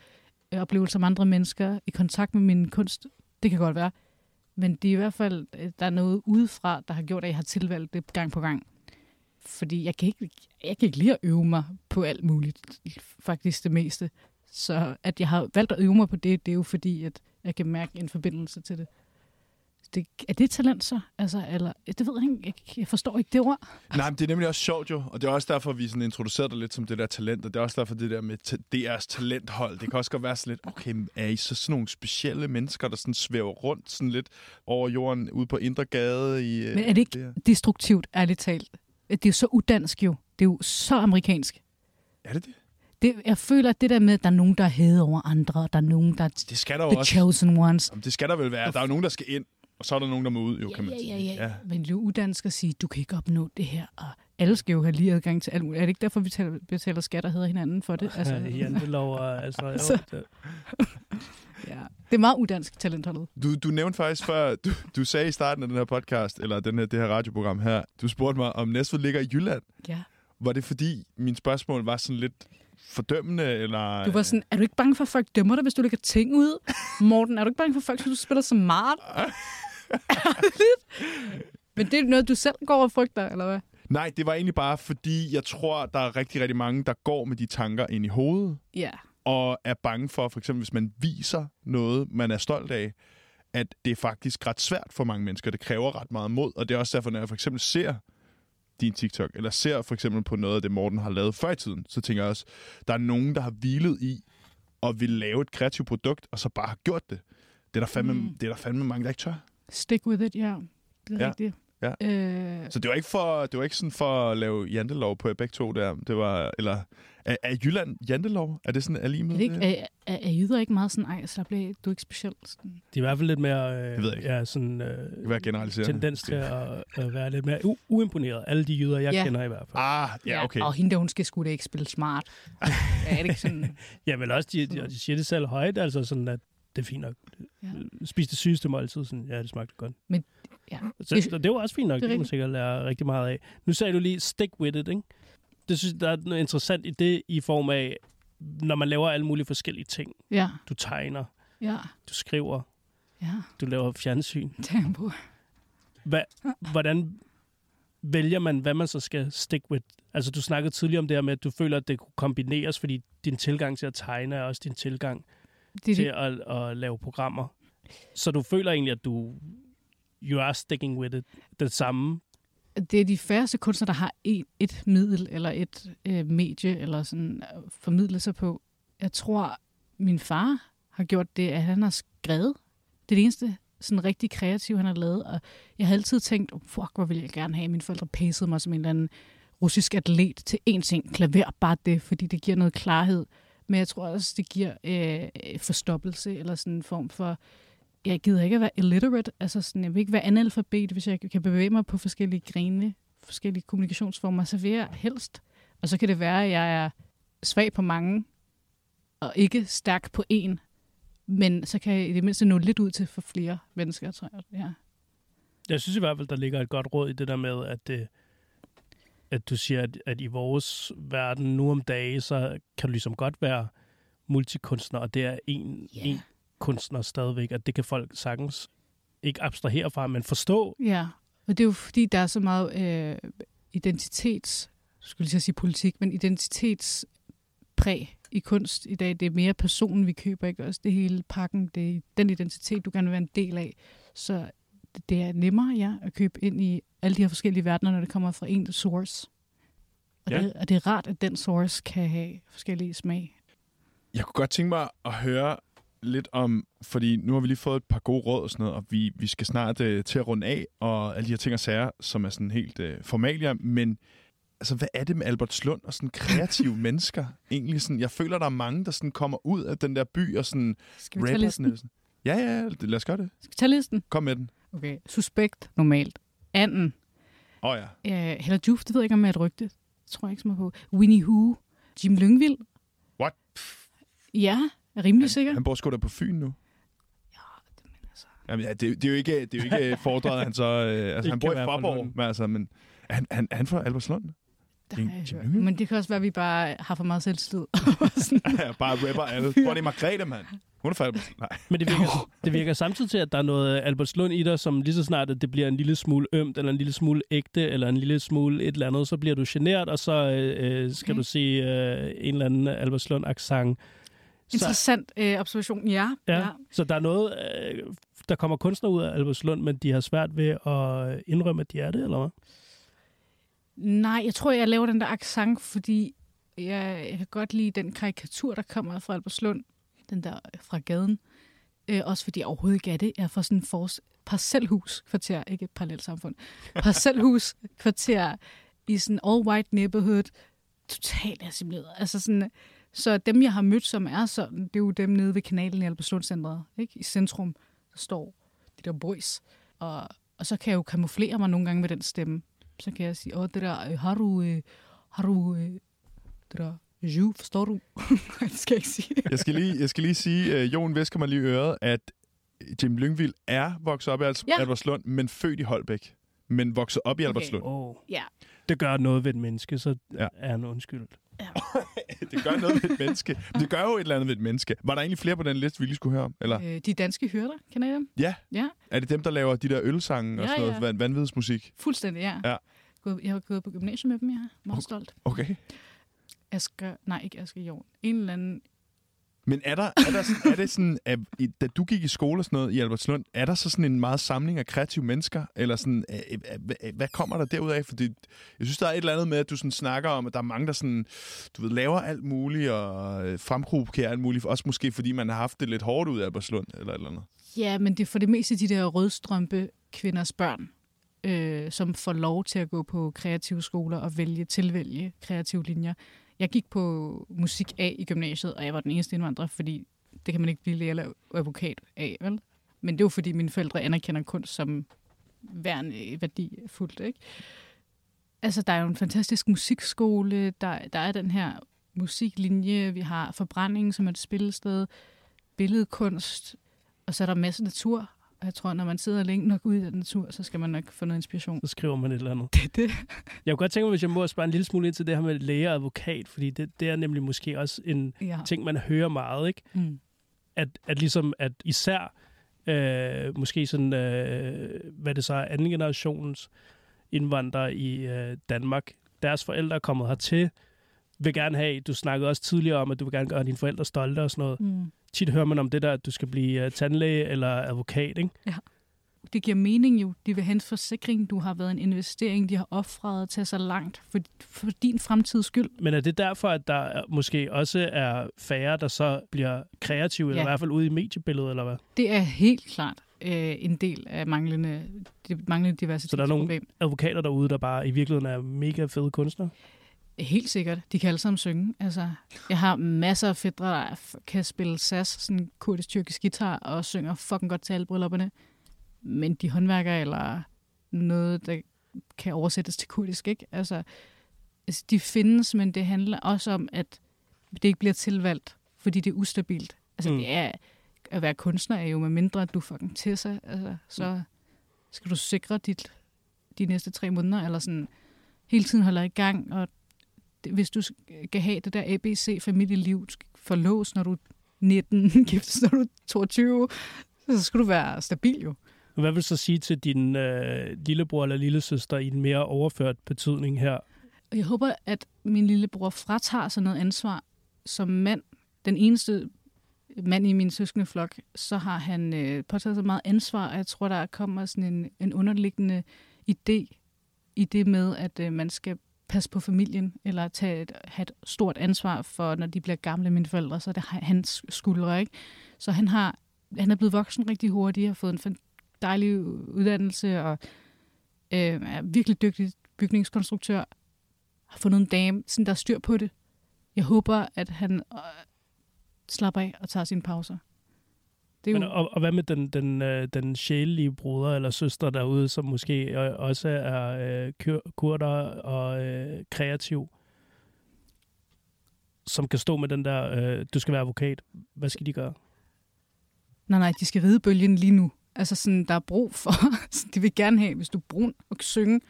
C: øh, oplevelser med andre mennesker i kontakt med min kunst, det kan godt være. Men det er i hvert fald, øh, der er noget udefra, der har gjort, at jeg har tilvalgt det gang på gang. fordi jeg kan, ikke, jeg kan ikke lide at øve mig på alt muligt, faktisk det meste. Så at jeg har valgt at øve mig på det, det er jo fordi, at jeg kan mærke en forbindelse til det det er det talent så? Altså, eller, det ved jeg ikke. Jeg, jeg forstår ikke det ord.
A: Nej, men det er nemlig også sjovt jo, og det er også derfor, vi sådan introducerede dig lidt som det der talent, og det er også derfor det der med DR's talenthold. Det kan også godt være sådan lidt, okay, er I så sådan nogle specielle mennesker, der sådan svæver rundt sådan lidt over jorden ude på Indre Gade i... øh,
C: Men er det ikke
A: her?
C: destruktivt, ærligt talt? Det er jo så udansk jo. Det er jo så amerikansk.
A: Er det det?
C: Det, jeg føler, at det der med, at der er nogen, der er hævet over andre, og der er nogen, der er
A: Det skal der
C: the
A: også.
C: chosen ones.
A: Jamen, det skal der vel være. Der er jo nogen, der skal ind, og så er der nogen, der må ud, jo, kan man
C: ja,
A: sige.
C: ja, ja, ja. Men det er jo udansk at sige, du kan ikke opnå det her, og alle skal jo have lige adgang til alt muligt. Er det ikke derfor, vi betaler, betaler skat og hedder hinanden for det?
B: Altså, jantelov og altså... Jo,
C: Så-
B: det,
C: ja. Det er meget udansk talentholdet.
A: Du, du nævnte faktisk før, du, du sagde i starten af den her podcast, eller den her, det her radioprogram her, du spurgte mig, om Næstved ligger i Jylland.
C: Ja.
A: Var det fordi, min spørgsmål var sådan lidt fordømmende, eller...
C: Du var sådan, er du ikke bange for, at folk dømmer dig, hvis du lægger ting ud? Morten, er du ikke bange for, at folk synes, du spiller smart? Ærligt? Men det er noget, du selv går og frygter, eller hvad?
A: Nej, det var egentlig bare fordi, jeg tror, der er rigtig, rigtig mange, der går med de tanker ind i hovedet,
C: Ja.
A: og er bange for, for eksempel hvis man viser noget, man er stolt af, at det er faktisk ret svært for mange mennesker. Det kræver ret meget mod, og det er også derfor, når jeg for eksempel ser din TikTok, eller ser for eksempel på noget af det, Morten har lavet før i tiden, så tænker jeg også, der er nogen, der har hvilet i og vil lave et kreativt produkt, og så bare har gjort det. Det er der fandme,
C: Mm.
A: det er der fandme mange, der ikke tør.
C: Stick with it, ja. Det er
A: Ja.
C: rigtigt.
A: Ja.
C: Øh,
A: Så det var ikke for, det var ikke sådan for at lave jantelov på jer begge to der. Det var, eller, er, er Jylland jantelov? Er det sådan
C: er, det ikke, er, er, er jyder ikke meget sådan, ej, slap af, du er ikke speciel? Sådan.
B: de er i hvert fald lidt mere... Øh,
A: Det ved jeg ikke.
B: Ja, sådan... Øh,
A: Det være generaliserende.
B: tendens til at, at være lidt mere u- uimponeret. Alle de jyder, jeg
C: Ja.
B: kender i hvert fald.
A: Ah, ja, okay.
C: Og hende der, hun skal sgu da ikke spille smart. ja, er det ikke sådan?
B: Ja, men også, de, de, de siger det selv højt, altså sådan, at det er fint nok.
C: Ja.
B: Spis det sygeste måltid, sådan, ja, det smagte godt.
C: Ja.
B: Så, det var også fint nok,
C: Det
B: det, kan man sikkert lære rigtig meget af. Nu sagde du lige, stick with it, ikke? Det synes der er noget interessant i det, i form af, når man laver alle mulige forskellige ting.
C: Ja,
B: Du tegner,
C: ja,
B: du skriver,
C: ja.
B: du laver fjernsyn.
C: Tempo.
B: Hvad, hvordan vælger man, hvad man så skal stick with? Altså, du snakkede tidligere om det her med, at du føler, at det kunne kombineres, fordi din tilgang til at tegne er også din tilgang
C: Det
B: til
C: det.
B: at, at lave programmer. Så du føler egentlig, at du you are sticking with it. Det samme.
C: det er de færreste kunstnere, der har et, et middel eller et øh, medie eller sådan øh, at formidle sig på. Jeg tror, min far har gjort det, at han har skrevet. Det er det eneste sådan rigtig kreativ, han har lavet. Og jeg har altid tænkt, oh, fuck, hvor vil jeg gerne have, at mine forældre pacede mig som en eller anden russisk atlet til én ting, klaver, bare det, fordi det giver noget klarhed. Men jeg tror også, det giver øh, øh forstoppelse eller sådan en form for jeg gider ikke at være illiterate. Altså sådan, jeg vil ikke være analfabet, hvis jeg kan bevæge mig på forskellige grene, forskellige kommunikationsformer, så vil jeg helst. Og så kan det være, at jeg er svag på mange, og ikke stærk på en. Men så kan jeg i det mindste nå lidt ud til for flere mennesker, tror jeg. Ja.
B: Jeg synes i hvert fald, der ligger et godt råd i det der med, at, det, at du siger, at, at i vores verden nu om dage, så kan du ligesom godt være multikunstner, og det er en,
C: Ja.
B: en kunstner stadigvæk, at det kan folk sagtens ikke abstrahere fra, men forstå.
C: ja. Og det er jo fordi, der er så meget øh, identitets, skulle jeg sige politik, men identitetspræg i kunst i dag. Det er mere personen, vi køber, ikke også det hele pakken. Det er den identitet, du gerne vil være en del af. Så det er nemmere, ja, at købe ind i alle de her forskellige verdener, når det kommer fra en source. Og,
A: Ja.
C: det, og det er rart, at den source kan have forskellige smag.
A: Jeg kunne godt tænke mig at høre lidt om, fordi nu har vi lige fået et par gode råd og sådan noget, og vi, vi skal snart øh, til at runde af, og alle de her ting og sager, som er sådan helt øh, formalier, men altså, hvad er det med Albert Slund og sådan kreative mennesker? Egentlig sådan, jeg føler, der er mange, der sådan kommer ud af den der by og sådan
C: Skal vi tage listen?
A: sådan. Ja, ja, lad os gøre det.
C: Skal vi tage listen?
A: Kom med den.
C: Okay. Suspekt, normalt. Anden.
A: Åh oh, ja.
C: Øh, Hella Juf, det ved jeg ikke, om jeg er et rygte. Det tror jeg ikke så meget på. Winnie Hu. Jim Lyngvild.
A: What?
C: Ja, jeg er rimelig sikker.
A: Han bor sgu da på Fyn nu.
C: Ja, det men altså.
A: Jamen, ja, det, det, er jo ikke, det er jo ikke foredraget, han så... Øh, altså, han bor i Forborg, men, altså, men er han, han, han fra Albertslund?
C: Det har jeg hørt. Men det kan også være, at vi bare har for meget selvslid.
A: Ja, bare rapper alle. Hvor er det Margrethe, mand? Hun er færdig. Nej.
B: Men det virker, det virker samtidig til, at der er noget Albertslund i dig, som lige så snart, at det bliver en lille smule ømt, eller en lille smule ægte, eller en lille smule et eller andet, så bliver du genert, og så øh, skal
C: Okay.
B: du se øh, en eller anden Albertslund-accent.
C: Interessant øh, observation. Ja.
B: ja, så der er noget, øh, der kommer kunstnere ud af Albertslund, men de har svært ved at indrømme, at de er det, eller hvad?
C: Nej, jeg tror, jeg laver den der accent, fordi jeg, jeg kan godt lide den karikatur, der kommer fra Albertslund. Den der fra gaden. Øh, også fordi jeg overhovedet ikke er det. Jeg er fra sådan en fors- parcelhuskvarter, ikke et parallelt samfund. Parcelhuskvarter i sådan all-white neighborhood. Totalt assimileret. Altså sådan, så dem, jeg har mødt, som er sådan, det er jo dem nede ved kanalen i Albertslund Centret, ikke? i centrum, der står de der boys. Og, og så kan jeg jo kamuflere mig nogle gange med den stemme så kan jeg sige, åh, det der, øh, har du, øh, har du, øh, det der, ju, forstår du? Det skal jeg ikke sige.
A: Jeg skal lige, jeg skal lige sige, uh, Jon Væsker mig lige øret, at Jim Lyngvild er vokset op i Al-
C: Ja.
A: Albertslund, men født i Holbæk. Men vokset op i
C: Okay.
A: Albertslund.
B: Oh.
C: Ja,
B: Det gør noget ved et menneske, så
A: ja.
B: er han undskyldt.
A: Det gør noget ved et menneske. Det gør jo et eller andet ved et menneske. Var der egentlig flere på den liste, vi lige skulle høre om? Eller?
C: øh, de danske hyrder, kender I dem?
A: Ja.
C: Ja,
A: Er det dem, der laver de der ølsange og
C: Ja,
A: sådan noget
C: ja.
A: van- vanvidsmusik?
C: fuldstændig, ja.
A: Ja.
C: Jeg har gået på gymnasiet med dem, jeg er meget stolt.
A: Okay.
C: Asger, nej, ikke Asger Jorn. En eller anden,
A: men er der, er der sådan, er det sådan, at, da du gik i skole og sådan noget i Albertslund, er der så sådan en meget samling af kreative mennesker? Eller sådan, øh, øh, øh, hvad, kommer der derudaf? Fordi jeg synes, der er et eller andet med, at du sådan snakker om, at der er mange, der sådan, du ved, laver alt muligt og øh, fremprovokerer alt muligt. Også måske, fordi man har haft det lidt hårdt ud af Albertslund eller et eller andet.
C: Ja, men det er for det meste de der rødstrømpe kvinders børn, øh, som får lov til at gå på kreative skoler og vælge tilvælge kreative linjer. Jeg gik på musik A i gymnasiet, og jeg var den eneste indvandrer, fordi det kan man ikke blive lærer eller advokat af, vel? Men det var fordi mine forældre anerkender kunst som værende værdifuldt, ikke? Altså, der er jo en fantastisk musikskole, der, der er den her musiklinje, vi har forbrænding som er et spillested, billedkunst, og så er der masser af natur. Og jeg tror, når man sidder længe nok ude i den natur, så skal man nok få noget inspiration.
B: Så skriver man et eller andet.
C: Det det.
B: Jeg kunne godt tænke mig, hvis jeg må spørge en lille smule ind til det her med læge og advokat, fordi det, det er nemlig måske også en
C: Ja.
B: ting, man hører meget, ikke?
C: Mm.
B: At, at ligesom, at især øh, måske sådan, øh, hvad det så er, anden generations indvandrere i øh, Danmark, deres forældre er kommet hertil, vil gerne have, du snakkede også tidligere om, at du vil gerne gøre dine forældre stolte og sådan noget.
C: Mm.
B: Tit hører man om det der, at du skal blive uh, tandlæge eller advokat, ikke?
C: Det giver mening jo. De vil have en forsikring. Du har været en investering. De har offret til så langt for, for din fremtids skyld.
B: Men er det derfor, at der er- måske også er færre, der så bliver kreative, eller
C: Ja.
B: i hvert fald ude i mediebilledet, eller hvad?
C: Det er helt klart øh, en del af manglende, manglende diversitet.
B: Så der er nogle advokater derude, der bare i virkeligheden er mega fede kunstnere?
C: Helt sikkert. De kan alle sammen synge. Altså, jeg har masser af fædre, der kan spille sas, sådan kurdisk-tyrkisk guitar, og synger fucking godt til alle bryllupperne. Men de håndværker eller noget, der kan oversættes til kurdisk, ikke? Altså, altså, de findes, men det handler også om, at det ikke bliver tilvalgt, fordi det er ustabilt. Altså,
B: Mm.
C: mm. det er, at være kunstner er jo med mindre, at du fucking til sig, altså, så skal du sikre dit, de næste tre måneder, eller sådan hele tiden holder i gang, og hvis du skal have det der ABC-familieliv, forlås, når du er 19, giftes, når du er 22, så skal du være stabil jo.
B: Hvad vil du så sige til din øh, lillebror eller lillesøster i en mere overført betydning her?
C: Jeg håber, at min lillebror fratager sig noget ansvar som mand. Den eneste mand i min søskende flok, så har han øh, påtaget sig meget ansvar, og jeg tror, der kommer sådan en, en underliggende idé i det med, at øh, man skal passe på familien, eller tage et, have et stort ansvar for, når de bliver gamle, mine forældre, så er det hans skuldre, ikke? Så han har han er blevet voksen rigtig hurtigt, har fået en dejlig uddannelse, og øh, er virkelig dygtig bygningskonstruktør, har fundet en dame, sådan der er styr på det. Jeg håber, at han øh, slapper af og tager sine pauser. Det er
B: Men,
C: jo,
B: og, og hvad med den, den, øh, den sjælelige bruder eller søster derude, som måske øh, også er øh, kur- kurder og øh, kreativ, som kan stå med den der, øh, du skal være advokat. Hvad skal de gøre?
C: nej, nej, de skal ride bølgen lige nu. Altså sådan, der er brug for, de vil gerne have, hvis du er brun og kan synge,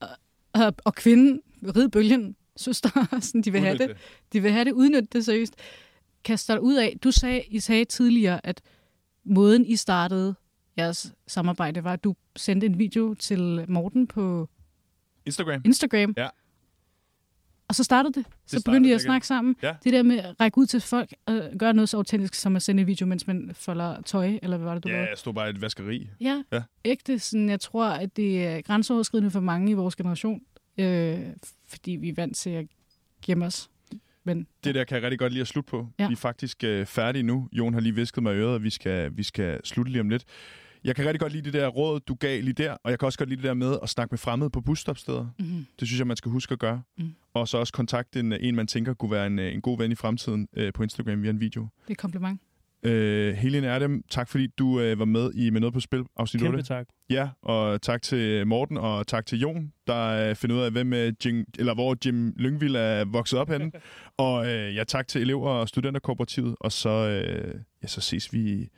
C: og, og, og kvinde, rid bølgen, søster. sådan, de vil have det. De vil have det, udnytte det seriøst. Kaster ud af. Du sagde, I sagde tidligere, at måden, I startede jeres samarbejde, var, at du sendte en video til Morten på
A: Instagram.
C: Instagram.
A: Ja.
C: Og så startede det. Så
A: startede
C: begyndte I
A: det
C: at
A: igen.
C: snakke sammen.
A: Ja.
C: Det der med at række ud til folk og gøre noget så autentisk, som at sende en video, mens man folder tøj, eller hvad var det, du
A: Ja,
C: lavede?
A: jeg stod bare i et vaskeri.
C: Ja,
A: Ja.
C: ægte. Sådan, jeg tror, at det er grænseoverskridende for mange i vores generation, øh, fordi vi er vant til at gemme os. Men
A: Det der kan jeg rigtig godt lide at slutte på.
C: Ja.
A: Vi er faktisk øh, færdige nu. Jon har lige visket mig i øret, og vi skal, vi skal slutte lige om lidt. Jeg kan rigtig godt lide det der råd, du gav lige der, og jeg kan også godt lide det der med at snakke med fremmede på busstopsteder.
C: mm,
A: Det synes jeg, man skal huske at gøre.
C: Mm.
A: Og så også kontakte en, en man tænker kunne være en, øh, en god ven i fremtiden øh, på Instagram via en video.
C: det er et kompliment.
A: Øh, Helene Erdem, tak fordi du øh, var med i Med Noget på Spil, afsnit 8.
B: Kæmpe tak.
A: Ja, og tak til Morten, og tak til Jon, der øh, finder ud af, hvem, øh, Jim, eller hvor Jim Lyngvild er vokset op henne. og øh, ja, tak til elever og studenterkooperativet, og så, øh, ja, så ses vi i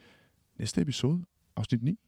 A: næste episode, afsnit 9.